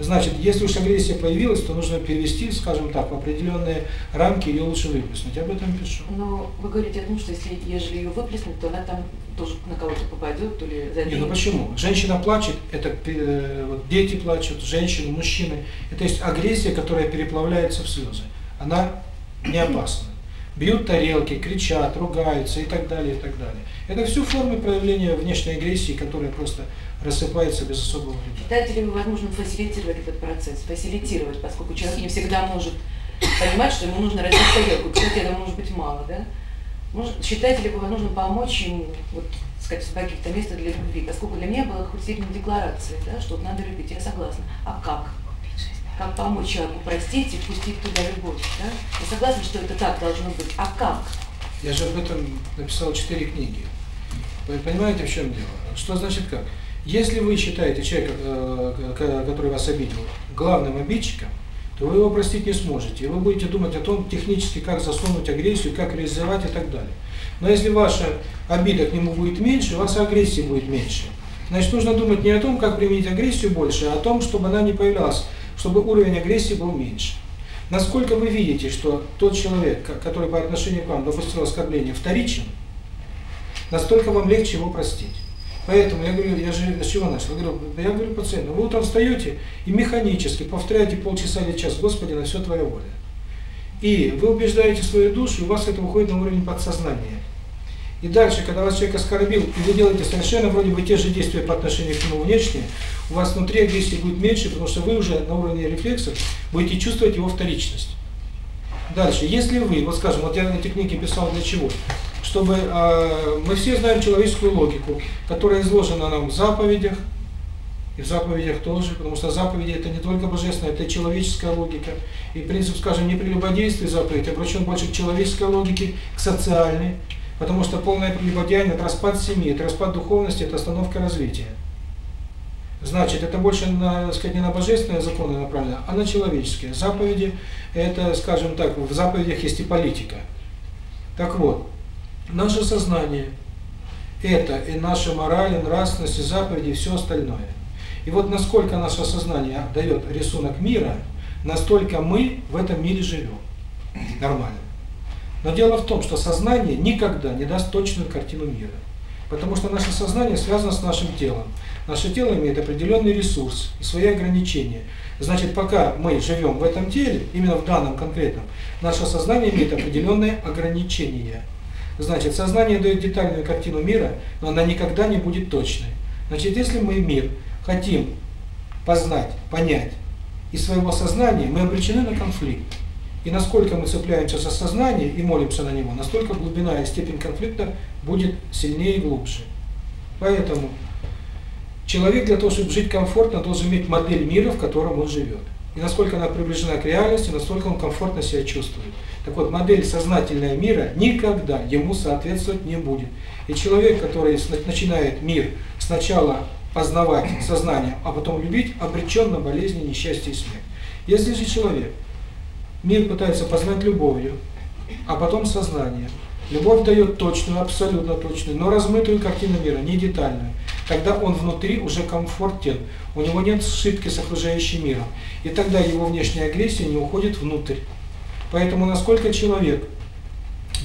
Значит, если уж агрессия появилась, то нужно перевести, скажем так, в определенные рамки ее лучше выплеснуть. Об этом пишу. Но вы говорите о том, что если ежели ее выплеснуть, то она там тоже на кого-то попадет, то ли заденет. Нет, ну почему? Женщина плачет, это э, вот, дети плачут, женщины, мужчины. Это есть агрессия, которая переплавляется в слезы. Она не опасна. Бьют тарелки, кричат, ругаются и так далее, и так далее. Это все формы проявления внешней агрессии, которая просто рассыпается без особого вреда. Считаете возможно фасилитировать этот процесс? Фасилитировать, поскольку человек не всегда может понимать, что ему нужно разбить тарелку. Кстати, этого может быть мало, да? Может, считаете ли вы помочь ему, вот, сказать, собаке какие-то место для любви? Поскольку для меня было хоть декларации, да, что надо любить, я согласна. А как? Как помочь а, человеку простить и впустить туда любовь, да? Я согласна, что это так должно быть. А как? Я же об этом написал четыре книги. Вы понимаете, в чем дело? Что значит как? Если вы считаете человека, э, который вас обидел, главным обидчиком, то вы его простить не сможете. И вы будете думать о том, технически, как засунуть агрессию, как реализовать и так далее. Но если ваша обида к нему будет меньше, у вас агрессии будет меньше. Значит, нужно думать не о том, как применить агрессию больше, а о том, чтобы она не появлялась, чтобы уровень агрессии был меньше. Насколько вы видите, что тот человек, который по отношению к вам допустил оскорбление, вторичен, настолько вам легче его простить. Поэтому я говорю, я же с чего начал? Я говорю, я говорю пациенту, ну вы утром встаете и механически повторяете полчаса или час, Господи, на все Твоя воля. И вы убеждаете свою душу, и у вас это выходит на уровень подсознания. И дальше, когда вас человек оскорбил, и вы делаете совершенно вроде бы те же действия по отношению к нему внешне, у вас внутри агрессии будет меньше, потому что вы уже на уровне рефлексов будете чувствовать его вторичность. Дальше, если вы, вот скажем, вот я эти книги писал для чего? чтобы э, мы все знаем человеческую логику, которая изложена нам в заповедях, и в заповедях тоже, потому что заповеди это не только божественная, это и человеческая логика. И принцип, скажем, не прелюбодействия заповедь обращен больше к человеческой логике, к социальной, потому что полное прелюбодеяние – это распад семьи, это распад духовности, это остановка развития. Значит, это больше, на, сказать, не на божественные законы направлено, а на человеческие. Заповеди – это, скажем так, в заповедях есть и политика. Так вот, Наше сознание – это и наша мораль, и нравственность, и заповеди, и все остальное. И вот насколько наше сознание дает рисунок мира, настолько мы в этом мире живем. Нормально. Но дело в том, что сознание никогда не даст точную картину мира. Потому что наше сознание связано с нашим телом. Наше тело имеет определенный ресурс и свои ограничения. Значит, пока мы живем в этом теле, именно в данном конкретном, наше сознание имеет определенные ограничения – Значит, сознание дает детальную картину мира, но она никогда не будет точной. Значит, если мы мир хотим познать, понять из своего сознания, мы обречены на конфликт. И насколько мы цепляемся за сознание и молимся на него, настолько глубина и степень конфликта будет сильнее и глубже. Поэтому человек для того, чтобы жить комфортно, должен иметь модель мира, в котором он живет. И насколько она приближена к реальности, настолько он комфортно себя чувствует. Так вот, модель сознательного мира никогда ему соответствовать не будет. И человек, который начинает мир сначала познавать сознанием, а потом любить, обречен на болезни, несчастье и смерть. Если же человек мир пытается познать любовью, а потом сознание, любовь дает точную, абсолютно точную, но размытую картину мира, не детальную, тогда он внутри уже комфортен, у него нет сшибки с окружающим миром, и тогда его внешняя агрессия не уходит внутрь. Поэтому насколько человек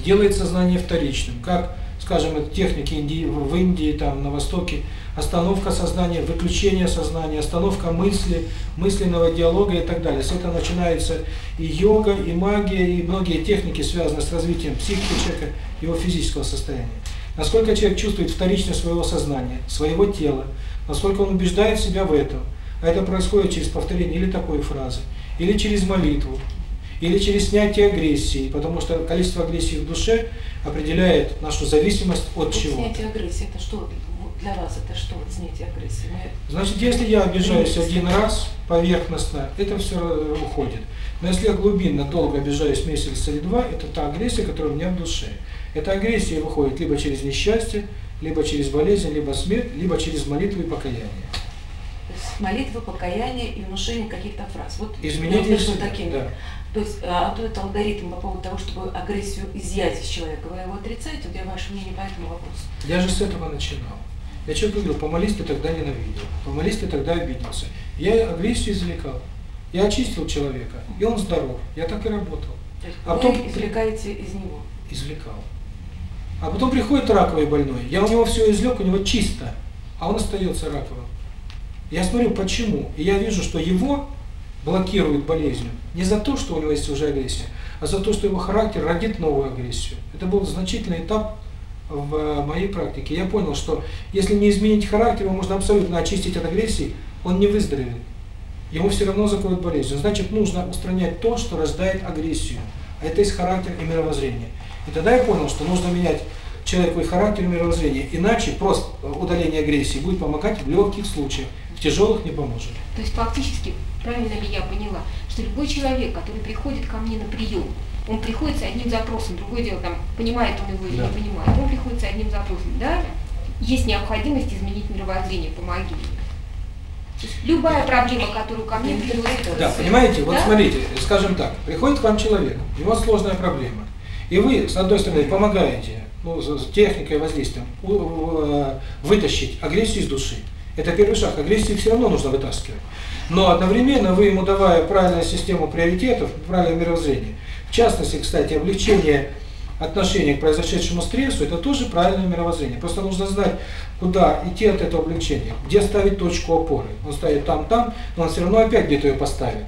делает сознание вторичным, как, скажем, техники Индии, в Индии, там, на Востоке, остановка сознания, выключение сознания, остановка мысли, мысленного диалога и так далее. С этого начинается и йога, и магия, и многие техники связаны с развитием психики человека, его физического состояния. Насколько человек чувствует вторично своего сознания, своего тела, насколько он убеждает себя в этом. А это происходит через повторение или такой фразы, или через молитву, или через снятие агрессии, потому что количество агрессии в душе определяет нашу зависимость от вот чего. -то. Снятие агрессии это что для вас это что снятие агрессии? Мы... Значит, если я обижаюсь Принять. один раз поверхностно, это все уходит. Но если я глубинно долго обижаюсь месяц или два, это та агрессия, которая у меня в душе. Эта агрессия выходит либо через несчастье, либо через болезнь, либо смерть, либо через молитву и покаяние. То есть молитва, покаяние и внушение каких-то фраз. Вот изменить вот между. Да. То есть э, вот этот алгоритм по поводу того, чтобы агрессию изъять из человека, вы его отрицаете? Вот я ваше мнение по этому вопросу. Я же с этого начинал. Я что говорил, помолись, ты тогда ненавидел, помолись, ты тогда обиделся. Я агрессию извлекал, я очистил человека, и он здоров. Я так и работал. А потом... извлекаете из него? Извлекал. А потом приходит раковый больной, я у него все извлек, у него чисто, а он остается раковым. Я смотрю, почему, и я вижу, что его блокирует болезнью. Не за то, что у него есть уже агрессия, а за то, что его характер родит новую агрессию. Это был значительный этап в моей практике. Я понял, что если не изменить характер, его можно абсолютно очистить от агрессии, он не выздоровеет. Ему все равно закроют болезнь. Значит, нужно устранять то, что рождает агрессию. А это есть характер и мировоззрение. И тогда я понял, что нужно менять человеку и характер, и мировоззрение. Иначе просто удаление агрессии будет помогать в легких случаях, в тяжелых не поможет. То есть фактически правильно ли я поняла, что любой человек, который приходит ко мне на прием, он приходит с одним запросом, другое дело, там, понимает он его или да. не понимает, он приходит с одним запросом, да, есть необходимость изменить мировоззрение, помоги. Любая проблема, которую ко мне приходит, Да, понимаете, вот да? смотрите, скажем так, приходит к вам человек, у него сложная проблема, и вы, с одной стороны, помогаете ну, с техникой воздействием э, вытащить агрессию из души. Это первый шаг. Агрессию все равно нужно вытаскивать но одновременно вы ему давая правильную систему приоритетов, правильное мировоззрение. В частности, кстати, облегчение отношение к произошедшему стрессу, это тоже правильное мировоззрение. Просто нужно знать, куда идти от этого облегчения, где ставить точку опоры. Он ставит там-там, но он все равно опять где-то ее поставит.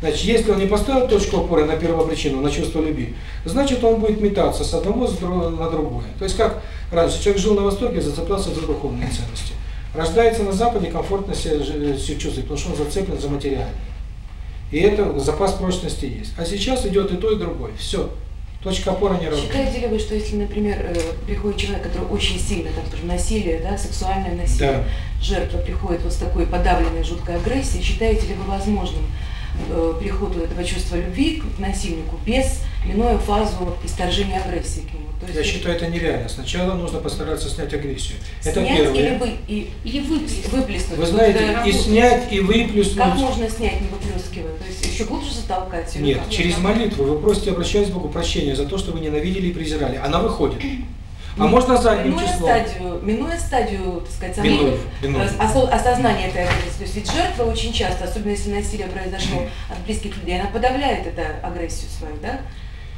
Значит, если он не поставил точку опоры на первопричину, на чувство любви, значит, он будет метаться с одного на другое. То есть, как раньше человек жил на Востоке, зацеплялся за духовные ценности. Рождается на Западе комфортно э, э, себя, себя чувствует, потому что он зацеплен за материальное. И это запас прочности есть. А сейчас идет и то, и другое. Все. Точка опоры не работает. Считаете ли вы, что если, например, э, приходит человек, который очень сильно, там, скажем, насилие, да, сексуальное насилие, да. жертва приходит вот с такой подавленной жуткой агрессией, считаете ли вы возможным э, приход этого чувства любви к насильнику без иную фазу исторжения агрессии к нему. То есть, Я считаю, это нереально. Сначала нужно постараться снять агрессию. Снять это первое. Или, вы, и, или выплеснуть. Вы знаете, и снять, и выплеснуть. Как можно снять, не выплескивая? То есть еще глубже затолкать? Нет, через там? молитву вы просите обращаясь к Богу прощения за то, что вы ненавидели и презирали. Она выходит. А можно задним минуя числом? Стадию, минуя стадию, так сказать, сомнений, минуя, минуя. Осо осознание этой агрессии. То есть ведь жертва очень часто, особенно если насилие произошло от близких людей, она подавляет эту агрессию свою, да?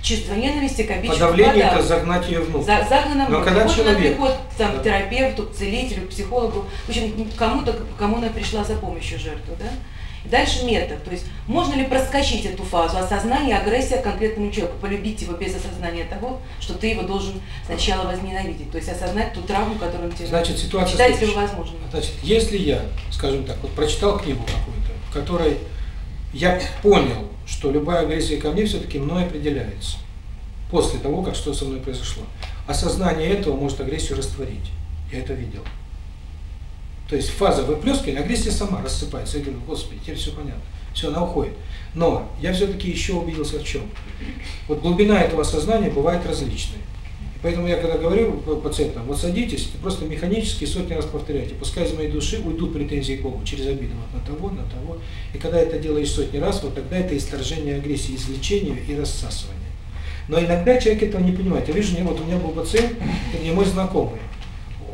чувство ненависти к обидчику. Подавление – это загнать ее внутрь. За, загнано Но ну, а когда вот человек... Приход, там, да. терапевту, целителю, психологу. В общем, кому-то, кому она пришла за помощью жертву, да? Дальше метод, то есть можно ли проскочить эту фазу осознания, агрессия к конкретному человеку, полюбить его без осознания того, что ты его должен сначала возненавидеть, то есть осознать ту травму, которую он тебе... Значит, ситуация... Считаете ли возможно? Значит, если я, скажем так, вот прочитал книгу какую-то, в которой я понял, что любая агрессия ко мне все-таки мной определяется после того, как что со мной произошло. Осознание этого может агрессию растворить. Я это видел. То есть фаза выплескивания, агрессия сама рассыпается. Я говорю, господи, теперь все понятно. Все, она уходит. Но я все-таки еще убедился в чем. Вот глубина этого осознания бывает различной. Поэтому я когда говорю э, пациентам, вот садитесь просто механически сотни раз повторяйте, пускай из моей души уйдут претензии к Богу через обиду вот на того, на того. И когда это делаешь сотни раз, вот тогда это исторжение агрессии, извлечение и рассасывание. Но иногда человек этого не понимает. Я вижу, вот у меня был пациент, не мой знакомый,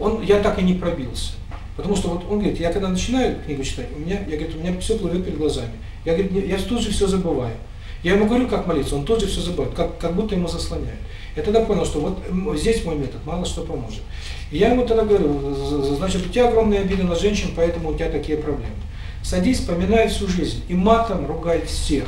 он, я так и не пробился. Потому что вот он говорит, я когда начинаю книгу читать, у меня, я говорю, у меня все плывет перед глазами. Я говорю, я тут же все забываю. Я ему говорю, как молиться, он тут же все забывает, как, как будто ему заслоняют. Я тогда понял, что вот здесь мой метод мало что поможет. И я ему тогда говорю, значит, у тебя огромные обиды на женщин, поэтому у тебя такие проблемы. Садись, поминай всю жизнь и матом ругай всех.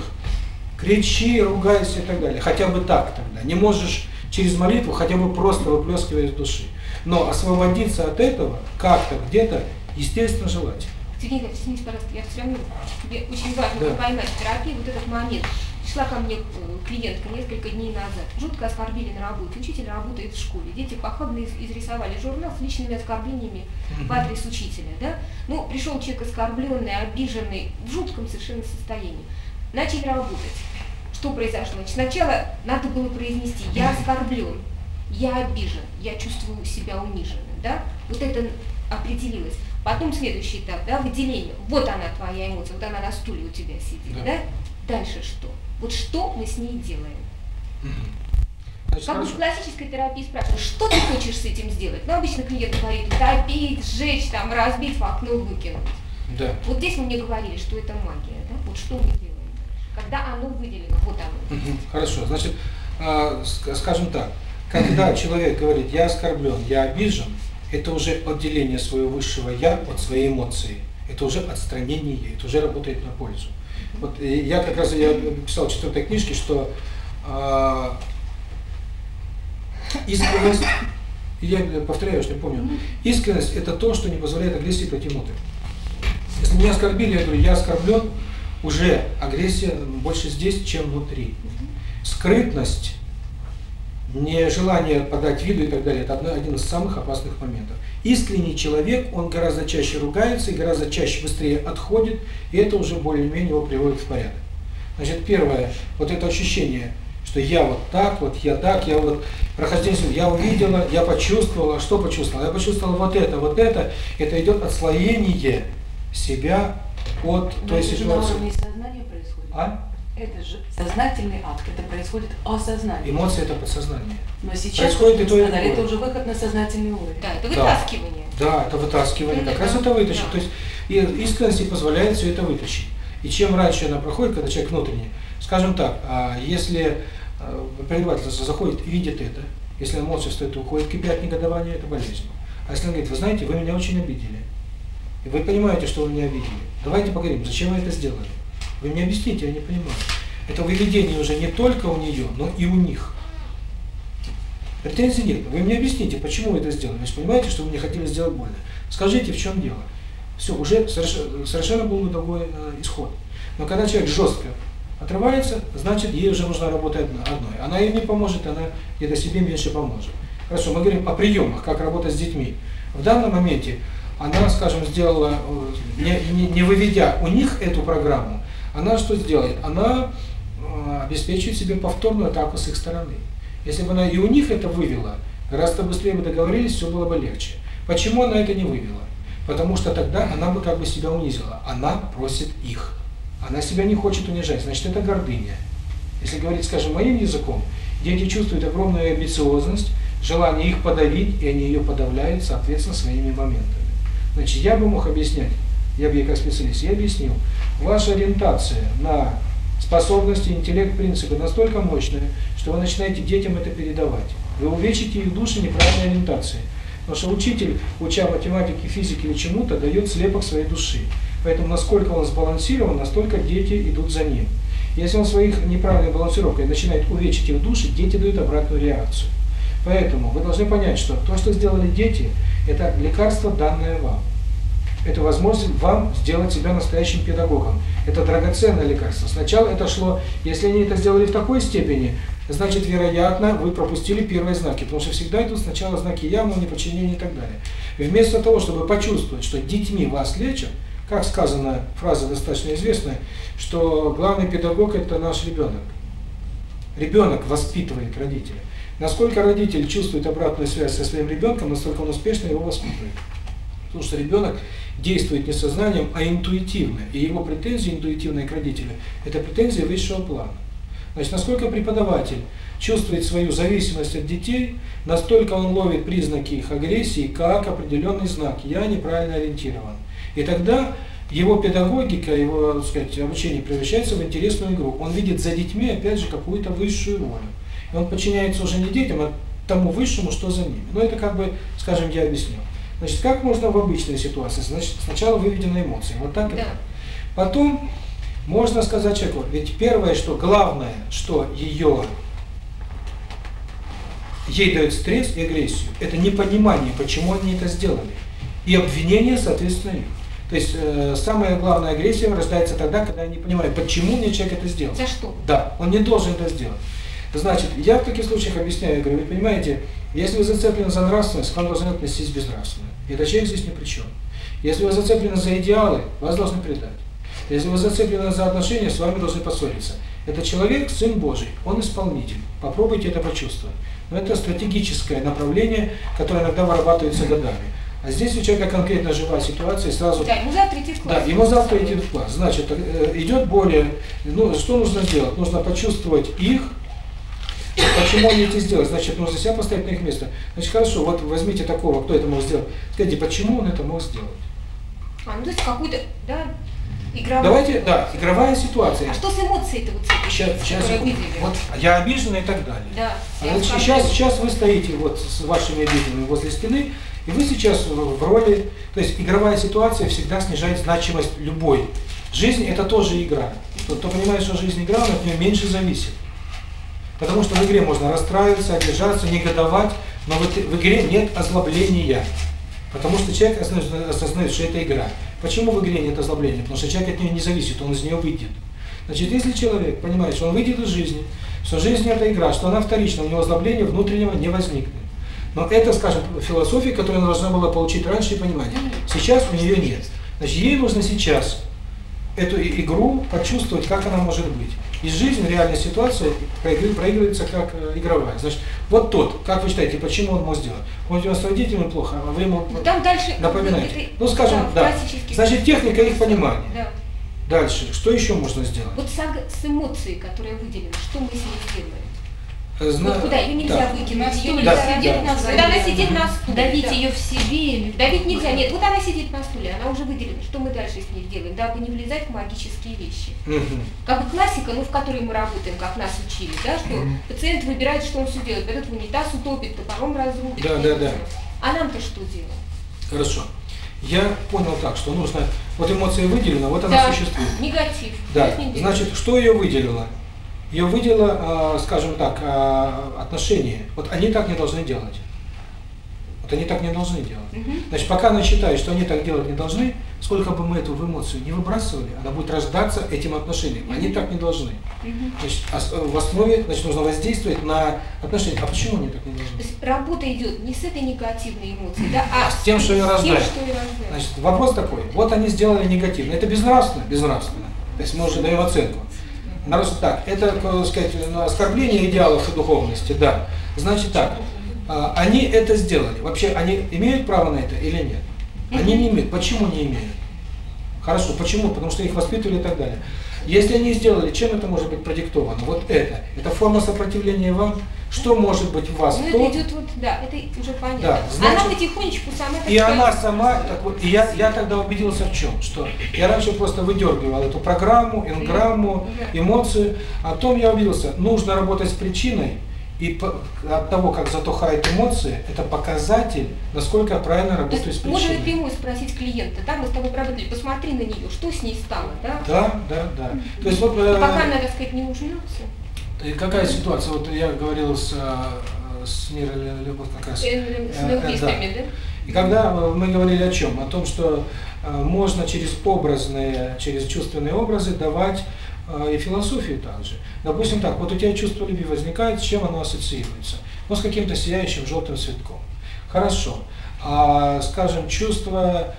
Кричи, ругайся и так далее. Хотя бы так тогда. Не можешь через молитву, хотя бы просто выплескивать из души. Но освободиться от этого как-то, где-то, естественно, желательно. Сергей, извините, пожалуйста, я все равно, тебе очень важно да. поймать в терапии вот этот момент, Пришла ко мне э, клиентка несколько дней назад. Жутко оскорбили на работе. Учитель работает в школе. Дети похабно изрисовали журнал с личными оскорблениями в адрес учителя. Да? Ну, пришел человек оскорбленный, обиженный, в жутком совершенно состоянии. Начали работать. Что произошло? Значит, сначала надо было произнести «я оскорблен», «я обижен», «я чувствую себя униженным». Да? Вот это определилось. Потом следующий этап, да, выделение. Вот она твоя эмоция, вот она на стуле у тебя сидит, да? да? Дальше что? Вот что мы с ней делаем? Как как в классической терапии спрашивают, «Ну, что ты хочешь с этим сделать? Ну, обычно клиент говорит, утопить, сжечь, там, разбить в окно, выкинуть. Да. Вот здесь вы мне говорили, что это магия, да? Вот что мы делаем? Когда оно выделено, вот оно. Хорошо, значит, а, скажем так, когда человек говорит, я оскорблен, я обижен, это уже отделение своего высшего «я» от своей эмоции. Это уже отстранение, это уже работает на пользу. Вот я как раз я писал в четвертой книжке, что искренность, я повторяю, что не помню, искренность это то, что не позволяет агрессии пройти внутрь. Если меня оскорбили, я говорю, я оскорблен, уже агрессия больше здесь, чем внутри. Скрытность, нежелание подать виду и так далее, это один из самых опасных моментов. Искренний человек, он гораздо чаще ругается и гораздо чаще быстрее отходит, и это уже более-менее его приводит в порядок. Значит, первое, вот это ощущение, что я вот так, вот я так, я вот прохождение, я увидела, я почувствовала, что почувствовала? Я почувствовала вот это, вот это, это идет отслоение себя от той Но ситуации. А? Это же сознательный акт, это происходит осознание. Эмоции это подсознание. Но сейчас происходит и то, и это уже выход на сознательный уровень. Да, это вытаскивание. Да, это вытаскивание. Это как раз это вытащить. Да. То есть искренность позволяет все это вытащить. И чем раньше она проходит, когда человек внутренний, скажем так, если преподавательство заходит и видит это, если эмоции стоит и уходит, кипят негодование, это болезнь. А если он говорит, вы знаете, вы меня очень обидели, и вы понимаете, что вы меня обидели, давайте поговорим, зачем вы это сделали. Вы мне объясните, я не понимаю. Это выведение уже не только у нее, но и у них. Претензий нет. Вы мне объясните, почему вы это сделали. Вы понимаете, что вы мне хотели сделать больно. Скажите, в чем дело. Все, уже совершенно, совершенно был другой э, исход. Но когда человек жестко отрывается, значит, ей уже нужно работать одной. Она ей не поможет, она ей до себе меньше поможет. Хорошо, мы говорим о приемах, как работать с детьми. В данном моменте она, скажем, сделала, э, не, не, не выведя у них эту программу, она что сделает? Она э, обеспечивает себе повторную атаку с их стороны. Если бы она и у них это вывела, раз быстрее бы договорились, все было бы легче. Почему она это не вывела? Потому что тогда она бы как бы себя унизила. Она просит их. Она себя не хочет унижать, значит это гордыня. Если говорить, скажем, моим языком, дети чувствуют огромную амбициозность, желание их подавить, и они ее подавляют, соответственно, своими моментами. Значит, я бы мог объяснять, я бы ей как специалист, я объяснил, ваша ориентация на способности, интеллект, принципы настолько мощная, что вы начинаете детям это передавать. Вы увечите их души неправильной ориентации. Потому что учитель, уча математики, физики или чему-то, дает слепок своей души. Поэтому насколько он сбалансирован, настолько дети идут за ним. Если он своих неправильной балансировкой начинает увечить их души, дети дают обратную реакцию. Поэтому вы должны понять, что то, что сделали дети, это лекарство, данное вам. Это возможность вам сделать себя настоящим педагогом. Это драгоценное лекарство. Сначала это шло, если они это сделали в такой степени, значит, вероятно, вы пропустили первые знаки, потому что всегда идут сначала знаки явного неподчинения и так далее. И вместо того, чтобы почувствовать, что детьми вас лечат, как сказана фраза достаточно известная, что главный педагог – это наш ребенок. Ребенок воспитывает родителя. Насколько родитель чувствует обратную связь со своим ребенком, настолько он успешно его воспитывает. Потому что ребенок действует не сознанием, а интуитивно. И его претензии интуитивные к родителю – это претензии высшего плана. Значит, насколько преподаватель чувствует свою зависимость от детей, настолько он ловит признаки их агрессии как определенный знак «я неправильно ориентирован». И тогда его педагогика, его, так сказать, обучение превращается в интересную игру. Он видит за детьми, опять же, какую-то высшую волю. И он подчиняется уже не детям, а тому высшему, что за ними. Но это как бы, скажем, я объяснил. Значит, как можно в обычной ситуации? Значит, сначала выведем на эмоции. Вот так да. это. Потом можно сказать человеку, ведь первое, что главное, что ее ей дают стресс и агрессию, это непонимание, почему они это сделали. И обвинение, соответственно, ее. То есть э, самая главная агрессия рождается тогда, когда я не понимаю, почему мне человек это сделал. За что? Да, он не должен это сделать. Значит, я в таких случаях объясняю, я говорю, вы понимаете, если вы зацеплены за нравственность, к вам должны относиться безнравственно. И Это человек здесь ни при чем. Если вы зацеплены за идеалы, вас должны предать. Если вы зацеплены за отношения, с вами должны поссориться. Это человек, Сын Божий, он исполнитель. Попробуйте это почувствовать. Но это стратегическое направление, которое иногда вырабатывается годами. А здесь у человека конкретно живая ситуация, и сразу... Да, ему завтра идти в класс. Да, ему завтра идти в класс. Значит, э, идет более... Ну, что нужно делать? Нужно почувствовать их, Почему они это сделали? Значит, нужно себя поставить на их место. Значит, хорошо, вот возьмите такого, кто это мог сделать. Скажите, почему он это мог сделать? А, ну, то есть какую-то, да, игровая Давайте, да, игровая ситуация. А что с эмоцией-то вот сейчас, сейчас, Вот я обижена и так далее. Да. А вот сейчас, сейчас вы стоите вот с вашими обидами возле стены, и вы сейчас в роли, то есть игровая ситуация всегда снижает значимость любой. Жизнь это тоже игра. Кто, кто понимает, что жизнь игра, он от нее меньше зависит. Потому что в игре можно расстраиваться, обижаться, негодовать, но вот в игре нет озлобления. Потому что человек осознает, что это игра. Почему в игре нет озлобления? Потому что человек от нее не зависит, он из нее выйдет. Значит, если человек понимает, что он выйдет из жизни, что жизнь это игра, что она вторична, у него озлобления внутреннего не возникнет. Но это, скажем, философия, которую она должна была получить раньше и понимать. Сейчас у нее нет. Значит, ей нужно сейчас эту игру почувствовать, как она может быть из жизни реальной ситуации проигрывается как э, игровая. Значит, вот тот, как вы считаете, почему он мог сделать? Он демонстративно плохо, а вы ему ну, Там дальше напоминаете. Это, ну, скажем, да. да. Значит, техника их понимания. Да. Дальше, что еще можно сделать? Вот сага с эмоцией, которая выделена, что мы с ней сделаем? Э, зна... Вот куда ее нельзя да. выкинуть? Когда она сидит на стуле. Давить ее в себе. Давить нельзя. Нет, вот она сидит на стуле. Она уже выделена. Что мы дальше с ней делаем, дабы не влезать в магические вещи? Как бы классика, ну, в которой мы работаем, как нас учили, да, что пациент выбирает, что он все делает. Берет унитаз, утопит, топором разрубит. Да, да, да. А нам-то что делать? Хорошо. Я понял так, что нужно... Вот эмоция выделена, вот она да, существует. негатив. Да, значит, что ее выделило? я увидела, скажем так, отношения. Вот они так не должны делать. Вот они так не должны делать. Угу. Значит, пока она считает, что они так делать не должны, сколько бы мы эту эмоцию не выбрасывали, она будет рождаться этим отношением. Они так не должны. Угу. Значит, в основе значит, нужно воздействовать на отношения. А почему они так не должны? То есть работа идет не с этой негативной эмоцией, да, а, с тем, что ее рождает. Значит, вопрос такой. Вот они сделали негативно. Это безнравственно? Безнравственно. То есть мы уже даем оценку народ так, это, сказать, оскорбление идеалов и духовности, да. Значит так, а, они это сделали. Вообще, они имеют право на это или нет? Они не имеют. Почему не имеют? Хорошо, почему? Потому что их воспитывали и так далее. Если они сделали, чем это может быть продиктовано? Вот это. Это форма сопротивления вам, что может быть у вас. Ну, это идет вот, да, это уже понятно. Да, значит, она потихонечку сама... И она сама, так вот, и я, я тогда убедился в чем, что я раньше просто выдергивал эту программу, инграмму, эмоцию, о том я убедился, нужно работать с причиной, и от того, как затухают эмоции, это показатель, насколько я правильно работаю То есть, с причиной. Можно напрямую спросить клиента, да, мы с тобой работали, посмотри на нее, что с ней стало, да? Да, да, да. То есть вот... Пока э, она, так сказать, не ужмется. И какая ситуация? Вот я говорил с, э, с Мирой Любовь как раз. Да. И когда мы говорили о чем? О том, что э, можно через образные, через чувственные образы давать э, и философию также. Допустим так, вот у тебя чувство любви возникает, с чем оно ассоциируется? Ну, с каким-то сияющим желтым цветком. Хорошо. А, скажем, чувство,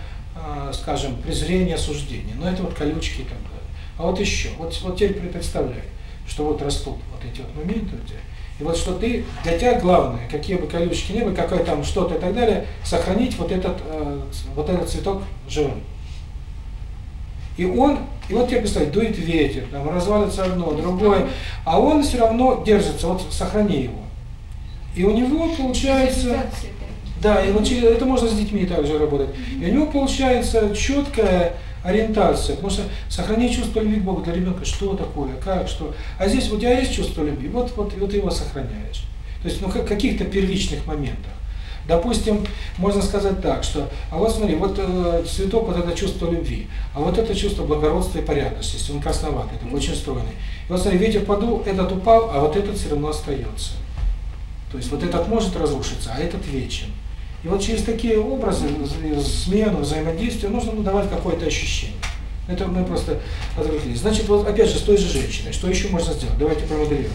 скажем, презрения, осуждения. Но ну, это вот колючки и так далее. А вот еще, вот, вот теперь представляй, что вот растут идет момент у. И вот что ты, для тебя главное, какие бы колючки не были, какое там что-то и так далее, сохранить вот этот, э, вот этот цветок живым. И он, и вот тебе представь, дует ветер, там развалится одно, другое, а он все равно держится, вот сохрани его. И у него получается... Да, и вот это можно с детьми также работать. И у него получается четкая ориентация, потому что сохранить чувство любви к Богу для ребенка, что такое, как, что. А здесь у тебя есть чувство любви, вот, вот, вот его сохраняешь. То есть, ну, как, каких-то первичных моментах. Допустим, можно сказать так, что, а вот смотри, вот э, цветок, вот это чувство любви, а вот это чувство благородства и порядочности, он красноватый, такой очень стройный. И вот смотри, ветер подул, этот упал, а вот этот все равно остается. То есть вот этот может разрушиться, а этот вечен. И вот через такие образы, смену, взаимодействие, нужно давать какое-то ощущение. Это мы просто отвлеклись. Значит, вот опять же, с той же женщиной, что еще можно сделать? Давайте промоделируем.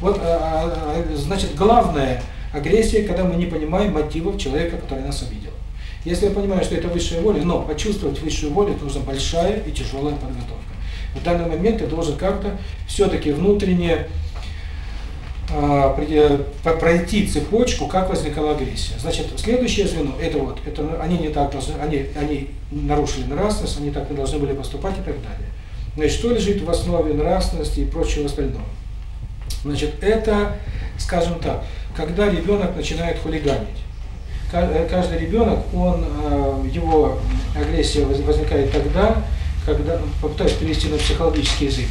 Вот, а, а, а, значит, главная агрессия, когда мы не понимаем мотивов человека, который нас обидел. Если я понимаю, что это высшая воля, но почувствовать высшую волю, это нужна большая и тяжелая подготовка. В данный момент я должен как-то все-таки внутренне пройти цепочку, как возникала агрессия. Значит, следующее звено, это вот, это они не так должны, они, они нарушили нравственность, они так не должны были поступать и так далее. Значит, что лежит в основе нравственности и прочего остального? Значит, это, скажем так, когда ребенок начинает хулиганить. Каждый ребенок, он, его агрессия возникает тогда, когда, попытаюсь перевести на психологический язык,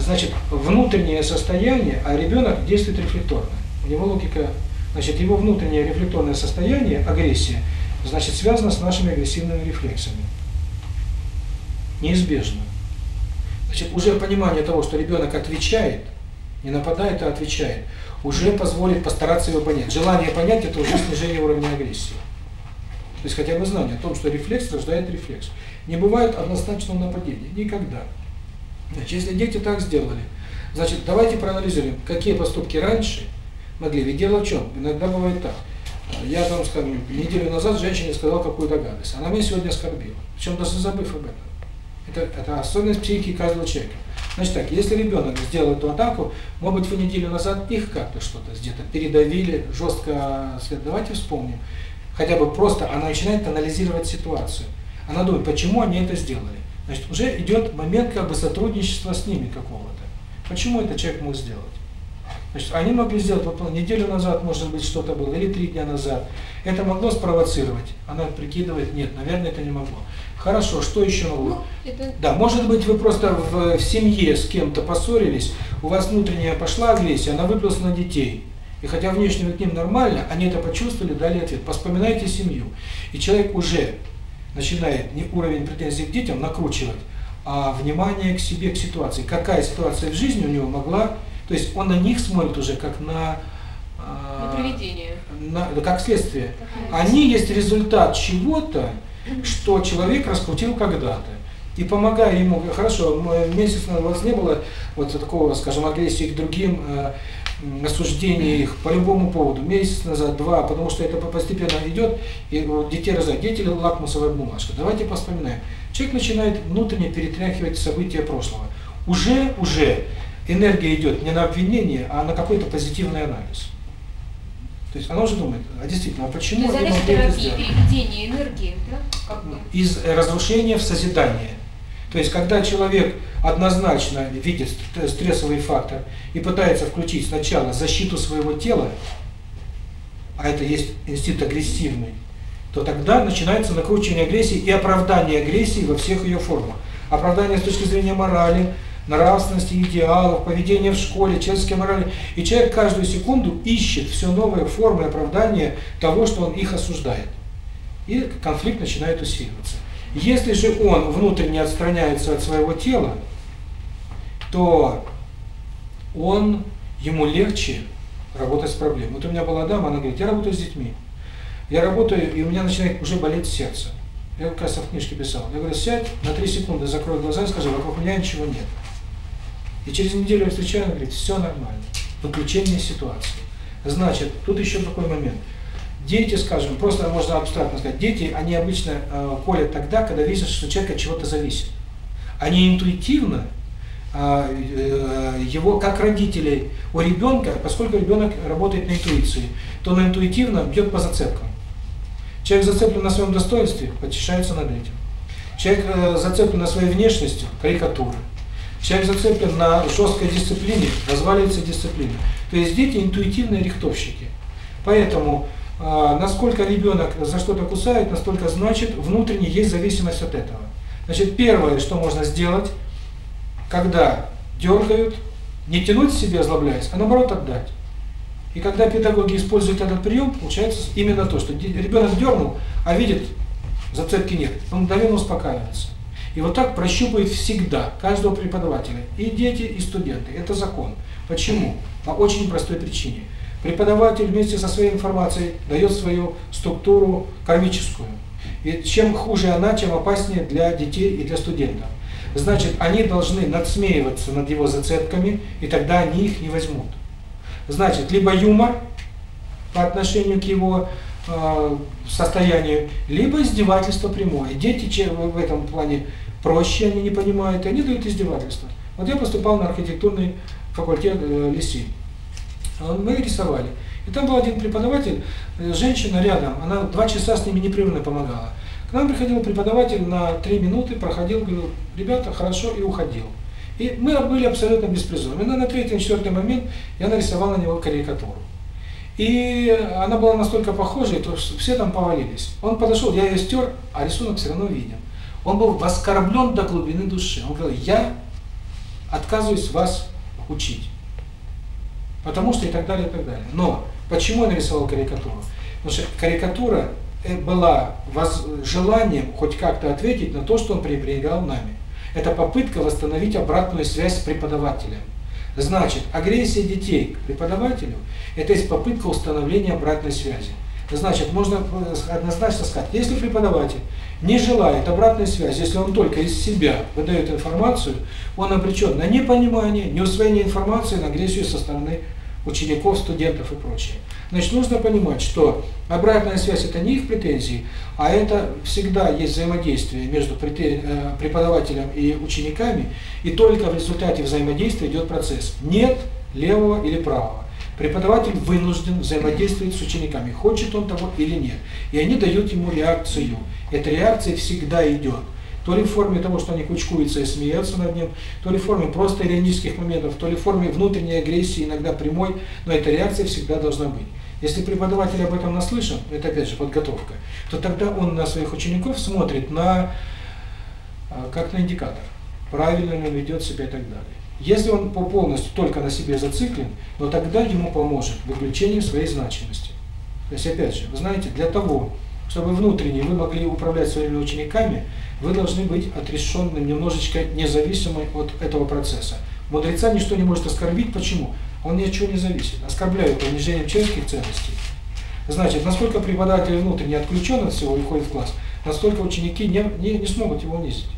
значит, внутреннее состояние, а ребенок действует рефлекторно. У него логика, значит, его внутреннее рефлекторное состояние, агрессия, значит, связано с нашими агрессивными рефлексами. Неизбежно. Значит, уже понимание того, что ребенок отвечает, не нападает, а отвечает, уже позволит постараться его понять. Желание понять – это уже снижение уровня агрессии. То есть хотя бы знание о том, что рефлекс рождает рефлекс. Не бывает однозначного нападения. Никогда. Если дети так сделали, значит, давайте проанализируем, какие поступки раньше могли. Ведь дело в чем? Иногда бывает так. Я там, скажем, неделю назад женщине сказал какую-то гадость. Она меня сегодня оскорбила. Причем даже забыв об этом. Это, это особенность психики каждого человека. Значит так, если ребенок сделал эту атаку, может быть, вы неделю назад их как-то что-то где-то передавили, жестко, давайте вспомним. Хотя бы просто она начинает анализировать ситуацию. Она думает, почему они это сделали. Значит, уже идет момент как бы сотрудничества с ними какого-то. Почему этот человек мог сделать? Значит, они могли сделать, вот неделю назад, может быть, что-то было, или три дня назад. Это могло спровоцировать. Она прикидывает, нет, наверное, это не могло. Хорошо, что еще могло? Ну, это... Да, может быть, вы просто в, в семье с кем-то поссорились, у вас внутренняя пошла агрессия, она выплеснула на детей. И хотя внешне вы к ним нормально, они это почувствовали, дали ответ. Поспоминайте семью. И человек уже начинает не уровень претензий к детям накручивать, а внимание к себе, к ситуации. Какая ситуация в жизни у него могла... То есть он на них смотрит уже как на... А, на привидение. На, как следствие. Они есть результат чего-то, что человек раскрутил когда-то. И помогая ему, хорошо, месяц у вас не было вот такого, скажем, агрессии к другим, э, осуждений их по любому поводу. Месяц назад два потому что это постепенно идет и вот детей разать дети лакмусовая бумажка. Давайте поспоминаем. Человек начинает внутренне перетряхивать события прошлого. Уже уже энергия идет не на обвинение а на какой-то позитивный анализ. То есть она уже думает а действительно а почему энергии да? из э, разрушения в созидание. То есть, когда человек однозначно видит стрессовый фактор и пытается включить сначала защиту своего тела, а это есть инстинкт агрессивный, то тогда начинается накручивание агрессии и оправдание агрессии во всех ее формах. Оправдание с точки зрения морали, нравственности, идеалов, поведения в школе, человеческой морали. И человек каждую секунду ищет все новые формы оправдания того, что он их осуждает. И конфликт начинает усиливаться. Если же он внутренне отстраняется от своего тела, то он, ему легче работать с проблемой. Вот у меня была дама, она говорит, я работаю с детьми. Я работаю, и у меня начинает уже болеть сердце. Я как раз в книжке писал. Я говорю, сядь, на 3 секунды закрой глаза и скажи, вокруг меня ничего нет. И через неделю я встречаю, она говорит, все нормально. Выключение ситуации. Значит, тут еще такой момент – Дети, скажем, просто можно абстрактно сказать, дети, они обычно э, колят тогда, когда видят, что человек от чего-то зависит. Они интуитивно э, э его, как родителей, у ребенка, поскольку ребенок работает на интуиции, то он интуитивно бьет по зацепкам. Человек зацеплен на своем достоинстве, потешается над этим. Человек э, зацеплен на своей внешности, карикатуры. Человек зацеплен на жесткой дисциплине, разваливается дисциплина. То есть дети интуитивные рихтовщики. Поэтому а, насколько ребенок за что-то кусает, настолько значит внутренне есть зависимость от этого. Значит, первое, что можно сделать, когда дергают, не тянуть себе, озлобляясь, а наоборот отдать. И когда педагоги используют этот прием, получается именно то, что ребенок дернул, а видит, зацепки нет, он мгновенно успокаивается. И вот так прощупывает всегда каждого преподавателя, и дети, и студенты. Это закон. Почему? По очень простой причине – Преподаватель вместе со своей информацией дает свою структуру кармическую. И чем хуже она, тем опаснее для детей и для студентов. Значит, они должны надсмеиваться над его зацепками, и тогда они их не возьмут. Значит, либо юмор по отношению к его э, состоянию, либо издевательство прямое. Дети чем в этом плане проще, они не понимают, и они дают издевательство. Вот я поступал на архитектурный факультет э, Лиси. Э, мы рисовали. И там был один преподаватель, э, женщина рядом, она два часа с ними непрерывно помогала. К нам приходил преподаватель на три минуты, проходил, говорил, ребята, хорошо, и уходил. И мы были абсолютно беспризорными. На третий-четвертый момент я нарисовал на него карикатуру. И она была настолько похожей, то что все там повалились. Он подошел, я ее стер, а рисунок все равно виден. Он был воскорблен до глубины души. Он говорил, я отказываюсь вас учить потому что и так далее, и так далее. Но почему я нарисовал карикатуру? Потому что карикатура была желанием хоть как-то ответить на то, что он пренебрегал нами. Это попытка восстановить обратную связь с преподавателем. Значит, агрессия детей к преподавателю – это есть попытка установления обратной связи. Значит, можно однозначно сказать, если преподаватель не желает обратной связи, если он только из себя выдает информацию, он обречен на непонимание, неусвоение информации, на агрессию со стороны учеников, студентов и прочее. Значит, нужно понимать, что обратная связь – это не их претензии, а это всегда есть взаимодействие между э, преподавателем и учениками, и только в результате взаимодействия идет процесс. Нет левого или правого. Преподаватель вынужден взаимодействовать с учениками, хочет он того или нет. И они дают ему реакцию. Эта реакция всегда идет – то ли в форме того, что они кучкуются и смеются над ним, то ли в форме просто иронических моментов, то ли в форме внутренней агрессии, иногда прямой, но эта реакция всегда должна быть. Если преподаватель об этом наслышан, это опять же подготовка, то тогда он на своих учеников смотрит на как на индикатор, правильно ли он ведет себя и так далее. Если он полностью только на себе зациклен, но тогда ему поможет выключение своей значимости. То есть, опять же, вы знаете, для того, чтобы внутренне вы могли управлять своими учениками, вы должны быть отрешенным, немножечко независимым от этого процесса. Мудреца ничто не может оскорбить. Почему? Он ни от чего не зависит. Оскорбляют унижением человеческих ценностей. Значит, насколько преподаватель внутренне отключен от всего и входит в класс, настолько ученики не, не, не смогут его унизить.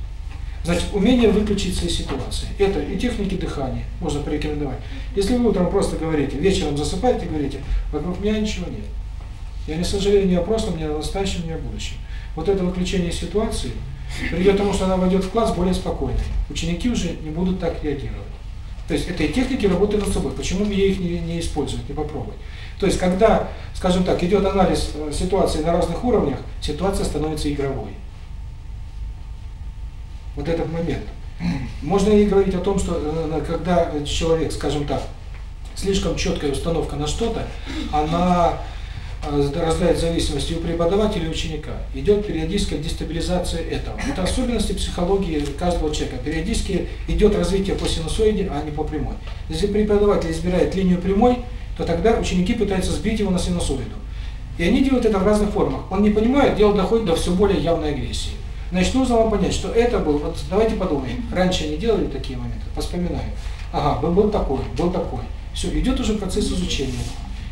Значит, умение выключиться из ситуации. Это и техники дыхания можно порекомендовать. Если вы утром просто говорите, вечером засыпаете и говорите, вокруг меня ничего нет. Я не сожалею ни о прошлом, ни о настоящем, ни о будущем. Вот это выключение ситуации – Приведет к тому, что она войдет в класс более спокойной. Ученики уже не будут так реагировать. То есть этой техники работы над собой. Почему мне их не, не использовать, не попробовать? То есть когда, скажем так, идет анализ э, ситуации на разных уровнях, ситуация становится игровой. Вот этот момент. Можно и говорить о том, что э, э, когда человек, скажем так, слишком четкая установка на что-то, она разрастает зависимость, и у преподавателя и ученика идет периодическая дестабилизация этого. Это особенности психологии каждого человека. Периодически идет развитие по синусоиде, а не по прямой. Если преподаватель избирает линию прямой, то тогда ученики пытаются сбить его на синусоиду. И они делают это в разных формах. Он не понимает, дело доходит до все более явной агрессии. Значит, нужно вам понять, что это был... Вот давайте подумаем. Раньше они делали такие моменты? Вспоминаю. Ага, был такой, был такой. Все, идет уже процесс изучения.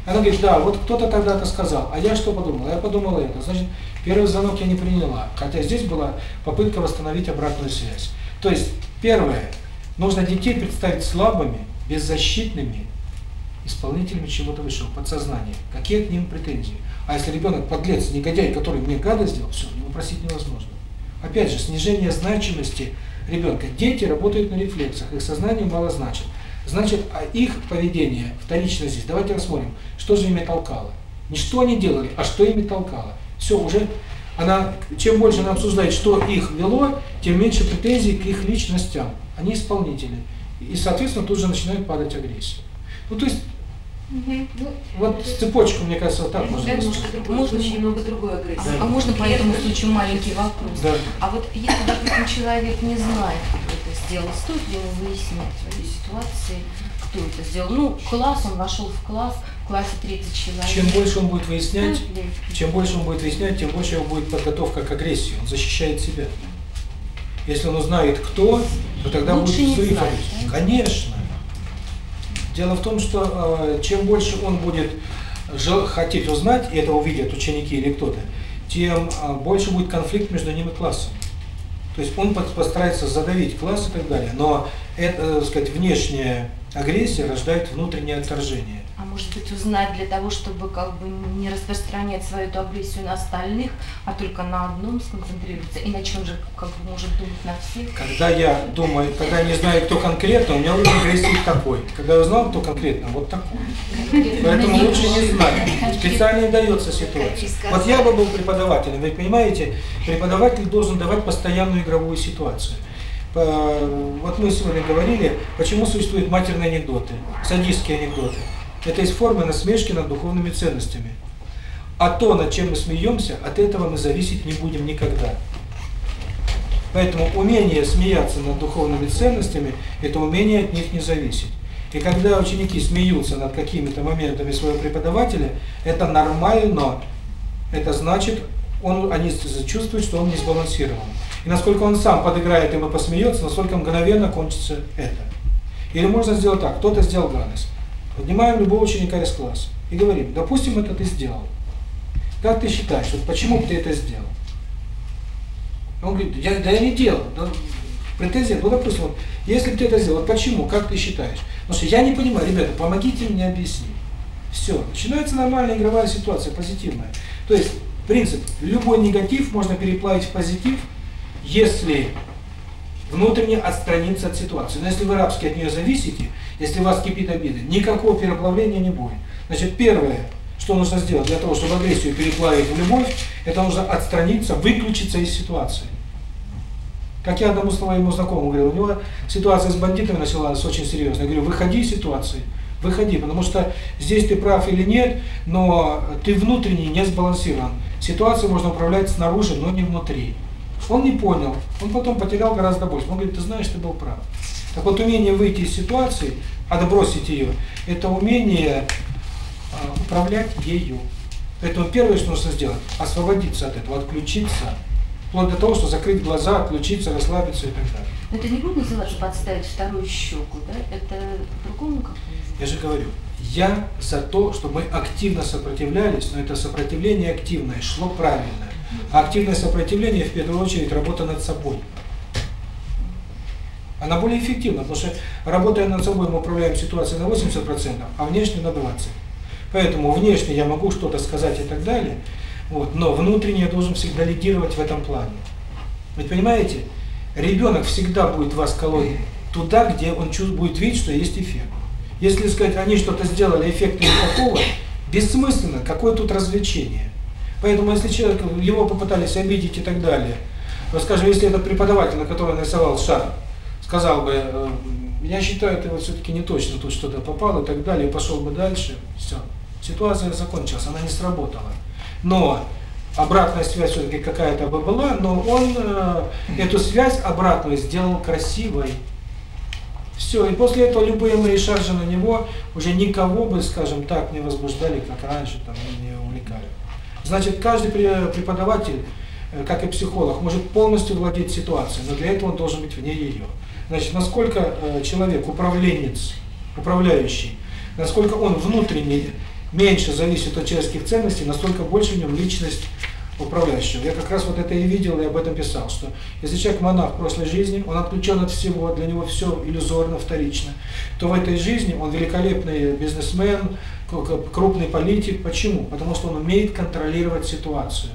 Она говорит, да, вот кто-то тогда-то сказал, а я что подумала? Я подумала это. Значит, первый звонок я не приняла, хотя здесь была попытка восстановить обратную связь. То есть, первое, нужно детей представить слабыми, беззащитными, исполнителями чего-то высшего, подсознания. Какие к ним претензии? А если ребенок подлец, негодяй, который мне гадость сделал, все, его просить невозможно. Опять же, снижение значимости ребенка. Дети работают на рефлексах, их сознание мало значит. Значит, а их поведение вторично здесь. Давайте рассмотрим, что же ими толкало. Не что они делали, а что ими толкало. Все, уже она, чем больше она обсуждает, что их вело, тем меньше претензий к их личностям. Они исполнители. И, соответственно, тут же начинает падать агрессия. Ну, то есть, Угу. Вот цепочку, мне кажется, вот так да, можно Может, можно очень немного другой агрессии. Да. А можно по этому случаю маленький вопрос? Да. А вот если, допустим, человек не знает, сделал 100 дел, выяснить свои ситуации, кто это сделал. Ну, класс, он вошел в класс, в классе 30 человек. Чем больше он будет выяснять, чем больше он будет выяснять, тем больше его будет подготовка к агрессии, он защищает себя. Если он узнает, кто, то тогда Лучше будет всю информацию. Да? Конечно. Дело в том, что э, чем больше он будет хотеть узнать, и это увидят ученики или кто-то, тем э, больше будет конфликт между ним и классом. То есть он постарается задавить класс и так далее. Но это, э, так сказать, внешняя агрессия рождает внутреннее отторжение может быть, узнать для того, чтобы как бы не распространять свою эту агрессию на остальных, а только на одном сконцентрироваться, И на чем же как бы может думать на всех. Когда я думаю, когда я не знаю, кто конкретно, у меня уровень агрессии такой. Когда я узнал, кто конкретно, вот такой. Поэтому лучше не знать. Специально не дается ситуация. Вот я бы был преподавателем, вы понимаете, преподаватель должен давать постоянную игровую ситуацию вот мы сегодня говорили, почему существуют матерные анекдоты, садистские анекдоты. Это есть форма насмешки над духовными ценностями. А то, над чем мы смеемся, от этого мы зависеть не будем никогда. Поэтому умение смеяться над духовными ценностями – это умение от них не зависеть. И когда ученики смеются над какими-то моментами своего преподавателя, это нормально. Это значит, он, они чувствуют, что он не сбалансирован. И насколько он сам подыграет им и посмеется, насколько мгновенно кончится это. Или можно сделать так, кто-то сделал гадость. Поднимаем любого ученика из класса и говорим, допустим, это ты сделал. Как ты считаешь, вот почему ты это сделал? Он говорит, я, да я не делал. Да, претензия, ну, допустим, вот, если ты это сделал, вот почему, как ты считаешь? Потому что я не понимаю, ребята, помогите мне объяснить. Все, начинается нормальная игровая ситуация, позитивная. То есть, принцип, любой негатив можно переплавить в позитив, если внутренне отстраниться от ситуации. Но если вы рабски от нее зависите, если у вас кипит обида, никакого переплавления не будет. Значит, первое, что нужно сделать для того, чтобы агрессию переплавить в любовь, это нужно отстраниться, выключиться из ситуации. Как я одному своему знакомому говорил, у него ситуация с бандитами началась очень серьезная. Я говорю, выходи из ситуации, выходи, потому что здесь ты прав или нет, но ты внутренне не сбалансирован. Ситуацию можно управлять снаружи, но не внутри. Он не понял, он потом потерял гораздо больше. Он говорит, ты знаешь, ты был прав. Так вот умение выйти из ситуации, отбросить ее, это умение э, управлять ею. Поэтому первое, что нужно сделать, освободиться от этого, отключиться, вплоть до того, что закрыть глаза, отключиться, расслабиться и так далее. Но это не будет называться подставить вторую щеку, да? Это по-другому как-то? Я же говорю, я за то, что мы активно сопротивлялись, но это сопротивление активное, шло правильно. А активное сопротивление, в первую очередь, работа над собой. Она более эффективна, потому что работая над собой, мы управляем ситуацией на 80%, а внешне на 20%. Поэтому внешне я могу что-то сказать и так далее, вот, но внутренне я должен всегда лидировать в этом плане. Вы понимаете, ребенок всегда будет вас колоть туда, где он будет видеть, что есть эффект. Если сказать, они что-то сделали, эффекта никакого, бессмысленно, какое тут развлечение. Поэтому если человек, его попытались обидеть и так далее, скажем, если этот преподаватель, на которого нарисовал шар, сказал бы, «Эм, я считаю, это вот все-таки не точно, тут что-то попало и так далее, пошел бы дальше, все. Ситуация закончилась, она не сработала. Но обратная связь все-таки какая-то бы была, но он э, эту связь обратную сделал красивой. Все, и после этого любые мои шаржи на него уже никого бы, скажем так, не возбуждали, как раньше, там, не увлекали. Значит, каждый преподаватель, э, как и психолог, может полностью владеть ситуацией, но для этого он должен быть вне ее. Значит, насколько э, человек, управленец, управляющий, насколько он внутренне меньше зависит от человеческих ценностей, настолько больше в нем личность управляющего. Я как раз вот это и видел, и об этом писал, что если человек монах в прошлой жизни, он отключен от всего, для него все иллюзорно, вторично, то в этой жизни он великолепный бизнесмен, крупный политик. Почему? Потому что он умеет контролировать ситуацию.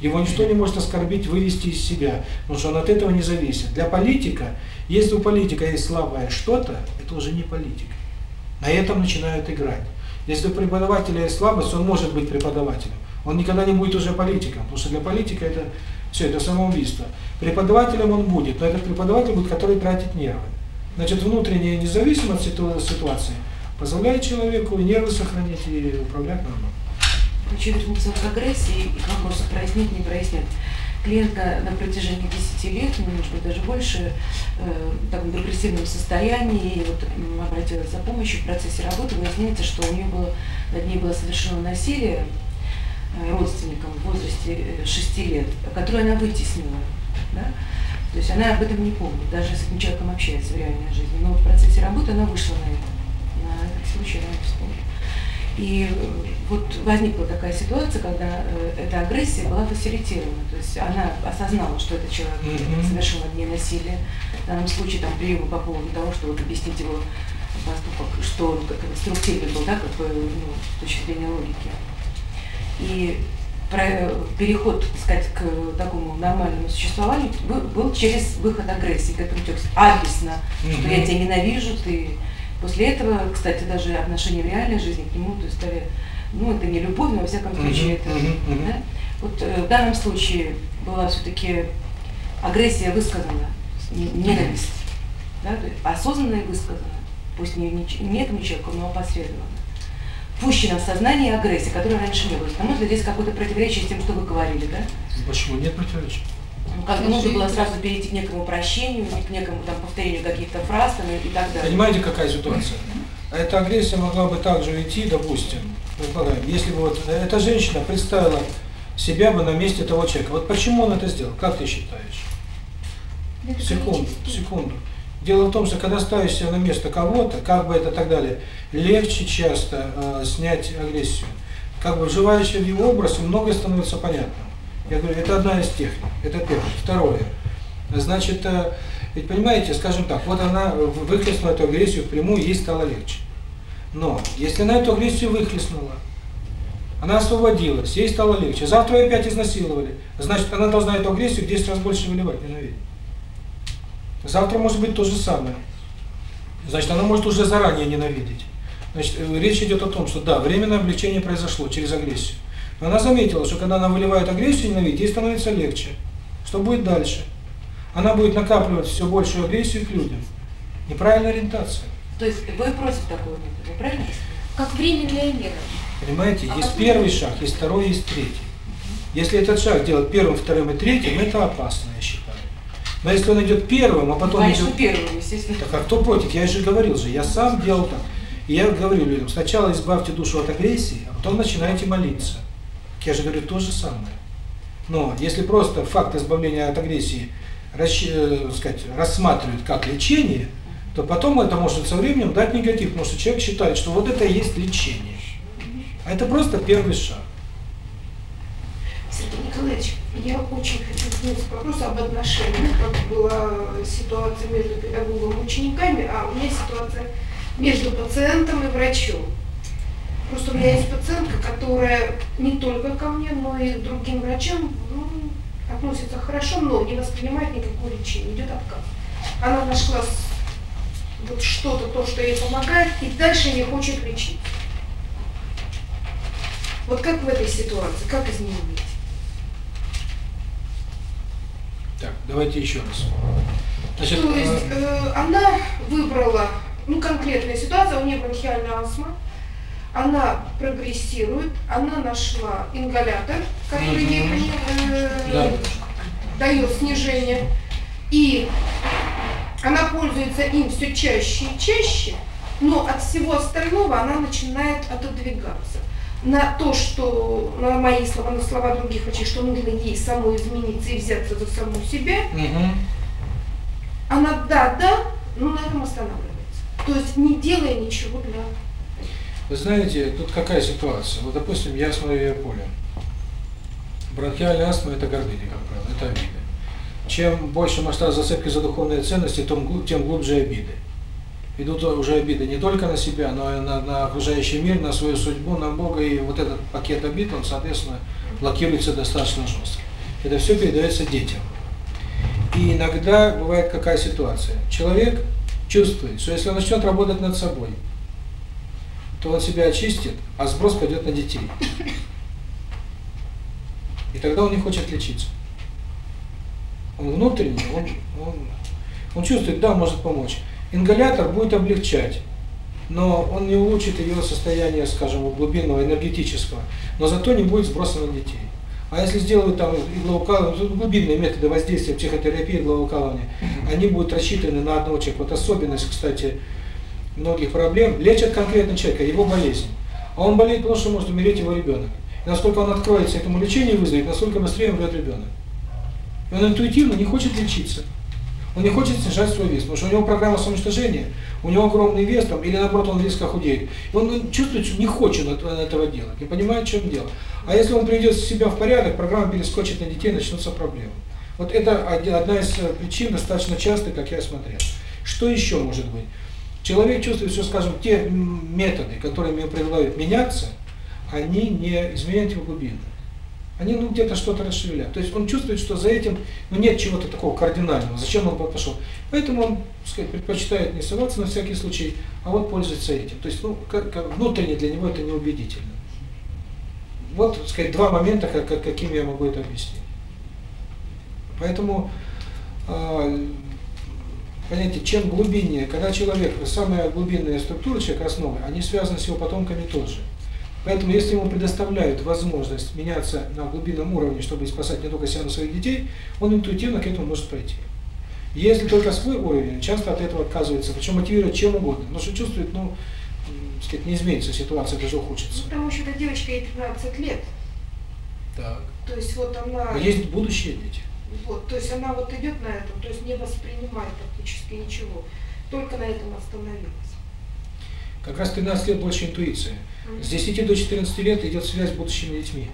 Его ничто не может оскорбить, вывести из себя, потому что он от этого не зависит. Для политика если у политика есть слабое что-то, это уже не политик. На этом начинают играть. Если у преподавателя есть слабость, он может быть преподавателем. Он никогда не будет уже политиком, потому что для политика это все, это самоубийство. Преподавателем он будет, но этот преподаватель будет, который тратит нервы. Значит, внутренняя независимость от ситуации позволяет человеку нервы сохранить и управлять нормально. Учитывая прогрессе и вопрос прояснить, не прояснить клиента на протяжении 10 лет, ну, может быть, даже больше, э, в таком депрессивном состоянии, и вот обратилась за помощью в процессе работы, выясняется, что у нее было, над ней было совершено насилие э, родственникам в возрасте э, 6 лет, которое она вытеснила. Да? То есть она об этом не помнит, даже с этим человеком общается в реальной жизни. Но в процессе работы она вышла на это. На этот случай она это вспомнила. И вот возникла такая ситуация, когда э, эта агрессия была фасилитирована. То есть она осознала, что этот человек совершил над ней насилие. В данном случае там приемы по поводу того, чтобы вот объяснить его поступок, что он как инструктивный был, да, как бы, ну, с точки зрения логики. И про, переход, так сказать, к такому нормальному существованию был, через выход агрессии, как он текст, адресно, что я тебя ненавижу, ты После этого, кстати, даже отношения в реальной жизни к нему, то есть стали, ну, это не любовь, но во всяком случае это, да? Вот э, в данном случае была все-таки агрессия высказана, ненависть, да, осознанно есть высказана, пусть не, не, не этому человеку, но опосредованно. Пущена в сознание агрессия, которая раньше не было. Потому что здесь какое-то противоречие с тем, что вы говорили, да? Почему нет противоречия? Ну, как нужно было сразу перейти к некому прощению, к некому там повторению каких-то фраз там, и так далее. Понимаете, какая ситуация? А эта агрессия могла бы также идти, допустим, если бы вот э, эта женщина представила себя бы на месте того человека. Вот почему он это сделал? Как ты считаешь? Секунду, секунду. Дело в том, что когда ставишь себя на место кого-то, как бы это так далее, легче часто э, снять агрессию. Как бы вживаешься в его образ, и многое становится понятным. Я говорю, это одна из техник, это первое. Второе, значит, э, ведь понимаете, скажем так, вот она выхлестнула эту агрессию впрямую, ей стало легче. Но если она эту агрессию выхлестнула, она освободилась, ей стало легче. Завтра ее опять изнасиловали. Значит, она должна эту агрессию в 10 раз больше выливать, ненавидеть. Завтра может быть то же самое. Значит, она может уже заранее ненавидеть. Значит, э, речь идет о том, что да, временное облегчение произошло через агрессию. Она заметила, что когда она выливает агрессию ненавидеть, ей становится легче. Что будет дальше? Она будет накапливать все большую агрессию к людям. Неправильная ориентация. То есть вы против такого метода, правильно? Как временная мера. Понимаете, а есть первый шаг, есть второй, есть третий. Если этот шаг делать первым, вторым и третьим, это опасно, я считаю. Но если он идет первым, а потом Конечно, идет... первым, естественно. Так а кто против? Я же говорил же, я сам делал так. И я говорю людям, сначала избавьте душу от агрессии, а потом начинайте молиться. Я же говорю то же самое. Но если просто факт избавления от агрессии расщ... сказать, рассматривают как лечение, то потом это может со временем дать негатив, потому что человек считает, что вот это и есть лечение. А это просто первый шаг. Сергей Николаевич, я очень хочу задать вопрос об отношениях, как была ситуация между педагогом и учениками, а у меня ситуация между пациентом и врачом. Просто у меня есть пациентка, которая не только ко мне, но и к другим врачам ну, относится хорошо, но не воспринимает никакого лечение, идет отказ. Она нашла вот что-то, то, что ей помогает, и дальше не хочет лечить. Вот как в этой ситуации, как изменить? Так, давайте еще раз. Значит, То есть э, э она выбрала, ну конкретная ситуация, у нее бронхиальная астма, она прогрессирует, она нашла ингалятор, который ей э, да. дает снижение, и она пользуется им все чаще и чаще, но от всего остального она начинает отодвигаться. На то, что, на мои слова, на слова других врачей, что нужно ей самой измениться и взяться за саму себя, угу. она да, да, ну на этом останавливается. То есть не делая ничего для вы знаете, тут какая ситуация? Вот, допустим, я смотрю ее поле. Бронхиальная астма – это гордыня, как правило, это обиды. Чем больше масштаб зацепки за духовные ценности, тем глубже обиды. Идут уже обиды не только на себя, но и на, на окружающий мир, на свою судьбу, на Бога. И вот этот пакет обид, он, соответственно, блокируется достаточно жестко. Это все передается детям. И иногда бывает какая ситуация. Человек чувствует, что если он начнет работать над собой – то он себя очистит, а сброс пойдет на детей. И тогда он не хочет лечиться. Он внутренний, он, он, он чувствует, да, может помочь. Ингалятор будет облегчать, но он не улучшит ее состояние, скажем, глубинного, энергетического, но зато не будет сброса на детей. А если сделают там иглоукалывание, глубинные методы воздействия психотерапии, иглоукалывания, они будут рассчитаны на одного человека. Вот особенность, кстати, многих проблем лечат конкретно человека, его болезнь. А он болеет потому, что может умереть его ребенок. И насколько он откроется этому лечению и вызовет, насколько быстрее умрет ребенок. И он интуитивно не хочет лечиться. Он не хочет снижать свой вес, потому что у него программа самоуничтожения, у него огромный вес, там, или наоборот он резко худеет. И он чувствует, что не хочет э, этого делать, не понимает, в чем дело. А если он приведет себя в порядок, программа перескочит на детей, начнутся проблемы. Вот это одна из э, причин, достаточно часто, как я смотрел. Что еще может быть? Человек чувствует, все скажем, те методы, которые мне предлагают меняться, они не изменяют его глубину. Они ну где-то что-то расшевеляют. То есть он чувствует, что за этим ну, нет чего-то такого кардинального, зачем он пошел. Поэтому он, сказать, предпочитает не соваться на всякий случай, а вот пользуется этим. То есть ну, как, как, внутренне для него это неубедительно. Вот, сказать, два момента, как, как, какими я могу это объяснить. Поэтому... Э Понимаете, чем глубиннее, когда человек, самая глубинная структура человека, основы, они связаны с его потомками тоже. Поэтому, если ему предоставляют возможность меняться на глубинном уровне, чтобы спасать не только себя, но своих детей, он интуитивно к этому может пойти. Если только свой уровень, часто от этого отказывается, причем мотивирует чем угодно, но что чувствует, ну, сказать, не изменится ситуация, даже ухудшится. Ну, потому что эта девочка ей 13 лет. Так. То есть вот она... Есть будущие дети. Вот, то есть она вот идет на этом, то есть не воспринимает практически ничего. Только на этом остановилась. Как раз 13 лет больше интуиции. С 10 до 14 лет идет связь с будущими детьми.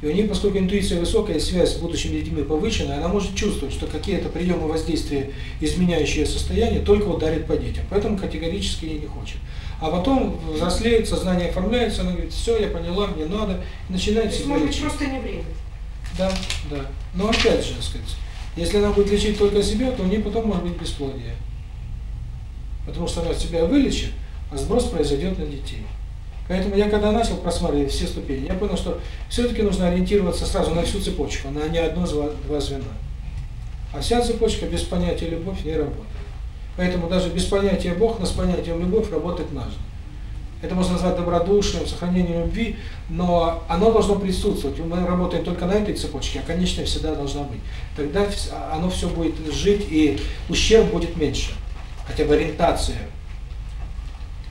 И у них, поскольку интуиция высокая, связь с будущими детьми повышена, она может чувствовать, что какие-то приемы воздействия, изменяющие состояние, только ударит по детям. Поэтому категорически ей не хочет. А потом взрослеет, сознание оформляется, она говорит, все, я поняла, мне надо, и начинает... То есть, может быть, просто не время. Да, да. Но опять же, сказать, если она будет лечить только себя, то у нее потом может быть бесплодие. Потому что она себя вылечит, а сброс произойдет на детей. Поэтому я когда начал просматривать все ступени, я понял, что все-таки нужно ориентироваться сразу на всю цепочку, на не одно-два звена. А вся цепочка без понятия любовь не работает. Поэтому даже без понятия Бог, но с понятием любовь работать нужно. Это можно назвать добродушным сохранением любви, но оно должно присутствовать. Мы работаем только на этой цепочке, а конечная всегда должна быть. Тогда оно все будет жить, и ущерб будет меньше. Хотя бы ориентация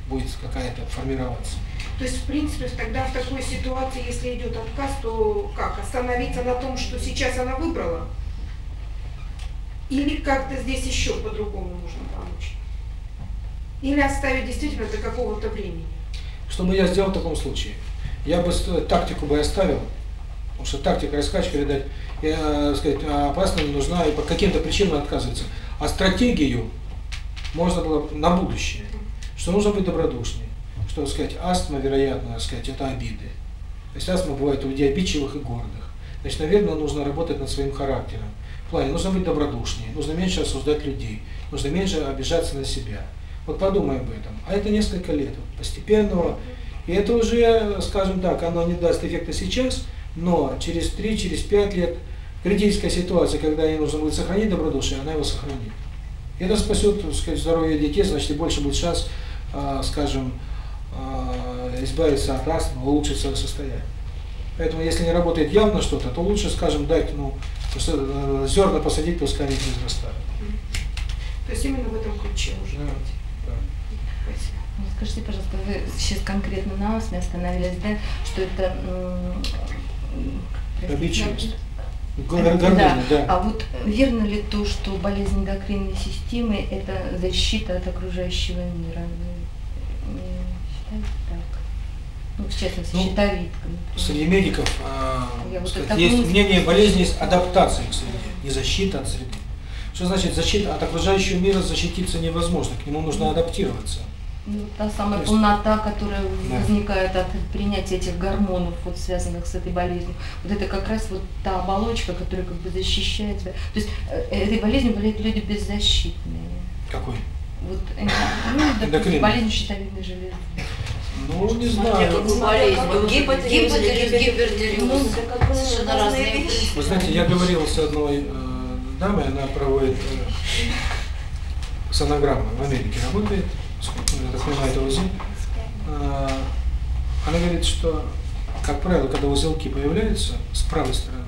будет какая-то формироваться. То есть, в принципе, тогда в такой ситуации, если идет отказ, то как? Остановиться на том, что сейчас она выбрала? Или как-то здесь еще по-другому нужно помочь? Или оставить действительно до какого-то времени? что бы я сделал в таком случае. Я бы э, тактику бы оставил, потому что тактика раскач передать, э, э, сказать, э, опасна, не нужна и по каким-то причинам отказывается. А стратегию можно было на будущее, что нужно быть добродушнее, что, сказать, астма, вероятно, сказать, это обиды. То есть астма бывает у людей обидчивых и гордых. Значит, наверное, нужно работать над своим характером. В плане, нужно быть добродушнее, нужно меньше осуждать людей, нужно меньше обижаться на себя. Вот подумай об этом. А это несколько лет постепенного. И это уже, скажем так, оно не даст эффекта сейчас, но через 3, через 5 лет критическая ситуация, когда ей нужно будет сохранить добродушие, она его сохранит. Это спасет сказать, здоровье детей, значит, и больше будет шанс, а, скажем, а, избавиться от астмы, улучшить свое состояние. Поэтому, если не работает явно что-то, то лучше, скажем, дать, ну, э, зерна посадить, пускай они не взрастают. То есть именно в этом ключе уже. Да. Скажите, пожалуйста, вы сейчас конкретно на ОСМИ остановились, да, что это... Обычность. Гормоны, да. да. А вот верно ли то, что болезнь эндокринной системы – это защита от окружающего мира? Считаете так? Ну, в частности, ну, щитовидками. Среди медиков э, вот есть мысль... мнение болезни, есть адаптация к среде, не защита от среды. Что значит защита от окружающего мира защититься невозможно, к нему нужно адаптироваться. Та самая полнота, которая возникает от принятия этих гормонов, вот связанных с этой болезнью, вот это как раз вот та оболочка, которая как бы защищает тебя. То есть э, этой болезнью болеют люди беззащитные. Какой? Вот, ну, болезнь щитовидной железы. Ну, не знаю. Как. Вы знаете, я говорил с одной э, дамой, она проводит э, сонограмму в Америке, работает, друзей. Она говорит, что, как правило, когда узелки появляются с правой стороны,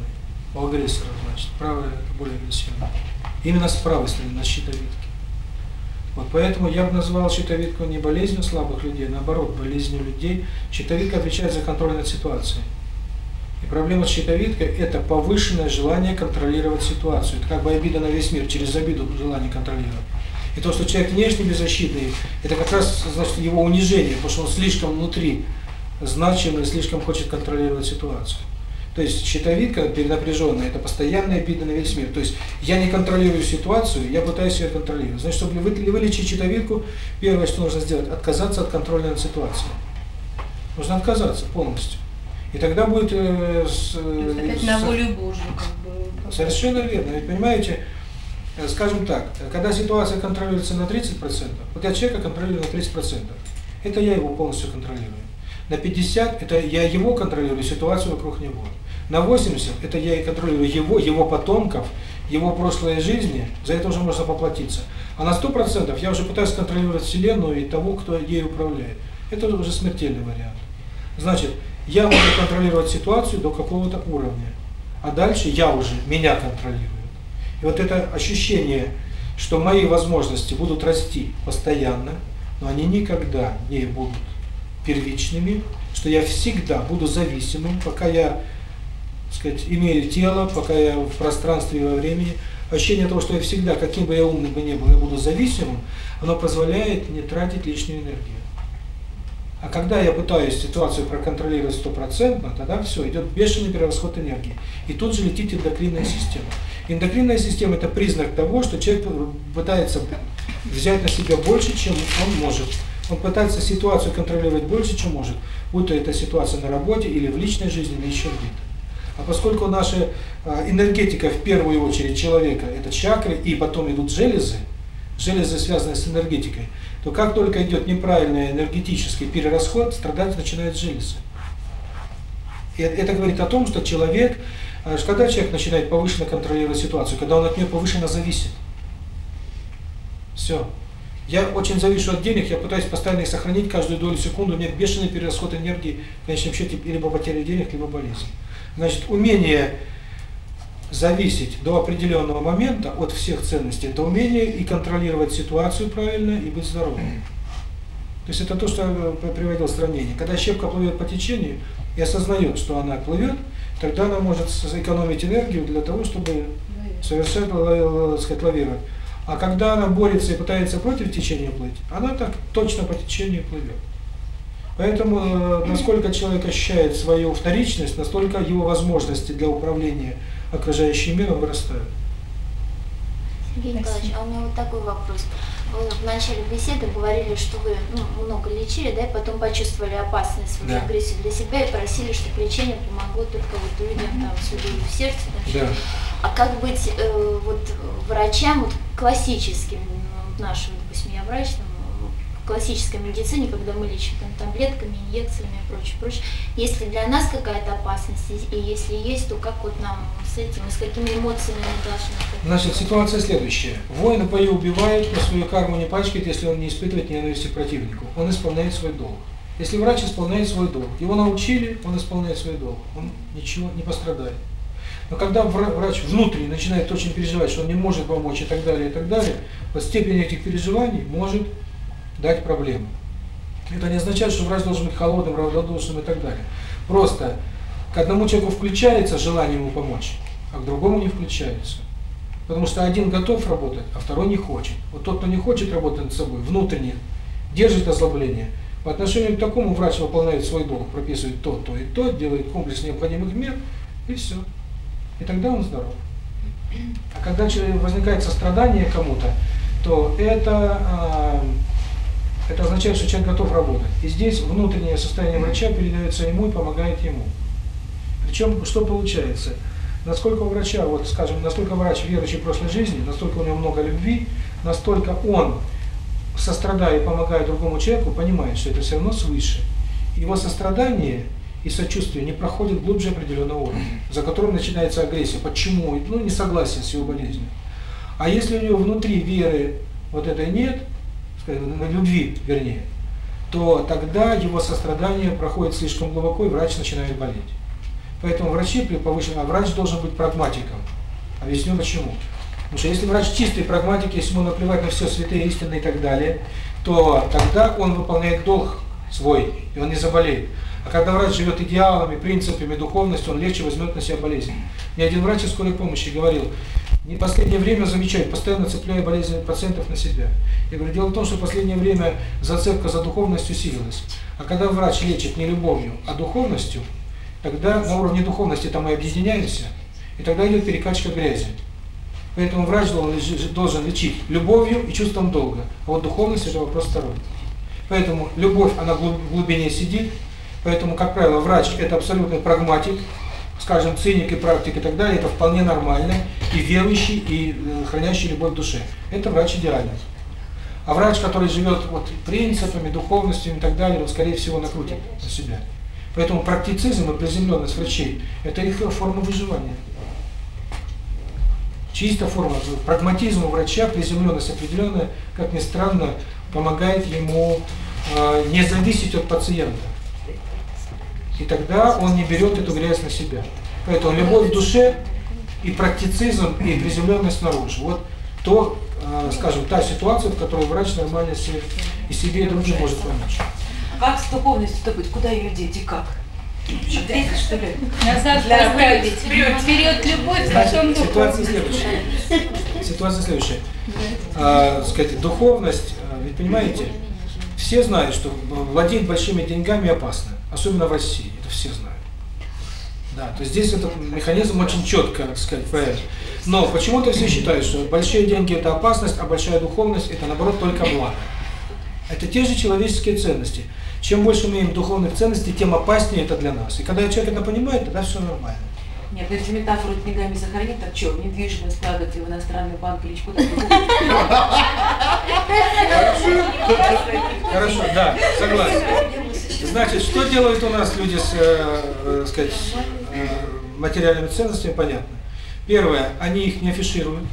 у агрессора, значит, правая более агрессивная, именно с правой стороны, на щитовидке. Вот поэтому я бы назвал щитовидку не болезнью слабых людей, наоборот, болезнью людей. Щитовидка отвечает за контроль над ситуацией. И проблема с щитовидкой – это повышенное желание контролировать ситуацию. Это как бы обида на весь мир, через обиду желание контролировать. И то, что человек внешне беззащитный, это как раз значит его унижение, потому что он слишком внутри значимый, слишком хочет контролировать ситуацию. То есть щитовидка перенапряженная – это постоянная обида на весь мир. То есть я не контролирую ситуацию, я пытаюсь ее контролировать. Значит, чтобы вылечить щитовидку, первое, что нужно сделать – отказаться от контроля над ситуацией. Нужно отказаться полностью. И тогда будет... Э, с, э, опять на волю Божью. Как бы. Совершенно верно. Ведь понимаете, Э, скажем так, э, когда ситуация контролируется на 30%, вот я человека контролирую на 30%, это я его полностью контролирую. На 50 это я его контролирую, ситуацию вокруг него. На 80 это я и контролирую его, его потомков, его прошлой жизни, за это уже можно поплатиться. А на 100% я уже пытаюсь контролировать Вселенную и того, кто ей управляет. Это уже смертельный вариант. Значит, я могу контролировать ситуацию до какого-то уровня, а дальше я уже, меня контролирую. И вот это ощущение, что мои возможности будут расти постоянно, но они никогда не будут первичными, что я всегда буду зависимым, пока я сказать, имею тело, пока я в пространстве и во времени. Ощущение того, что я всегда, каким бы я умным бы ни был, я буду зависимым, оно позволяет не тратить лишнюю энергию. А когда я пытаюсь ситуацию проконтролировать стопроцентно, тогда все, идет бешеный перерасход энергии. И тут же летит эндокринная система. Эндокринная система – это признак того, что человек пытается взять на себя больше, чем он может. Он пытается ситуацию контролировать больше, чем может. Будь то это ситуация на работе, или в личной жизни, или еще где-то. А поскольку наша а, энергетика, в первую очередь, человека – это чакры, и потом идут железы, железы связаны с энергетикой, то как только идет неправильный энергетический перерасход, страдать начинают железы. И это говорит о том, что человек Э, когда человек начинает повышенно контролировать ситуацию, когда он от нее повышенно зависит. Все. Я очень завишу от денег, я пытаюсь постоянно их сохранить каждую долю секунды, у меня бешеный перерасход энергии, в конечном счете, либо потеря денег, либо болезнь. Значит, умение зависеть до определенного момента от всех ценностей, это умение и контролировать ситуацию правильно, и быть здоровым. То есть это то, что приводил в сравнение. Когда щепка плывет по течению и осознает, что она плывет, тогда она может сэкономить энергию для того, чтобы совершать, э, э, сказать, лавировать. А когда она борется и пытается против течения плыть, она так точно по течению плывет. Поэтому э, насколько человек ощущает свою вторичность, настолько его возможности для управления окружающим миром вырастают. Сергей Николаевич, а у меня вот такой вопрос вначале беседы говорили, что вы ну, много лечили, да, и потом почувствовали опасность, вот, да. агрессию для себя и просили, чтобы лечение помогло только вот людям там с в сердце. Да. А как быть э, вот врачам вот, классическим, вот нашим, допустим, я врач, там, классической медицине, когда мы лечим там, таблетками, инъекциями и прочее, прочее, если для нас какая-то опасность, и если есть, то как вот нам Значит, ситуация следующая. Воин в бою убивает, но свою карму не пачкает, если он не испытывает ненависти к противнику. Он исполняет свой долг. Если врач исполняет свой долг, его научили, он исполняет свой долг, он ничего не пострадает. Но когда врач внутренне начинает очень переживать, что он не может помочь и так далее, и так далее, вот степень этих переживаний может дать проблемы. Это не означает, что врач должен быть холодным, равнодушным и так далее. Просто к одному человеку включается желание ему помочь, а к другому не включается. Потому что один готов работать, а второй не хочет. Вот тот, кто не хочет работать над собой, внутренне, держит ослабление. По отношению к такому врач выполняет свой долг, прописывает то, то и то, делает комплекс необходимых мер, и все. И тогда он здоров. А когда возникает сострадание кому-то, то это, а, это означает, что человек готов работать. И здесь внутреннее состояние врача передается ему и помогает ему. Причем, что получается – Насколько у врача, вот скажем, насколько врач верующий в прошлой жизни, настолько у него много любви, настолько он, сострадая и помогая другому человеку, понимает, что это все равно свыше. Его сострадание и сочувствие не проходит глубже определенного уровня, за которым начинается агрессия. Почему? Ну, несогласие с его болезнью. А если у него внутри веры вот этой нет, скажем, любви, вернее, то тогда его сострадание проходит слишком глубоко, и врач начинает болеть. Поэтому врачи при повышенном... Врач должен быть прагматиком. Объясню почему. Потому что если врач чистый прагматик, если ему наплевать на все святые истины и так далее, то тогда он выполняет долг свой, и он не заболеет. А когда врач живет идеалами, принципами, духовностью, он легче возьмет на себя болезнь. Мне один врач из скорой помощи говорил, не последнее время замечаю, постоянно цепляю болезни пациентов на себя. Я говорю, дело в том, что в последнее время зацепка за духовность усилилась. А когда врач лечит не любовью, а духовностью, тогда на уровне духовности там мы объединяемся, и тогда идет перекачка грязи. Поэтому врач должен, лечить любовью и чувством долга. А вот духовность – это вопрос второй. Поэтому любовь, она в глубине сидит, поэтому, как правило, врач – это абсолютный прагматик, скажем, циник и практик и так далее, это вполне нормально, и верующий, и э, хранящий любовь в душе. Это врач идеальный. А врач, который живет вот принципами, духовностью и так далее, он, скорее всего, накрутит на себя. Поэтому практицизм и приземленность врачей – это их форма выживания. Чисто форма прагматизма врача, приземленность определенная, как ни странно, помогает ему э, не зависеть от пациента. И тогда он не берет эту грязь на себя. Поэтому любовь в душе и практицизм, и приземленность наружу. Вот то, э, скажем, та ситуация, в которой врач нормально себе, и себе, и другим может помочь. Как с духовностью-то быть? Куда ее деть и как? Ответить, что ли? Назад Для отправить. Вперед любовь, потом Ситуация следующая. Ситуация следующая. Сказать, духовность, ведь понимаете, все знают, что владеть большими деньгами опасно, особенно в России, это все знают. Да, то здесь этот механизм очень четко, так сказать. Но почему-то все считают, что большие деньги – это опасность, а большая духовность – это, наоборот, только благо. Это те же человеческие ценности – чем больше мы имеем духовных ценностей, тем опаснее это для нас. И когда человек это понимает, тогда все нормально. Нет, ну если метафору книгами сохранить, так что, недвижимость вкладывать в иностранный банк или куда-то? Хорошо, да, согласен. Значит, что делают у нас люди с, э, э сказать, э, материальными ценностями, понятно. Первое, они их не афишируют.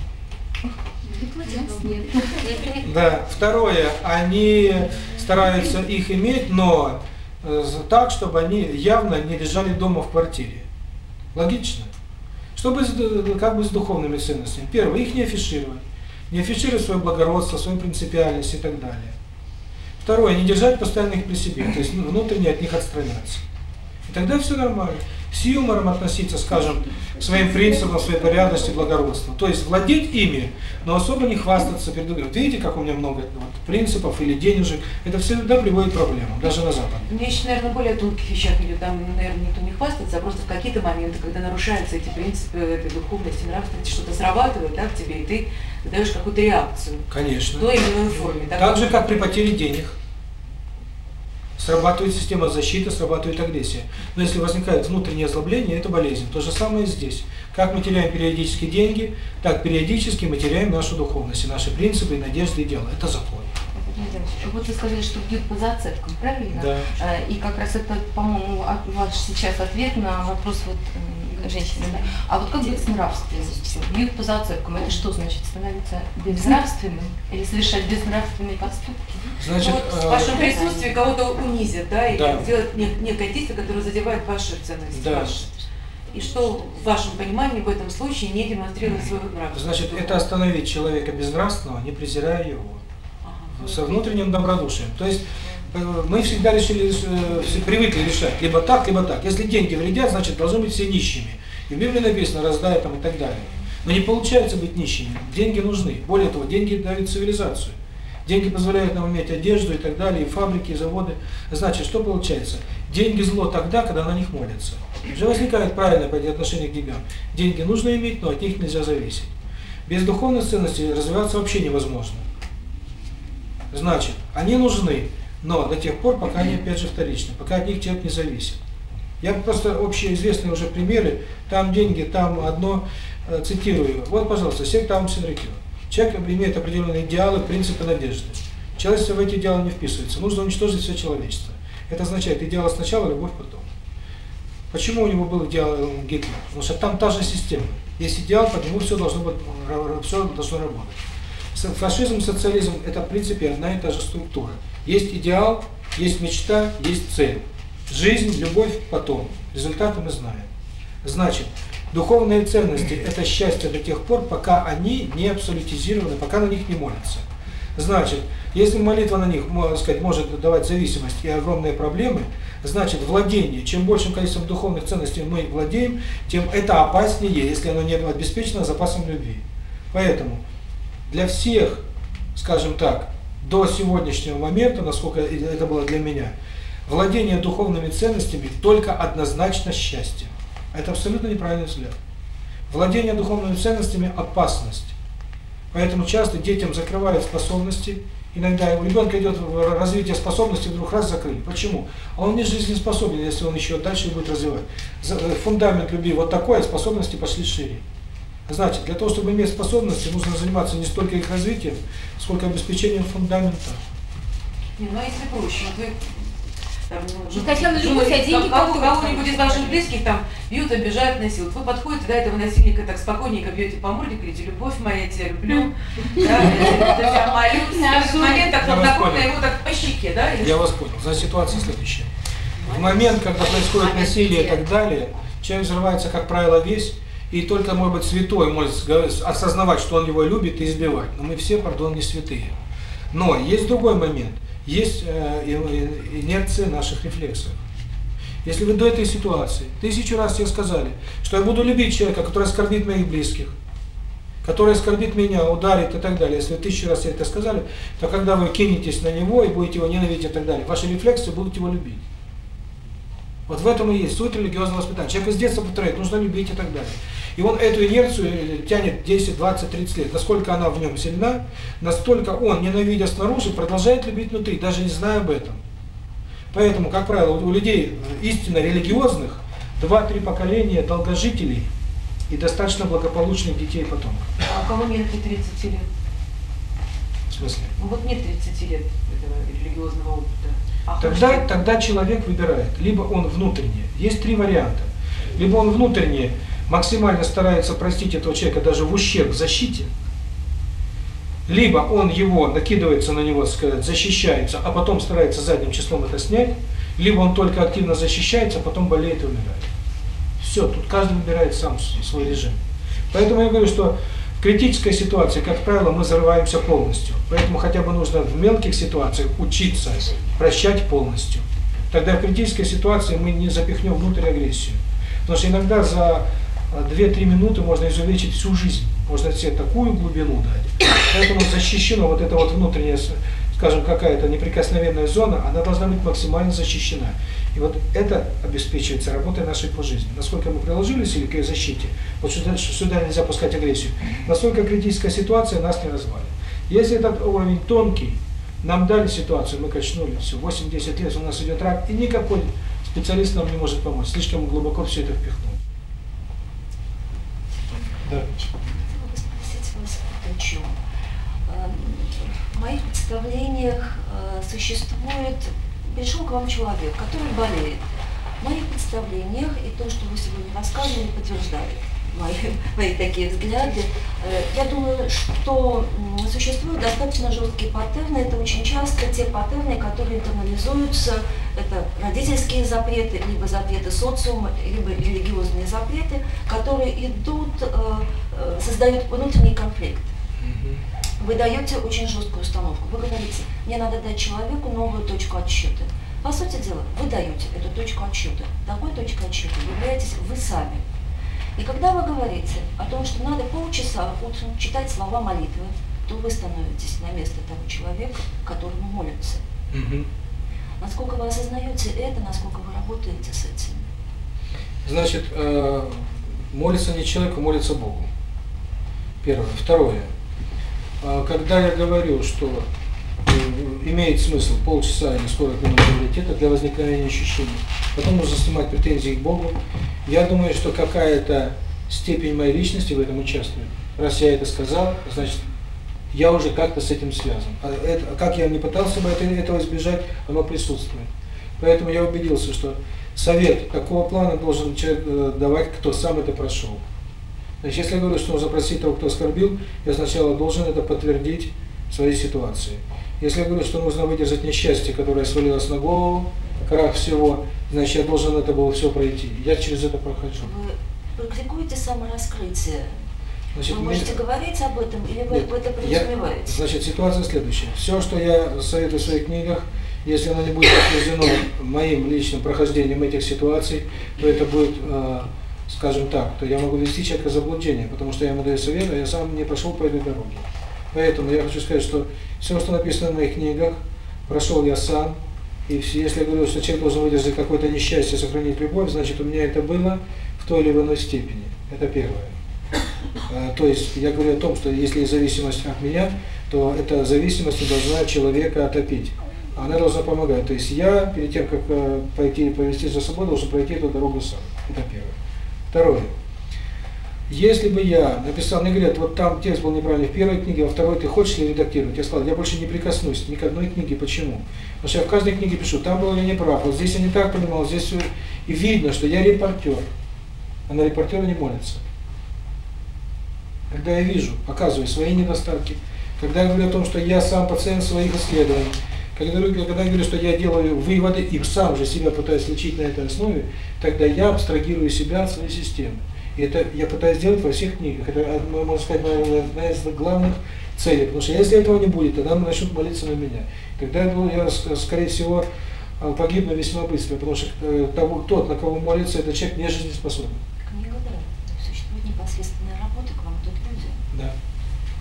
Да. Второе, они стараются их иметь, но э, так, чтобы они явно не лежали дома в квартире. Логично. Чтобы э, как бы с духовными ценностями. Первое, их не афишировать. Не афишировать свое благородство, свою принципиальность и так далее. Второе, не держать постоянно их при себе, то есть внутренне от них отстраняться. И тогда все нормально с юмором относиться, скажем, к своим принципам, своей порядочности, благородству. То есть владеть ими, но особо не хвастаться перед другими. Вот видите, как у меня много вот, принципов или денежек. Это всегда приводит к проблемам, даже на Западе. Мне еще, наверное, более тонких вещах идет. Там, наверное, никто не хвастается, а просто в какие-то моменты, когда нарушаются эти принципы, этой духовности, нравственности, что-то срабатывает да, в тебе, и ты даешь какую-то реакцию. Конечно. В той или иной форме. Так, так же, как при потере денег. Срабатывает система защиты, срабатывает агрессия. Но если возникает внутреннее ослабление, это болезнь. То же самое здесь. Как мы теряем периодически деньги, так периодически мы теряем нашу духовность, и наши принципы, и надежды, и дело. Это закон. Вот вы сказали, что бьют по зацепкам, правильно? Да. Э, и как раз это, по-моему, ваш сейчас ответ на вопрос вот э, женщинами. А вот как безнравствие здесь все? Бьют по зацепкам. Это что значит? Становиться безнравственным? Или совершать безнравственные поступки? Значит, вот в э, вашем присутствии кого-то унизят, да? и да. сделать некое действие, которое задевает ваши ценности. Да. Ваши и что в вашем понимании в этом случае не демонстрирует свою нравственность? Значит, это остановить человека безнравственного, не презирая его, ага. со внутренним добродушием. То есть мы всегда решили, э, привыкли решать либо так, либо так. Если деньги вредят, значит должны быть все нищими. И в Библии написано «раздай» там и так далее. Но не получается быть нищими. Деньги нужны. Более того, деньги дают цивилизацию. Деньги позволяют нам иметь одежду и так далее, и фабрики, и заводы. Значит, что получается? Деньги зло тогда, когда на них молятся. Уже возникает правильное отношение к деньгам. Деньги нужно иметь, но от них нельзя зависеть. Без духовной ценности развиваться вообще невозможно. Значит, они нужны но до тех пор, пока они опять же вторичны, пока от них человек не зависит. Я просто общеизвестные уже примеры, там деньги, там одно, цитирую. Вот, пожалуйста, секта Амсенрикина. Человек имеет определенные идеалы, принципы, надежды. Человечество в эти идеалы не вписывается. Нужно уничтожить все человечество. Это означает идеалы сначала, любовь потом. Почему у него был идеал Гитлер? Потому что там та же система. Есть идеал, по нему все должно, быть, все должно работать. Фашизм, социализм – это в принципе одна и та же структура. Есть идеал, есть мечта, есть цель. Жизнь, любовь – потом. Результаты мы знаем. Значит, духовные ценности – это счастье до тех пор, пока они не абсолютизированы, пока на них не молятся. Значит, если молитва на них, можно сказать, может давать зависимость и огромные проблемы, значит, владение, чем большим количеством духовных ценностей мы владеем, тем это опаснее, если оно не обеспечено запасом любви. Поэтому для всех, скажем так, до сегодняшнего момента, насколько это было для меня, владение духовными ценностями только однозначно счастье. Это абсолютно неправильный взгляд. Владение духовными ценностями – опасность. Поэтому часто детям закрывают способности, иногда у ребенка идет развитие способностей, вдруг раз закрыли. Почему? А он не жизнеспособен, если он еще дальше будет развивать. Фундамент любви вот такой, а способности пошли шире. Значит, для того, чтобы иметь способности, нужно заниматься не столько их развитием, сколько обеспечением фундамента. Не, ну а если проще, вот вы там, ну, сначала любовь, а деньги кого, кого-нибудь из ваших близких там бьют, обижают, насилуют. Вы подходите до этого насильника, так спокойненько бьете по морде, говорите, любовь моя, я тебя люблю, да, я молюсь. В момент так хладнокровно его так по щеке, да? Я вас понял. Значит, ситуация следующая. В момент, когда происходит насилие и так далее, человек взрывается, как правило, весь, и только, может быть, святой может осознавать, что он его любит и избивать. Но мы все, пардон, не святые. Но есть другой момент. Есть э, инерция наших рефлексов. Если вы до этой ситуации тысячу раз тебе сказали, что я буду любить человека, который оскорбит моих близких, который оскорбит меня, ударит и так далее, если тысячу раз это сказали, то когда вы кинетесь на него и будете его ненавидеть и так далее, ваши рефлексы будут его любить. Вот в этом и есть суть религиозного воспитания. Человек с детства повторяет, нужно любить и так далее. И он эту инерцию э, тянет 10, 20, 30 лет. Насколько она в нем сильна, настолько он, ненавидя снаружи, продолжает любить внутри, даже не зная об этом. Поэтому, как правило, у людей э, истинно религиозных 2-3 поколения долгожителей и достаточно благополучных детей потом. А у кого нет 30 лет? В смысле? Ну вот нет 30 лет этого религиозного опыта. А тогда, тогда человек выбирает, либо он внутренний. Есть три варианта. Либо он внутренний максимально старается простить этого человека даже в ущерб защите, либо он его накидывается на него, сказать, защищается, а потом старается задним числом это снять, либо он только активно защищается, а потом болеет и умирает. Все, тут каждый выбирает сам свой режим. Поэтому я говорю, что в критической ситуации, как правило, мы взрываемся полностью. Поэтому хотя бы нужно в мелких ситуациях учиться прощать полностью. Тогда в критической ситуации мы не запихнем внутрь агрессию. Потому что иногда за 2-3 минуты можно изувечить всю жизнь, можно себе такую глубину дать. Поэтому защищена вот эта вот внутренняя, скажем, какая-то неприкосновенная зона, она должна быть максимально защищена. И вот это обеспечивается работой нашей по жизни. Насколько мы приложились или к ее защите, вот сюда, сюда нельзя пускать агрессию, насколько критическая ситуация нас не развалит. Если этот уровень тонкий, нам дали ситуацию, мы качнули, все, 8-10 лет у нас идет рак, и никакой специалист нам не может помочь, слишком глубоко все это впихнул. Хочу. В моих представлениях э, существует пришел к вам человек, который болеет. В моих представлениях и то, что вы сегодня рассказывали, подтверждает мои, такие взгляды. Я думаю, что существуют достаточно жесткие паттерны. Это очень часто те паттерны, которые интернализуются. Это родительские запреты, либо запреты социума, либо религиозные запреты, которые идут, э, э, создают внутренний конфликт. Вы даете очень жесткую установку. Вы говорите, мне надо дать человеку новую точку отсчета. По сути дела, вы даете эту точку отсчета. Такой точкой отсчета являетесь вы сами. И когда вы говорите о том, что надо полчаса утром читать слова молитвы, то вы становитесь на место того человека, которому молится. Угу. Насколько вы осознаете это, насколько вы работаете с этим? Значит, э, молится не человек, а молится Богу. Первое. Второе. Э, когда я говорю, что э, имеет смысл полчаса или 40 минут говорить, это для возникновения ощущений. Потом нужно снимать претензии к Богу, я думаю, что какая-то степень моей личности в этом участвует. Раз я это сказал, значит, я уже как-то с этим связан. А это, как я не пытался бы этого избежать, оно присутствует. Поэтому я убедился, что совет такого плана должен человек э, давать, кто сам это прошел. Значит, если я говорю, что нужно просить того, кто оскорбил, я сначала должен это подтвердить своей ситуации. Если я говорю, что нужно выдержать несчастье, которое свалилось на голову, крах всего, значит, я должен это было все пройти. Я через это прохожу. Вы практикуете самораскрытие? Значит, вы можете меня... говорить об этом или вы Нет, это подразумеваете? Я... Значит, ситуация следующая. Все, что я советую в своих книгах, если оно не будет подтверждено моим личным прохождением этих ситуаций, то это будет, э, скажем так, то я могу вести человека в заблуждение, потому что я ему даю совет, а я сам не пошел по этой дороге. Поэтому я хочу сказать, что все, что написано в моих книгах, прошел я сам, если я говорю, что человек должен выдержать какое-то несчастье, сохранить любовь, значит, у меня это было в той или иной степени. Это первое. А, то есть я говорю о том, что если есть зависимость от меня, то эта зависимость должна человека отопить. Она должна помогать. То есть я, перед тем, как э, пойти и повести за собой, должен пройти эту дорогу сам. Это первое. Второе. Если бы я написал, мне говорят, вот там текст был неправильный в первой книге, а во второй ты хочешь ли редактировать? Я сказал, я больше не прикоснусь ни к одной книге. Почему? Потому что я в каждой книге пишу, там было я неправ, вот здесь я не так понимал, здесь все... И видно, что я репортер, а на репортера не молятся. Когда я вижу, показываю свои недостатки, когда я говорю о том, что я сам пациент своих исследований, когда, когда я говорю, что я делаю выводы и сам же себя пытаюсь лечить на этой основе, тогда я абстрагирую себя от своей системы. Это я пытаюсь сделать во всех книгах. Это, можно сказать, наверное, одна из главных целей. Потому что если этого не будет, тогда мы начнут молиться на меня. Тогда я, скорее всего, погибну весьма быстро, потому что того, тот, на кого молится, это человек не жизнеспособный. Книга, да. Существует непосредственная работа, к вам тут люди. Да.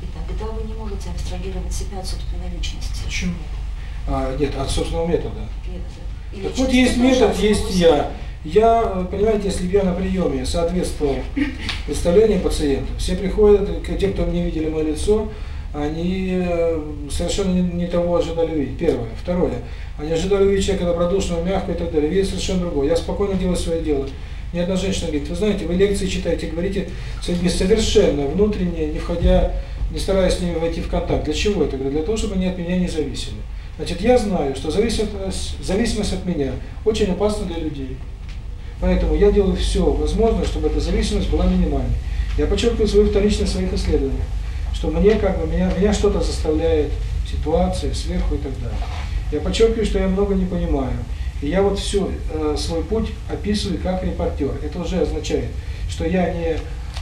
Итак, тогда вы не можете абстрагировать себя от собственной личности. Почему? А, нет, от собственного метода. Метода. Тут есть метод, есть я. Я, понимаете, если бы я на приеме соответствовал представлению пациента, все приходят, те, кто мне видели мое лицо, они совершенно не того ожидали увидеть. Первое. Второе. Они ожидали увидеть человека добродушного, мягкого и так далее. Видят совершенно другое. Я спокойно делаю свое дело. Ни одна женщина говорит, вы знаете, вы лекции читаете, говорите совершенно внутренне, не входя, не стараясь с ними войти в контакт. Для чего это? Для того, чтобы они от меня не зависели. Значит, я знаю, что зависимость, зависимость от меня очень опасна для людей. Поэтому я делаю все возможное, чтобы эта зависимость была минимальной. Я подчеркиваю свою вторичность своих исследований, что мне как бы меня, меня что-то заставляет ситуации сверху и так далее. Я подчеркиваю, что я много не понимаю. И я вот всю э, свой путь описываю как репортер. Это уже означает, что я не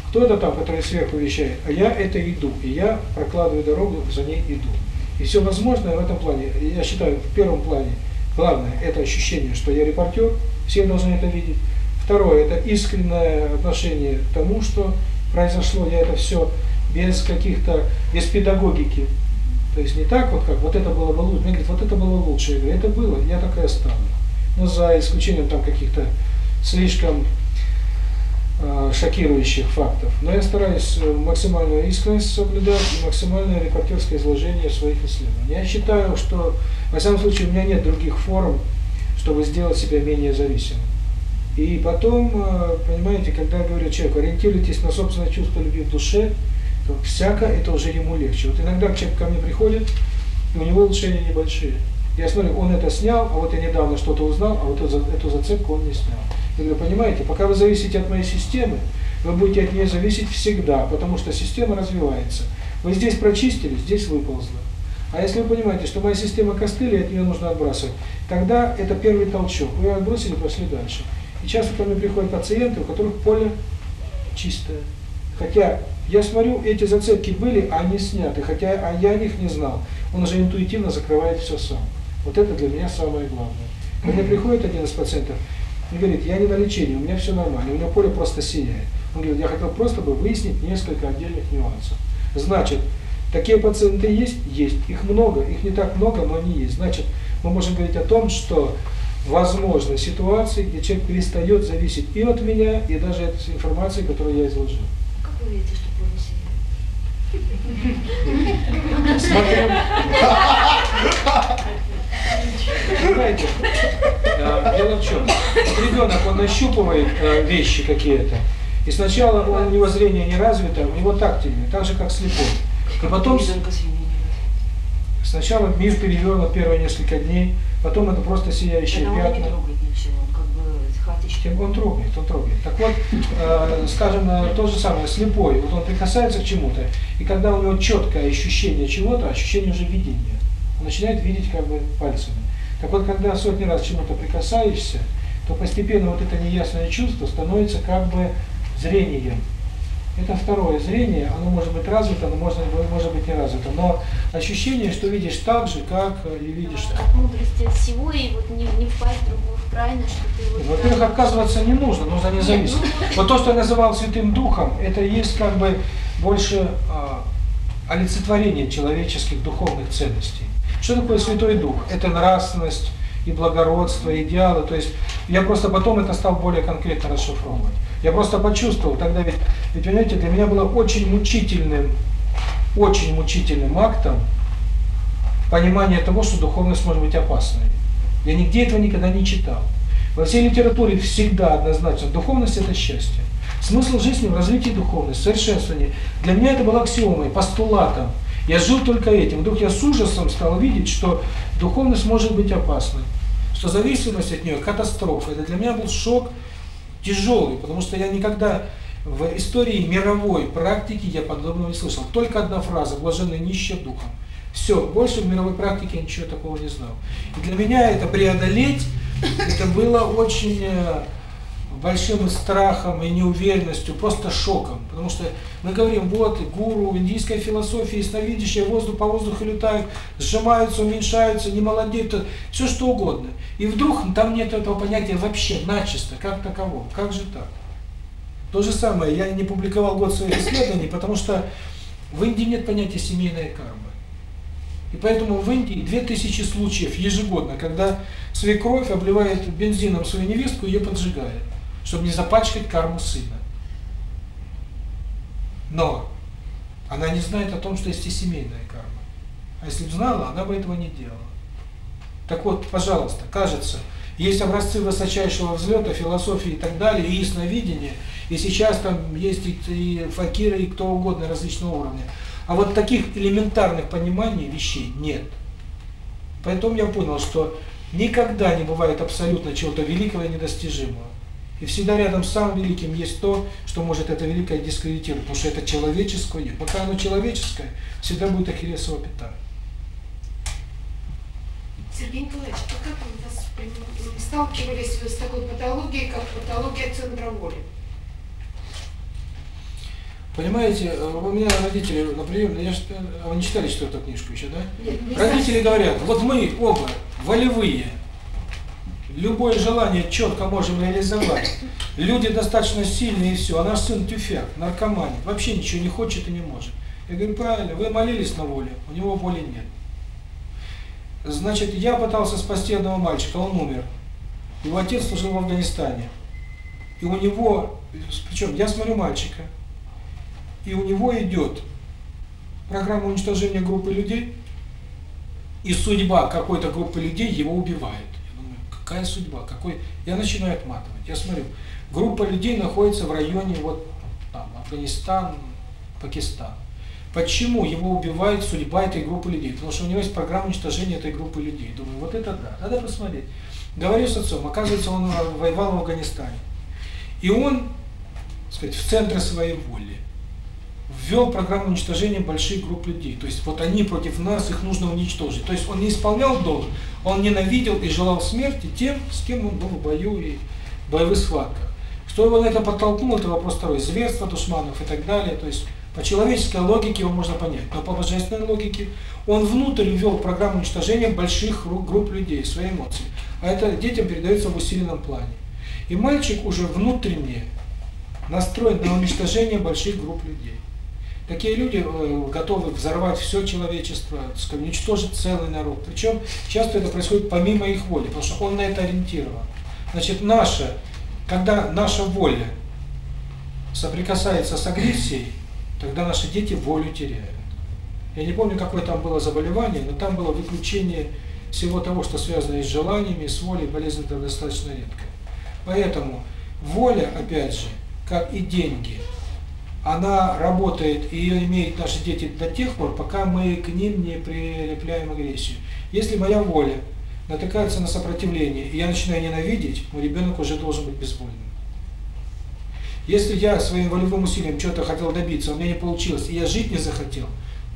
кто-то там, который сверху вещает, а я это иду. И я прокладываю дорогу, за ней иду. И все возможное в этом плане, я считаю, в первом плане, главное, это ощущение, что я репортер, все должны это видеть. Второе, это искреннее отношение к тому, что произошло, я это все без каких-то, без педагогики. То есть не так вот, как вот это было бы лучше. Мне говорит, вот это было лучше. Я говорю, это было, я такая стала. Но за исключением там каких-то слишком шокирующих фактов. Но я стараюсь максимальную искренность соблюдать и максимальное репортерское изложение своих исследований. Я считаю, что, во всяком случае, у меня нет других форм, чтобы сделать себя менее зависимым. И потом, понимаете, когда говорят, человеку, ориентируйтесь на собственное чувство любви в душе, то всяко это уже ему легче. Вот иногда человек ко мне приходит, и у него улучшения небольшие. Я смотрю, он это снял, а вот я недавно что-то узнал, а вот эту зацепку он не снял. Я говорю, понимаете, пока вы зависите от моей системы, вы будете от нее зависеть всегда, потому что система развивается. Вы здесь прочистили, здесь выползло. А если вы понимаете, что моя система костыли, от нее нужно отбрасывать, тогда это первый толчок. Вы ее отбросили, пошли дальше. И часто ко мне приходят пациенты, у которых поле чистое. Хотя я смотрю, эти зацепки были, а они сняты, хотя а я о них не знал. Он уже интуитивно закрывает все сам. Вот это для меня самое главное. Ко мне приходит один из пациентов, он говорит, я не на лечении, у меня все нормально, у меня поле просто синее. Он говорит, я хотел просто бы выяснить несколько отдельных нюансов. Значит, такие пациенты есть? Есть. Их много, их не так много, но они есть. Значит, мы можем говорить о том, что возможны ситуации, где человек перестает зависеть и от меня, и даже от информации, которую я изложил. Как вы видите, что поле синее? Смотрим. Знаете, Дело в чем? Ребенок, он нащупывает вещи какие-то. И сначала у него зрение не развито, у него тактильное, так же, как слепой. А потом... Сначала мир перевернул первые несколько дней, потом это просто сияющие Когда пятна. Он не трогает ничего, он как бы хаотично. Он трогает, он трогает. Так вот, э, скажем, то же самое, слепой, вот он прикасается к чему-то, и когда у него четкое ощущение чего-то, ощущение уже видения, он начинает видеть как бы пальцами. Так вот, когда сотни раз чему-то прикасаешься, то постепенно вот это неясное чувство становится как бы зрением. Это второе зрение, оно может быть развито, оно может, может быть не развито, но ощущение, что видишь так же, как и видишь... Да, как мудрости от всего, и вот не, не впасть в другую в крайность, что ты... Во-первых, так... отказываться не нужно, нужно не зависеть. Ну, ну. Вот то, что я называл Святым Духом, это есть как бы больше а, олицетворение человеческих духовных ценностей. Что такое Святой Дух? Это нравственность и благородство, идеалы. То есть я просто потом это стал более конкретно расшифровывать. Я просто почувствовал, тогда ведь, ведь понимаете, для меня было очень мучительным, очень мучительным актом понимание того, что духовность может быть опасной. Я нигде этого никогда не читал. Во всей литературе всегда однозначно духовность – это счастье. Смысл жизни в развитии духовности, совершенствовании. Для меня это было аксиомой, постулатом. Я жил только этим. Вдруг я с ужасом стал видеть, что духовность может быть опасной, что зависимость от нее – катастрофа. Это для меня был шок тяжелый, потому что я никогда в истории мировой практики я подобного не слышал. Только одна фраза «блаженный нищий духом». Все, больше в мировой практике я ничего такого не знал. И для меня это преодолеть, это было очень э, большим страхом и неуверенностью, просто шоком. Потому что мы говорим, вот гуру индийской философии, ясновидящие воздух по воздуху летают, сжимаются, уменьшаются, не молодеют, все что угодно. И вдруг там нет этого понятия вообще, начисто, как такового. Как же так? То же самое, я не публиковал год своих исследований, потому что в Индии нет понятия семейная карма. И поэтому в Индии 2000 случаев ежегодно, когда свекровь обливает бензином свою невестку и ее поджигает чтобы не запачкать карму сына. Но она не знает о том, что есть и семейная карма. А если бы знала, она бы этого не делала. Так вот, пожалуйста, кажется, есть образцы высочайшего взлета, философии и так далее, и ясновидения, и сейчас там есть и, и факиры, и кто угодно различного уровня. А вот таких элементарных пониманий вещей нет. Поэтому я понял, что никогда не бывает абсолютно чего-то великого и недостижимого. И всегда рядом с самым великим есть то, что может это великое дискредитировать, потому что это человеческое. Пока оно человеческое, всегда будет ахиллесово пята. Сергей Николаевич, а как вы вас сталкивались с такой патологией, как патология центра воли? Понимаете, э, у меня родители, например, я, э, а вы не читали что четвертую книжку еще, да? Нет, не Родители знаю. говорят, вот мы оба волевые, любое желание четко можем реализовать. Люди достаточно сильные и все. А наш сын тюфяк, наркоман, вообще ничего не хочет и не может. Я говорю, правильно, вы молились на воле, у него воли нет. Значит, я пытался спасти одного мальчика, он умер. Его отец служил в Афганистане. И у него, причем я смотрю мальчика, и у него идет программа уничтожения группы людей, и судьба какой-то группы людей его убивает какая судьба, какой... Я начинаю отматывать, я смотрю, группа людей находится в районе вот там, Афганистан, Пакистан. Почему его убивает судьба этой группы людей? Потому что у него есть программа уничтожения этой группы людей. Думаю, вот это да, надо посмотреть. Говорю с отцом, оказывается, он воевал в Афганистане. И он, так сказать, в центре своей воли ввел программу уничтожения больших групп людей. То есть вот они против нас, их нужно уничтожить. То есть он не исполнял долг, он ненавидел и желал смерти тем, с кем он был в бою и боевых схватках. Что его на это подтолкнуло, это вопрос второй. Зверство душманов и так далее. То есть по человеческой логике его можно понять, но по божественной логике он внутрь ввел программу уничтожения больших групп людей, свои эмоции. А это детям передается в усиленном плане. И мальчик уже внутренне настроен на уничтожение больших групп людей. Такие люди э, готовы взорвать все человечество, сказать, уничтожить целый народ. Причем часто это происходит помимо их воли, потому что он на это ориентирован. Значит, наша, когда наша воля соприкасается с агрессией, тогда наши дети волю теряют. Я не помню, какое там было заболевание, но там было выключение всего того, что связано с желаниями, с волей, болезнь это достаточно редкая. Поэтому воля, опять же, как и деньги – она работает и ее имеют наши дети до тех пор, пока мы к ним не прилепляем агрессию. Если моя воля натыкается на сопротивление, и я начинаю ненавидеть, мой ребенок уже должен быть безвольным. Если я своим волевым усилием что-то хотел добиться, у меня не получилось, и я жить не захотел,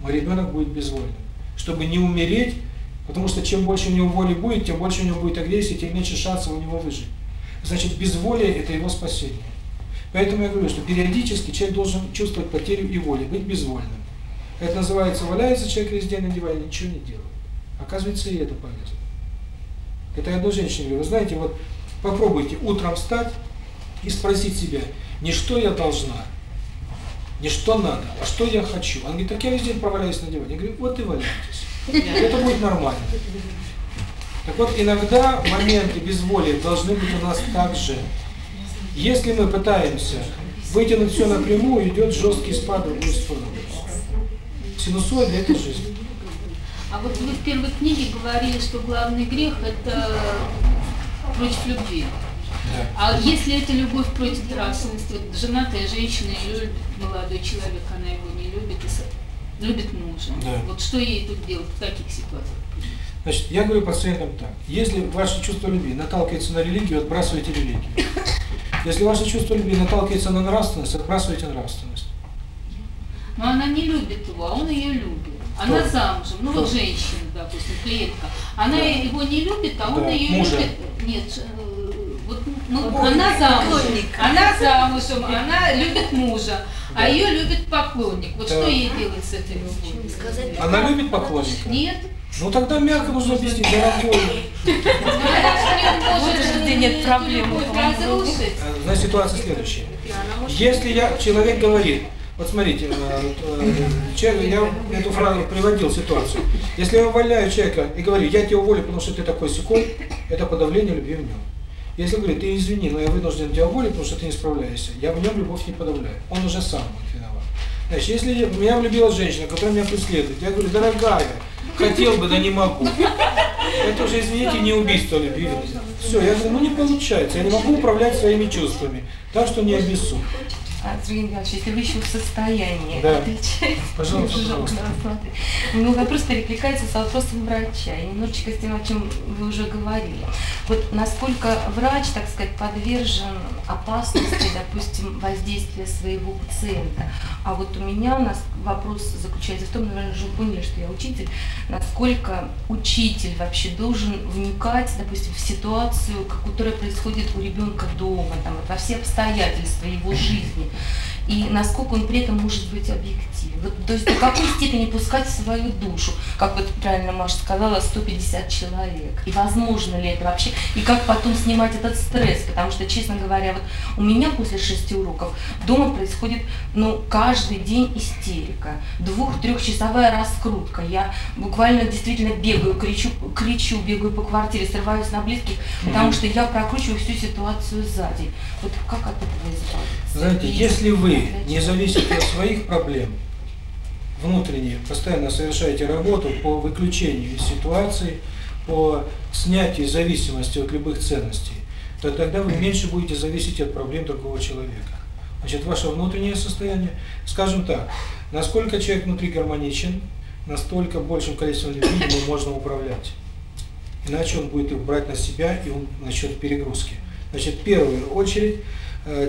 мой ребенок будет безвольным. Чтобы не умереть, потому что чем больше у него воли будет, тем больше у него будет агрессии, тем меньше шансов у него выжить. Значит, безволие – это его спасение. Поэтому я говорю, что периодически человек должен чувствовать потерю и воли, быть безвольным. Это называется, валяется человек весь день на диване, ничего не делает. Оказывается, и это полезно. Это я одной женщине говорю, вы знаете, вот попробуйте утром встать и спросить себя, не что я должна, не что надо, а что я хочу. Она говорит, так я весь день проваляюсь на диване. Я говорю, вот и валяйтесь. Это будет нормально. Так вот, иногда моменты безволия должны быть у нас также. Если мы пытаемся вытянуть все напрямую, идет жесткий спад в другую сторону. Синусоиды – это жизнь. А вот вы в первой книге говорили, что главный грех – это против любви. Да. А если это любовь против нравственности, вот женатая женщина ее любит, молодой человек, она его не любит, и любит мужа. Да. Вот что ей тут делать в таких ситуациях? Значит, я говорю пациентам так. Если ваше чувство любви наталкивается на религию, отбрасывайте религию. Если ваше чувство любви наталкивается на нравственность, отбрасывайте нравственность. Но она не любит его, а он ее любит. Она Кто? замужем, ну Кто? вот женщина, допустим, клетка. Она да. его не любит, а он да. ее Мужа. любит. Нет, э, вот ну, мы, Поклонник. она замужем, она замужем, она любит мужа, а ее любит поклонник. Вот что ей делать с этой любовью? Она любит поклонника? Нет. Ну тогда мягко нужно объяснить, дорогой. Где ситуация следующая. Если я человек говорит, вот смотрите, э, э, я эту фразу приводил ситуацию. Если я увольняю человека и говорю, я тебя уволю, потому что ты такой секой, это подавление любви в нем. Если говорит, ты извини, но я вынужден тебя уволить, потому что ты не справляешься, я в нем любовь не подавляю. Он уже сам виноват. Значит, если меня влюбилась женщина, которая меня преследует, я говорю, дорогая, Хотел бы, да не могу. Это уже, извините, не убийство любви. Все, я говорю, ну не получается, я не могу управлять своими чувствами. Так что не обессудь. Сергей Михайлович, если вы еще в состоянии Пожалуйста, пожалуйста. Ну, вопрос перекликается с вопросом врача. И немножечко с тем, о чем вы уже говорили. Вот насколько врач, так сказать, подвержен опасности, допустим, воздействия своего пациента. А вот у меня у нас вопрос заключается в том, наверное, уже поняли, что я учитель, насколько учитель вообще должен вникать, допустим, в ситуацию, которая происходит у ребенка дома, там, вот, во все обстоятельства его жизни и насколько он при этом может быть объективен. Вот, то есть до какой степени пускать свою душу, как вот правильно Маша сказала, 150 человек. И возможно ли это вообще, и как потом снимать этот стресс, потому что, честно говоря, вот у меня после шести уроков дома происходит, ну, каждый день истерика, двух-трехчасовая раскрутка. Я буквально действительно бегаю, кричу, кричу, бегаю по квартире, срываюсь на близких, потому что я прокручиваю всю ситуацию сзади. Вот как от этого избавиться? Знаете, если вы не зависите от своих проблем, внутренне постоянно совершаете работу по выключению ситуации, по снятию зависимости от любых ценностей, то тогда вы меньше будете зависеть от проблем другого человека. Значит, ваше внутреннее состояние, скажем так, насколько человек внутри гармоничен, настолько большим количеством людей ему можно управлять. Иначе он будет их брать на себя, и он начнет перегрузки. Значит, в первую очередь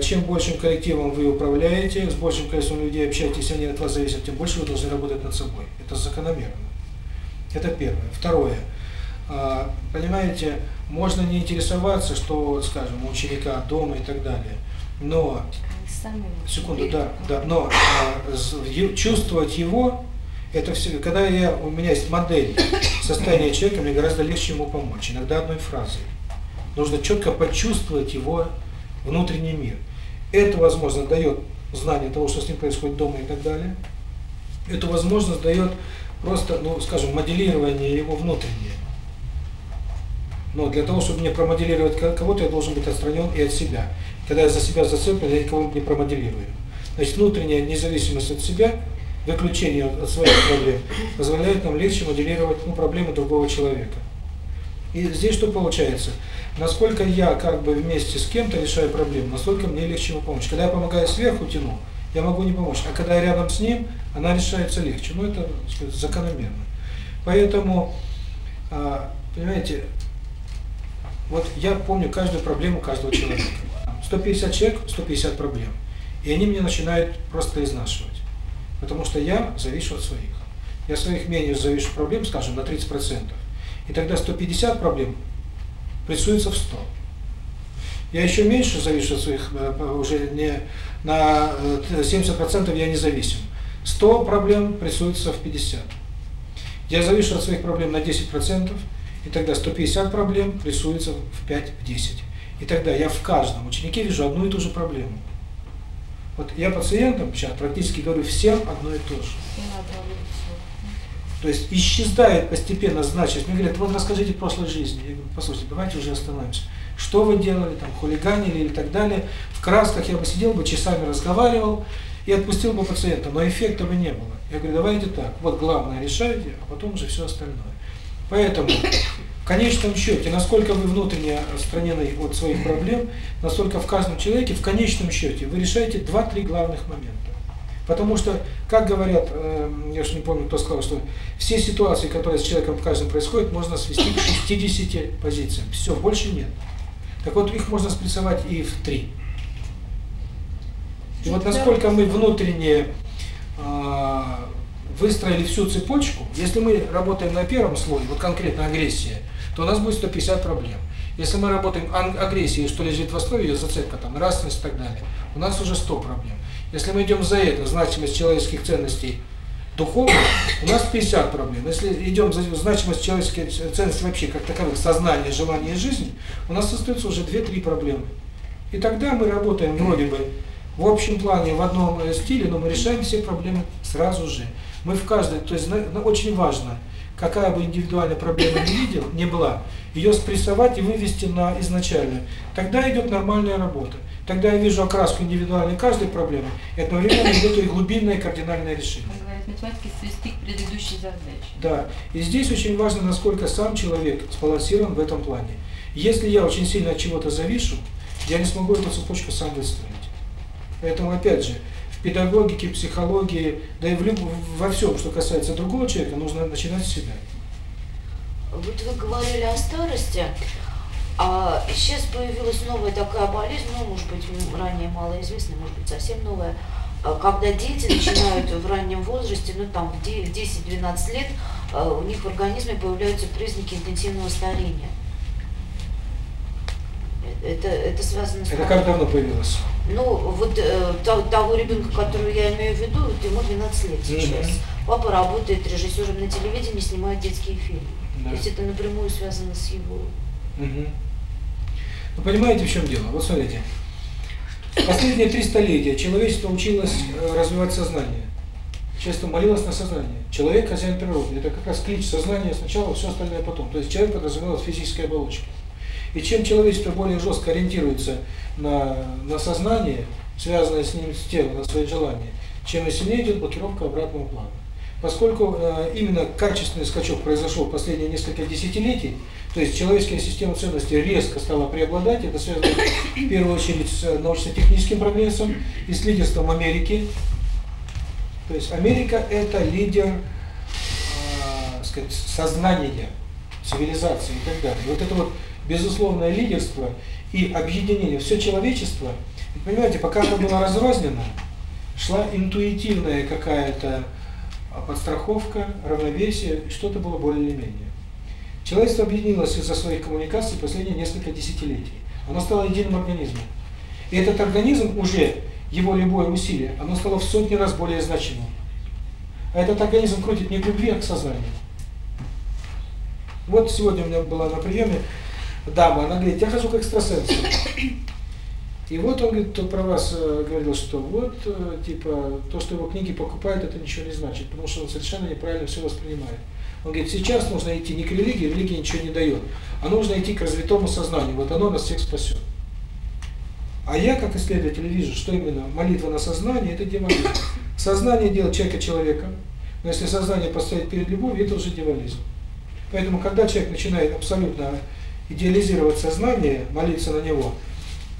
чем большим коллективом вы управляете, с большим количеством людей общаетесь, они от вас зависят, тем больше вы должны работать над собой. Это закономерно. Это первое. Второе. Понимаете, можно не интересоваться, что, скажем, у ученика дома и так далее, но... Секунду, да, да, но чувствовать его это все, когда я, у меня есть модель состояния человека, мне гораздо легче ему помочь, иногда одной фразой. Нужно четко почувствовать его внутренний мир. Это возможно дает знание того, что с ним происходит дома и так далее. Это возможно, дает просто, ну, скажем, моделирование его внутреннее. Но для того, чтобы не промоделировать кого-то, я должен быть отстранен и от себя. Когда я за себя зацеплен, я никого не промоделирую. Значит, внутренняя независимость от себя, выключение от своих проблем, позволяет нам легче моделировать ну, проблемы другого человека. И здесь что получается? Насколько я как бы вместе с кем-то решаю проблему, настолько мне легче ему помочь. Когда я помогаю сверху, тяну, я могу не помочь. А когда я рядом с ним, она решается легче. Ну, это сказать, закономерно. Поэтому, а, понимаете, вот я помню каждую проблему каждого человека. 150 человек, 150 проблем. И они меня начинают просто изнашивать. Потому что я завишу от своих. Я своих менее завишу проблем, скажем, на 30%. И тогда 150 проблем прессуется в 100. Я еще меньше завишу от своих, э, уже не на э, 70% я не зависим. 100 проблем прессуется в 50. Я завишу от своих проблем на 10%, и тогда 150 проблем прессуется в 5-10. И тогда я в каждом ученике вижу одну и ту же проблему. Вот я пациентам сейчас практически говорю всем одно и то же. То есть исчезает постепенно значимость. Мне говорят, вот расскажите прошлой жизни. Я говорю, послушайте, давайте уже остановимся. Что вы делали, там, хулиганили или так далее. В красках я бы сидел бы, часами разговаривал и отпустил бы пациента, но эффекта бы не было. Я говорю, давайте так, вот главное решайте, а потом уже все остальное. Поэтому, в конечном счете, насколько вы внутренне отстранены от своих проблем, настолько в каждом человеке, в конечном счете, вы решаете 2-3 главных момента. Потому что, как говорят, э, я же не помню, кто сказал, что все ситуации, которые с человеком в каждом происходят, можно свести к 60 позициям. Все, больше нет. Так вот, их можно спрессовать и в три. И вот насколько мы внутренне э, выстроили всю цепочку, если мы работаем на первом слое, вот конкретно агрессия, то у нас будет 150 проблем. Если мы работаем агрессией, что лежит в основе, ее зацепка там, нравственность и так далее, у нас уже 100 проблем. Если мы идем за это, значимость человеческих ценностей духовных, у нас 50 проблем. Если идем за значимость человеческих ценностей вообще как таковых, сознания, желания жизни, у нас остается уже 2-3 проблемы. И тогда мы работаем вроде бы в общем плане, в одном стиле, но мы решаем все проблемы сразу же. Мы в каждой, то есть ну, очень важно, какая бы индивидуальная проблема не видел, не была, ее спрессовать и вывести на изначально. Тогда идет нормальная работа. Тогда я вижу окраску индивидуальной каждой проблемы, и одновременно идет и глубинное кардинальное решение. Математики свести к предыдущей задачи. Да, и здесь очень важно, насколько сам человек сбалансирован в этом плане. Если я очень сильно от чего-то завишу, я не смогу эту цепочку сам выстроить. Поэтому, опять же, в педагогике, психологии, да и в люб... во всем, что касается другого человека, нужно начинать с себя. Вот вы говорили о старости. А сейчас появилась новая такая болезнь, ну, может быть, ранее малоизвестная, может быть, совсем новая, а, когда дети начинают в раннем возрасте, ну, там, в 10-12 лет, а, у них в организме появляются признаки интенсивного старения. Э, это, это связано с... Это как давно появилось? Ну, вот э, того, того ребенка, которого я имею в виду, вот ему 12 лет сейчас. Mm-hmm. Папа работает режиссером на телевидении, снимает детские фильмы. Да. То есть это напрямую связано с его... Mm-hmm. Вы понимаете, в чем дело? Вот смотрите. Последние три столетия человечество училось э, развивать сознание. Человечество молилось на сознание. Человек – хозяин природы. Это как раз клич сознания сначала, все остальное потом. То есть человек подразумевал физической оболочки. И чем человечество более жестко ориентируется на, на сознание, связанное с ним, с телом, на свои желания, чем и сильнее идет блокировка обратного плана. Поскольку э, именно качественный скачок произошел в последние несколько десятилетий, то есть человеческая система ценностей резко стала преобладать. Это связано в первую очередь с научно-техническим прогрессом и с лидерством Америки. То есть Америка – это лидер э, сказать, сознания, цивилизации и так далее. И вот это вот безусловное лидерство и объединение, все человечество, понимаете, пока оно было разрознено, шла интуитивная какая-то подстраховка, равновесие, что-то было более или менее. Человечество объединилось из-за своих коммуникаций последние несколько десятилетий. Оно стало единым организмом. И этот организм уже, его любое усилие, оно стало в сотни раз более значимым. А этот организм крутит не к любви, а к сознанию. Вот сегодня у меня была на приеме дама, она говорит, я хожу к экстрасенсу. И вот он говорит, кто про вас э, говорил, что вот, э, типа, то, что его книги покупают, это ничего не значит, потому что он совершенно неправильно все воспринимает. Он говорит, сейчас нужно идти не к религии, религия ничего не дает, а нужно идти к развитому сознанию, вот оно нас всех спасет. А я, как исследователь, вижу, что именно молитва на сознание – это демонизм. Сознание делает человека человеком, но если сознание поставить перед любовью, это уже демонизм. Поэтому, когда человек начинает абсолютно идеализировать сознание, молиться на него,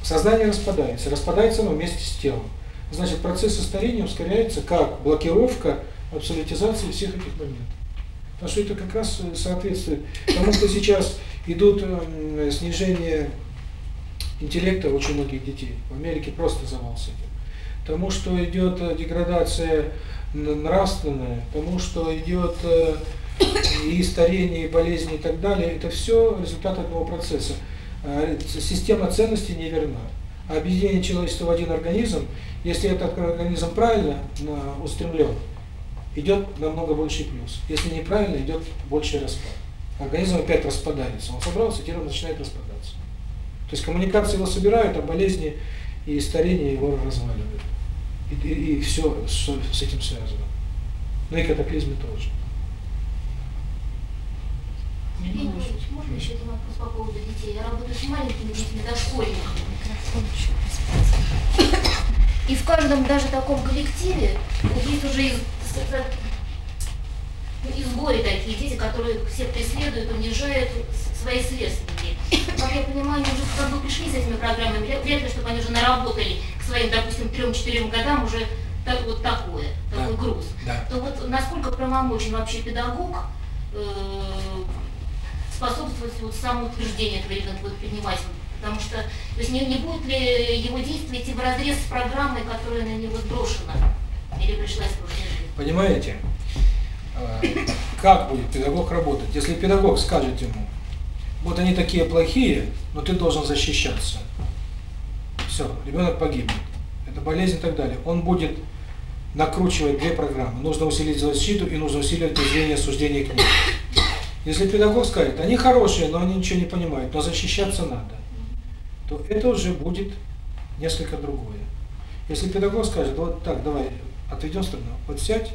сознание распадается. Распадается оно вместе с телом. Значит, процесс старения ускоряется как блокировка абсолютизации всех этих моментов. А что это как раз э, соответствует. Потому что сейчас идут э, снижение интеллекта очень многих детей. В Америке просто завал с этим. Потому что идет э, деградация нравственная, Потому что идет и старение, и болезни, и так далее, это все результат одного процесса. А, система ценностей неверна. Объединение человечества в один организм, если этот организм правильно устремлен, идет намного больше плюс. Если неправильно, идет больше распад. Организм опять распадается. Он собрался, теперь он начинает распадаться. То есть коммуникации его собирают, а болезни и старение его разваливают. И, и, и все что с этим связано. Ну и катаклизмы тоже. Сергей Григорьевич, можно еще один вопрос детей? Я работаю с маленькими детьми, дошкольниками. И в каждом даже таком коллективе какие-то уже это изгои такие, дети, которые все преследуют, унижают свои следственники. Как я понимаю, они уже как бы пришли с этими программами, вряд ли, чтобы они уже наработали к своим, допустим, трем-четырем годам уже так, вот такое, такой да. груз. Да. То вот насколько правомочен вообще педагог э, способствовать вот самоутверждению этого ребенка, вот поднимать потому что то есть не, не будет ли его действие идти в разрез с программой, которая на него сброшена или пришла из прошлой жизни? Понимаете? А, как будет педагог работать? Если педагог скажет ему, вот они такие плохие, но ты должен защищаться. Все, ребенок погибнет. Это болезнь и так далее. Он будет накручивать две программы. Нужно усилить защиту и нужно усиливать изменение суждения к ним. Если педагог скажет, они хорошие, но они ничего не понимают, но защищаться надо, то это уже будет несколько другое. Если педагог скажет, вот так, давай, отойдем страну. Вот сядь,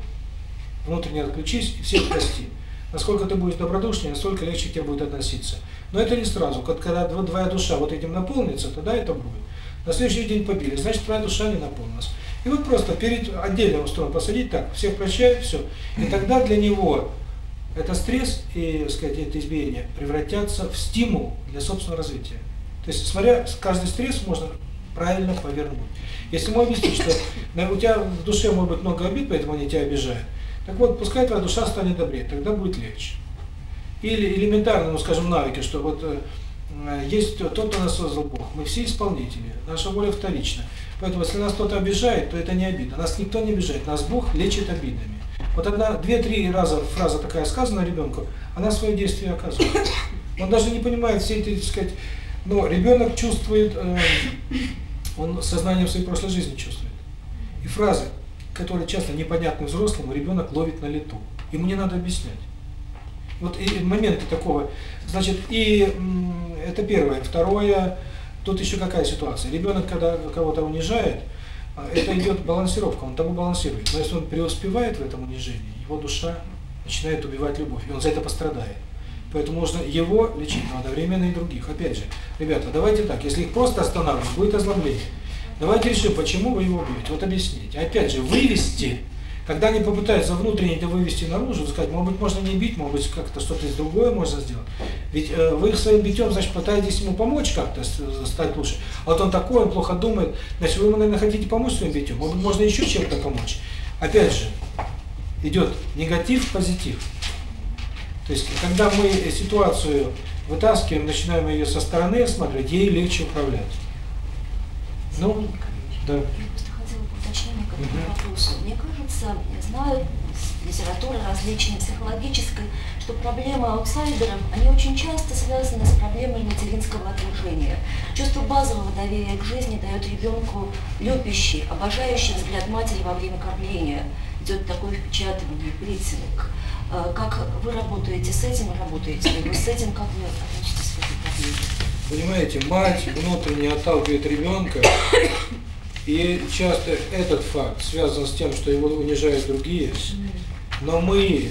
внутренне отключись и всех прости. Насколько ты будешь добродушнее, настолько легче тебе будет относиться. Но это не сразу. Когда твоя душа вот этим наполнится, тогда это будет. На следующий день побили, значит твоя душа не наполнилась. И вот просто перед отдельным строем посадить так, всех прощай, все. И тогда для него этот стресс и, сказать, это избиение превратятся в стимул для собственного развития. То есть, смотря, каждый стресс можно правильно повернуть. Если мы объясним, что у тебя в душе может быть много обид, поэтому они тебя обижают, так вот, пускай твоя душа станет добрее, тогда будет легче. Или элементарно, ну скажем, навыки, что вот э, есть тот, кто нас создал Бог. Мы все исполнители, наша воля вторична. Поэтому, если нас кто-то обижает, то это не обида. Нас никто не обижает, нас Бог лечит обидами. Вот одна, две-три раза фраза такая сказана ребенку, она свое действие оказывает. Он даже не понимает все эти, так сказать, но ребенок чувствует э, он сознанием своей прошлой жизни чувствует. И фразы, которые часто непонятны взрослому, ребенок ловит на лету. Ему не надо объяснять. Вот и моменты такого. Значит, и это первое. Второе, тут еще какая ситуация. Ребенок, когда кого-то унижает, а, это идет балансировка, он того балансирует. Но если он преуспевает в этом унижении, его душа начинает убивать любовь, и он за это пострадает. Поэтому можно его лечить, но одновременно и других. Опять же, ребята, давайте так, если их просто останавливать, будет озлобление. Давайте решим, почему вы его бьете. Вот объясните. Опять же, вывести, когда они попытаются внутренне это вывести наружу, сказать, может быть, можно не бить, может быть, как-то что-то другое можно сделать. Ведь э, вы их своим битьем, значит, пытаетесь ему помочь как-то э, стать лучше. А вот он такой, он плохо думает, значит, вы ему, наверное, хотите помочь своим битьем. Может, можно еще чем-то помочь. Опять же, идет негатив, позитив. То есть, когда мы ситуацию вытаскиваем, начинаем ее со стороны смотреть, ей легче управлять. Ну, да. Я просто хотела уточнение к этому угу. вопросу. Мне кажется, я знаю литературы различной, психологической, что проблемы аутсайдеров, они очень часто связаны с проблемой материнского окружения. Чувство базового доверия к жизни дает ребенку любящий, обожающий взгляд матери во время кормления. Идет такое впечатывание, прицелик как вы работаете с этим, работаете ли вы с этим, как вы относитесь к этой проблеме? Понимаете, мать внутренне отталкивает ребенка, и часто этот факт связан с тем, что его унижают другие, но мы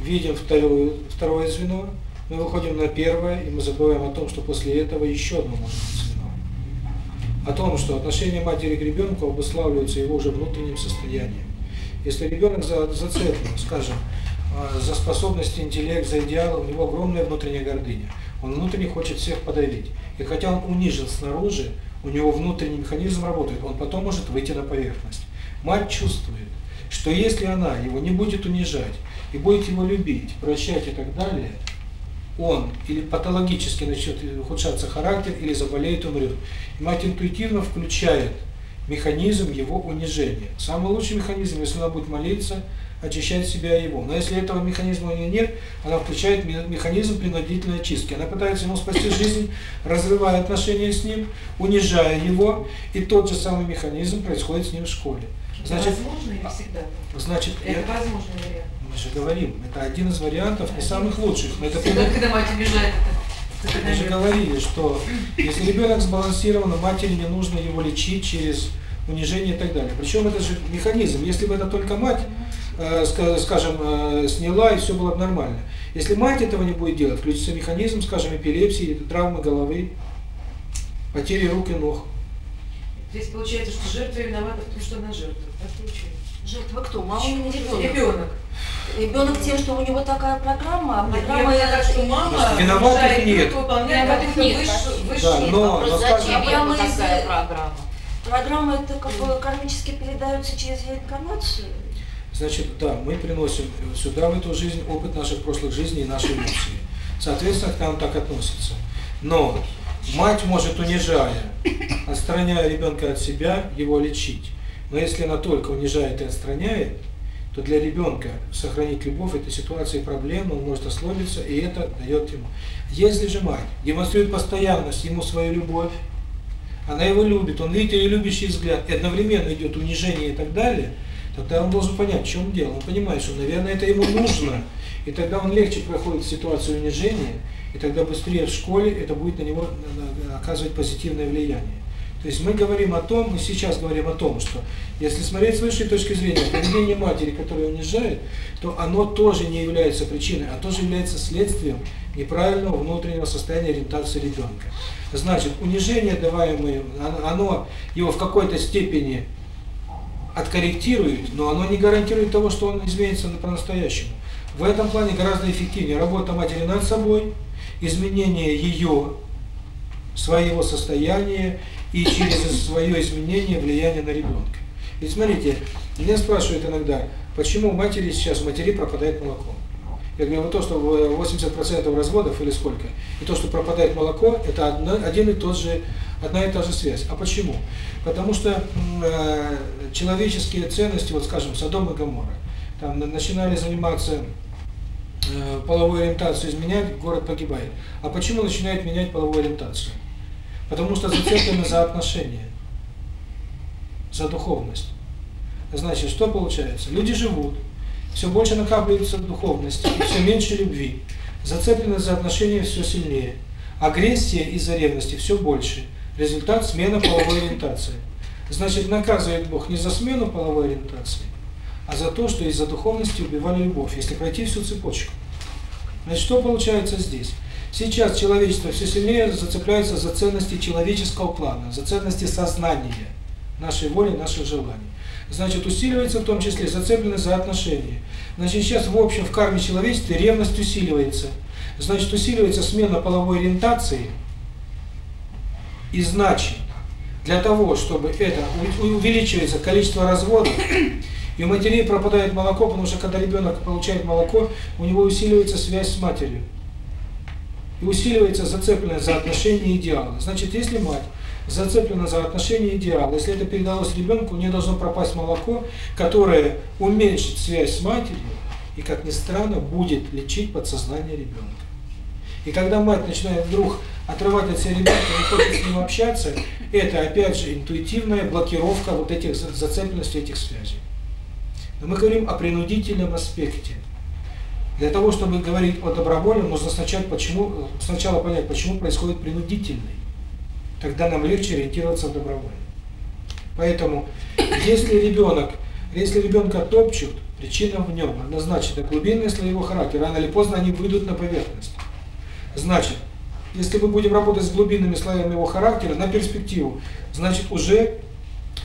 видим второе, второе звено, мы выходим на первое, и мы забываем о том, что после этого еще одно звено. О том, что отношение матери к ребенку обуславливаются его уже внутренним состоянием. Если ребенок зацеплен, скажем, за способность интеллект, за идеалы, у него огромная внутренняя гордыня. Он внутренне хочет всех подавить. И хотя он унижен снаружи, у него внутренний механизм работает, он потом может выйти на поверхность. Мать чувствует, что если она его не будет унижать и будет его любить, прощать и так далее, он или патологически начнет ухудшаться характер, или заболеет, умрет. И мать интуитивно включает механизм его унижения. Самый лучший механизм, если она будет молиться, очищает себя его. Но если этого механизма у нее нет, она включает механизм принудительной очистки. Она пытается ему спасти жизнь, разрывая отношения с ним, унижая его, и тот же самый механизм происходит с ним в школе. Значит, возможно или а, всегда? Значит, это я... возможно вариант. Мы же говорим, это один из вариантов, не самых лучших. Но это всегда, когда мать обижает это. Мы же говорили, что если ребенок сбалансирован, матери не нужно его лечить через унижение и так далее. Причем это же механизм. Если бы это только мать, э, скажем, э, сняла, и все было бы нормально. Если мать этого не будет делать, включится механизм, скажем, эпилепсии, травмы головы, потери рук и ног. Здесь получается, что жертва виновата в том, что она жертва. Жертва кто? Мама или ребенок? Ребенок. Ребенок тем, что у него такая программа, а программа я это... что мама виноватых нет. Виноватых да, но, но скажем, программа. Программы это как бы кармически передаются через реинкарнацию? Значит, да, мы приносим сюда, в эту жизнь, опыт наших прошлых жизней и наши эмоции. Соответственно, к нам так относятся. Но мать может, унижая, отстраняя ребенка от себя, его лечить. Но если она только унижает и отстраняет, то для ребенка сохранить любовь этой ситуации проблема, он может ослабиться, и это дает ему. Если же мать демонстрирует постоянность ему свою любовь, она его любит, он видит ее любящий взгляд, и одновременно идет унижение и так далее, тогда он должен понять, в чем дело. Он понимает, что, наверное, это ему нужно, и тогда он легче проходит ситуацию унижения, и тогда быстрее в школе это будет на него оказывать позитивное влияние. То есть мы говорим о том, мы сейчас говорим о том, что если смотреть с высшей точки зрения, поведение матери, которое унижает, то оно тоже не является причиной, а тоже является следствием неправильного внутреннего состояния ориентации ребенка. Значит, унижение, даваемое, оно его в какой-то степени откорректирует, но оно не гарантирует того, что он изменится по-настоящему. В этом плане гораздо эффективнее работа матери над собой, изменение ее, своего состояния и через свое изменение влияние на ребенка. Ведь смотрите, меня спрашивают иногда, почему у матери сейчас матери пропадает молоко. Я говорю, вот то, что 80% разводов или сколько, и то, что пропадает молоко, это одно, один и тот же, одна и та же связь. А почему? Потому что э, человеческие ценности, вот скажем, Содом и Гоморра, там начинали заниматься э, половую ориентацию изменять, город погибает. А почему начинают менять половую ориентацию? Потому что зацеплены за отношения, за духовность. Значит, что получается? Люди живут, все больше накапливается духовности, все меньше любви. Зацепленность за отношения все сильнее. Агрессия из-за ревности все больше. Результат – смена половой ориентации. Значит, наказывает Бог не за смену половой ориентации, а за то, что из-за духовности убивали любовь, если пройти всю цепочку. Значит, что получается здесь? Сейчас человечество все сильнее зацепляется за ценности человеческого плана, за ценности сознания, нашей воли, наших желаний значит усиливается в том числе зацепленность за отношения. Значит, сейчас в общем в карме человечества ревность усиливается. Значит, усиливается смена половой ориентации. И значит, для того, чтобы это увеличивается количество разводов, и у матери пропадает молоко, потому что когда ребенок получает молоко, у него усиливается связь с матерью. И усиливается зацепленность за отношения идеала. Значит, если мать зацеплена за отношения идеала. Если это передалось ребенку, у нее должно пропасть молоко, которое уменьшит связь с матерью и, как ни странно, будет лечить подсознание ребенка. И когда мать начинает вдруг отрывать от себя ребенка, не хочет с ним общаться, это, опять же, интуитивная блокировка вот этих зацепленностей, этих связей. Но мы говорим о принудительном аспекте. Для того, чтобы говорить о добровольном, нужно сначала, почему, сначала понять, почему происходит принудительный тогда нам легче ориентироваться в добровольно. Поэтому, если ребенок, если ребенка топчут, причина в нем, однозначно глубинные слои его характера, рано или поздно они выйдут на поверхность. Значит, если мы будем работать с глубинными слоями его характера на перспективу, значит уже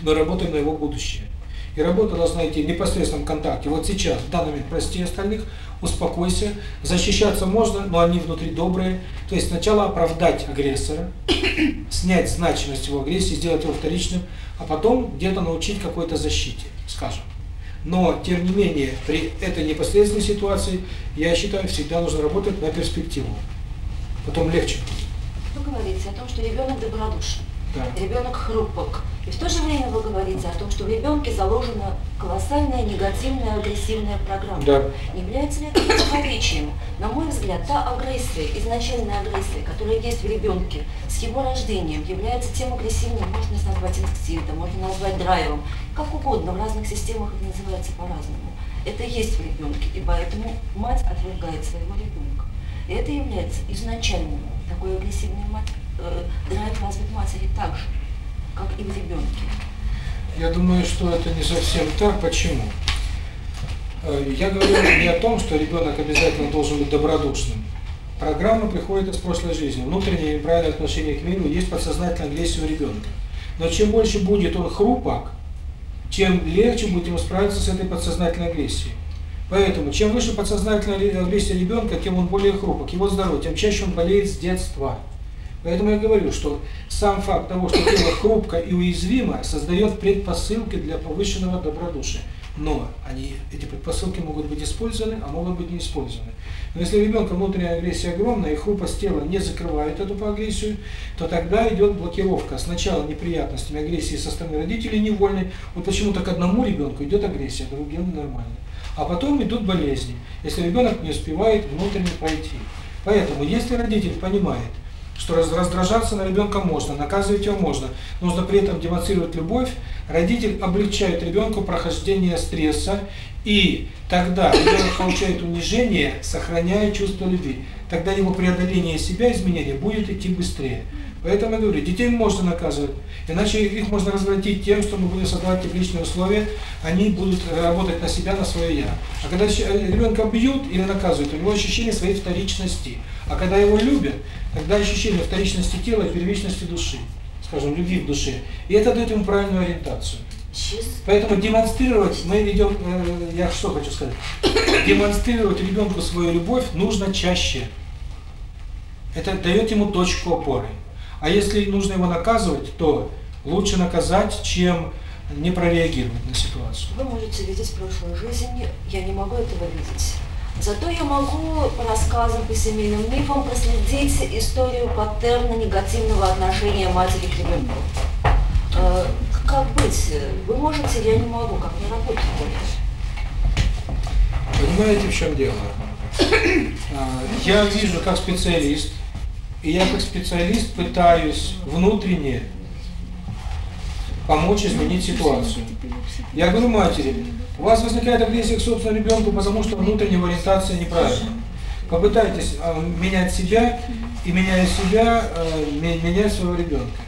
мы работаем на его будущее. И работа должна идти в непосредственном контакте. Вот сейчас, в данный момент, прости остальных, успокойся. Защищаться можно, но они внутри добрые. То есть сначала оправдать агрессора, снять значимость его агрессии, сделать его вторичным, а потом где-то научить какой-то защите, скажем. Но, тем не менее, при этой непосредственной ситуации, я считаю, всегда нужно работать на перспективу. Потом легче. Вы говорите о том, что ребенок добродушен ребенок хрупок. И в то же время вы говорите о том, что в ребенке заложена колоссальная негативная агрессивная программа. Да. Не является ли это противоречием? На мой взгляд, та агрессия, изначальная агрессия, которая есть в ребенке с его рождением, является тем агрессивным, можно назвать инстинктом, можно назвать драйвом, как угодно, в разных системах это называется по-разному. Это есть в ребенке, и поэтому мать отвергает своего ребенка. И это является изначальным такой агрессивной матерью знают вас в матери так же, как и в ребенке. Я думаю, что это не совсем так. Почему? Э, я говорю не о том, что ребенок обязательно должен быть добродушным. Программа приходит из прошлой жизни. Внутреннее неправильное отношение к миру есть подсознательная агрессия у ребенка. Но чем больше будет он хрупок, тем легче будет ему справиться с этой подсознательной агрессией. Поэтому, чем выше подсознательная агрессия ребенка, тем он более хрупок. Его здоровье, тем чаще он болеет с детства. Поэтому я говорю, что сам факт того, что тело хрупко и уязвимо, создает предпосылки для повышенного добродушия. Но они, эти предпосылки могут быть использованы, а могут быть не использованы. Но если у ребенка внутренняя агрессия огромная, и хрупость тела не закрывает эту агрессию, то тогда идет блокировка. Сначала неприятностями агрессии со стороны родителей невольной. Вот почему-то к одному ребенку идет агрессия, а другим нормально. А потом идут болезни, если ребенок не успевает внутренне пройти. Поэтому, если родитель понимает, что раздражаться на ребенка можно, наказывать его можно, нужно при этом демонстрировать любовь. Родитель облегчает ребенку прохождение стресса, и тогда ребенок получает унижение, сохраняя чувство любви. Тогда его преодоление себя, изменение будет идти быстрее. Поэтому я говорю, детей можно наказывать, иначе их можно развратить тем, что мы будем создавать тепличные условия, они будут работать на себя, на свое «я». А когда э, ребенка бьют или наказывают, у него ощущение своей вторичности – а когда его любят, тогда ощущение вторичности тела, первичности души, скажем, любви в душе. И это дает ему правильную ориентацию. Поэтому демонстрировать, мы ведем, э, я что хочу сказать, демонстрировать ребенку свою любовь нужно чаще. Это дает ему точку опоры. А если нужно его наказывать, то лучше наказать, чем не прореагировать на ситуацию. Вы можете видеть прошлую жизнь, я не могу этого видеть. Зато я могу по рассказам, по семейным мифам проследить историю паттерна негативного отношения матери к ребенку. Э, как быть? Вы можете, я не могу, как не работать? Понимаете, в чем дело? Э, я вижу как специалист, и я как специалист пытаюсь внутренне помочь изменить ситуацию. Я говорю матери, у вас возникает агрессия к собственному ребенку, потому что внутренняя ориентация неправильная. Попытайтесь менять себя и меняя себя, менять своего ребенка.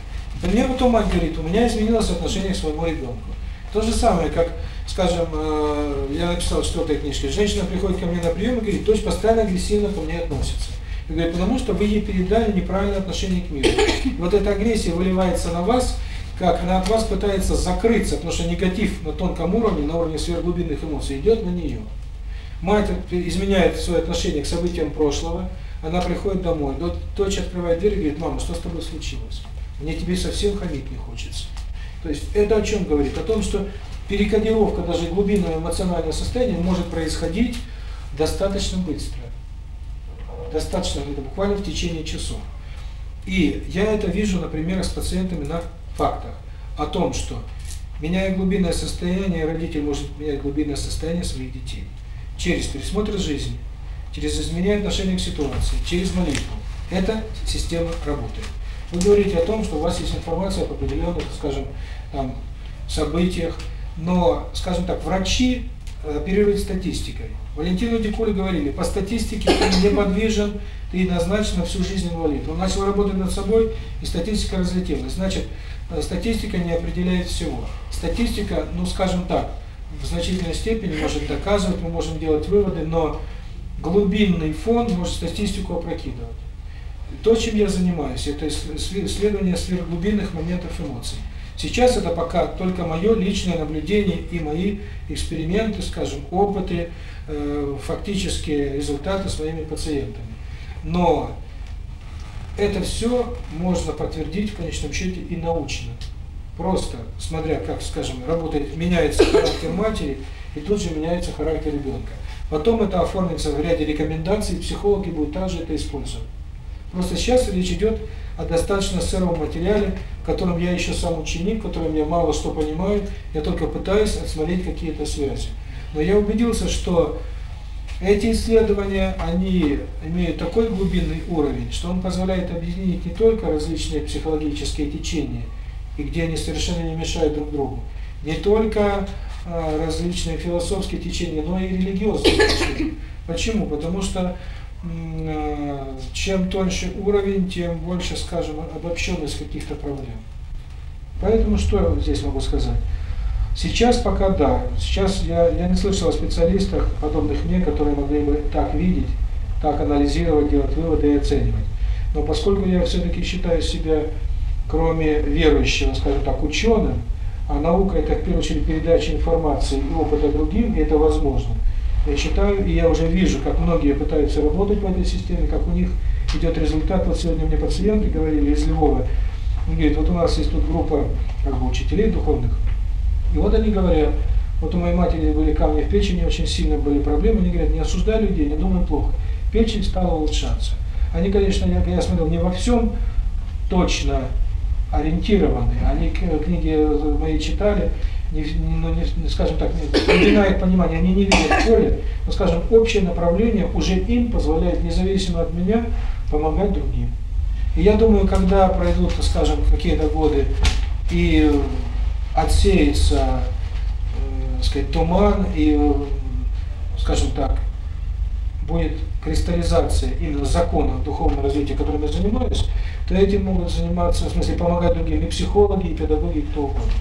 И мне потом мать говорит, у меня изменилось отношение к своему ребенку. То же самое, как, скажем, я написал в четвертой книжке, женщина приходит ко мне на прием и говорит, дочь постоянно агрессивно ко мне относится. Я говорю, потому что вы ей передали неправильное отношение к миру. Вот эта агрессия выливается на вас, как она от вас пытается закрыться, потому что негатив на тонком уровне, на уровне сверхглубинных эмоций идет на нее. Мать изменяет свое отношение к событиям прошлого, она приходит домой, дочь открывает дверь и говорит, мама, что с тобой случилось? Мне тебе совсем ходить не хочется. То есть это о чем говорит? О том, что перекодировка даже глубинного эмоционального состояния может происходить достаточно быстро. Достаточно, это буквально в течение часов. И я это вижу, например, с пациентами на фактах о том, что меняя глубинное состояние, родитель может менять глубинное состояние своих детей через пересмотр жизни, через изменение отношения к ситуации, через молитву. Эта система работает. Вы говорите о том, что у вас есть информация об определенных, скажем, там, событиях, но, скажем так, врачи оперируют статистикой. Валентину Дикуле говорили, по статистике ты не подвижен, ты назначен на всю жизнь инвалид. Он начал работать над собой, и статистика разлетелась. Значит, статистика не определяет всего. Статистика, ну скажем так, в значительной степени может доказывать, мы можем делать выводы, но глубинный фон может статистику опрокидывать. То, чем я занимаюсь, это исследование сверхглубинных моментов эмоций. Сейчас это пока только мое личное наблюдение и мои эксперименты, скажем, опыты, э, фактические результаты своими пациентами. Но это все можно подтвердить в конечном счете и научно. Просто, смотря как, скажем, работает, меняется характер матери, и тут же меняется характер ребенка. Потом это оформится в ряде рекомендаций, психологи будут также это использовать. Просто сейчас речь идет о достаточно сыром материале, которым я еще сам ученик, в котором я мало что понимаю, я только пытаюсь отсмотреть какие-то связи. Но я убедился, что эти исследования, они имеют такой глубинный уровень, что он позволяет объединить не только различные психологические течения, и где они совершенно не мешают друг другу, не только э, различные философские течения, но и религиозные течения. Почему? Потому что э, чем тоньше уровень, тем больше, скажем, обобщенность каких-то проблем. Поэтому что я здесь могу сказать? Сейчас пока да. Сейчас я, я не слышал о специалистах, подобных мне, которые могли бы так видеть, так анализировать, делать выводы и оценивать. Но поскольку я все-таки считаю себя, кроме верующего, скажем так, ученым, а наука – это, в первую очередь, передача информации и опыта другим, и это возможно. Я считаю, и я уже вижу, как многие пытаются работать в этой системе, как у них идет результат. Вот сегодня мне пациенты говорили из Львова, он говорит, вот у нас есть тут группа как бы, учителей духовных, и вот они говорят, вот у моей матери были камни в печени, очень сильно были проблемы, они говорят, не осуждай людей, не думай плохо. Печень стала улучшаться. Они, конечно, я, я смотрел, не во всем точно ориентированы. Они книги мои читали, не, не, ну, не, скажем так, не глубина понимания, они не видят поле, но, скажем, общее направление уже им позволяет, независимо от меня, помогать другим. И я думаю, когда пройдут, скажем, какие-то годы, и отсеется э, сказать, туман и, скажем так, будет кристаллизация именно закона духовного развития, которым я занимаюсь, то этим могут заниматься, в смысле, помогать другим и психологи, и педагоги, и кто угодно.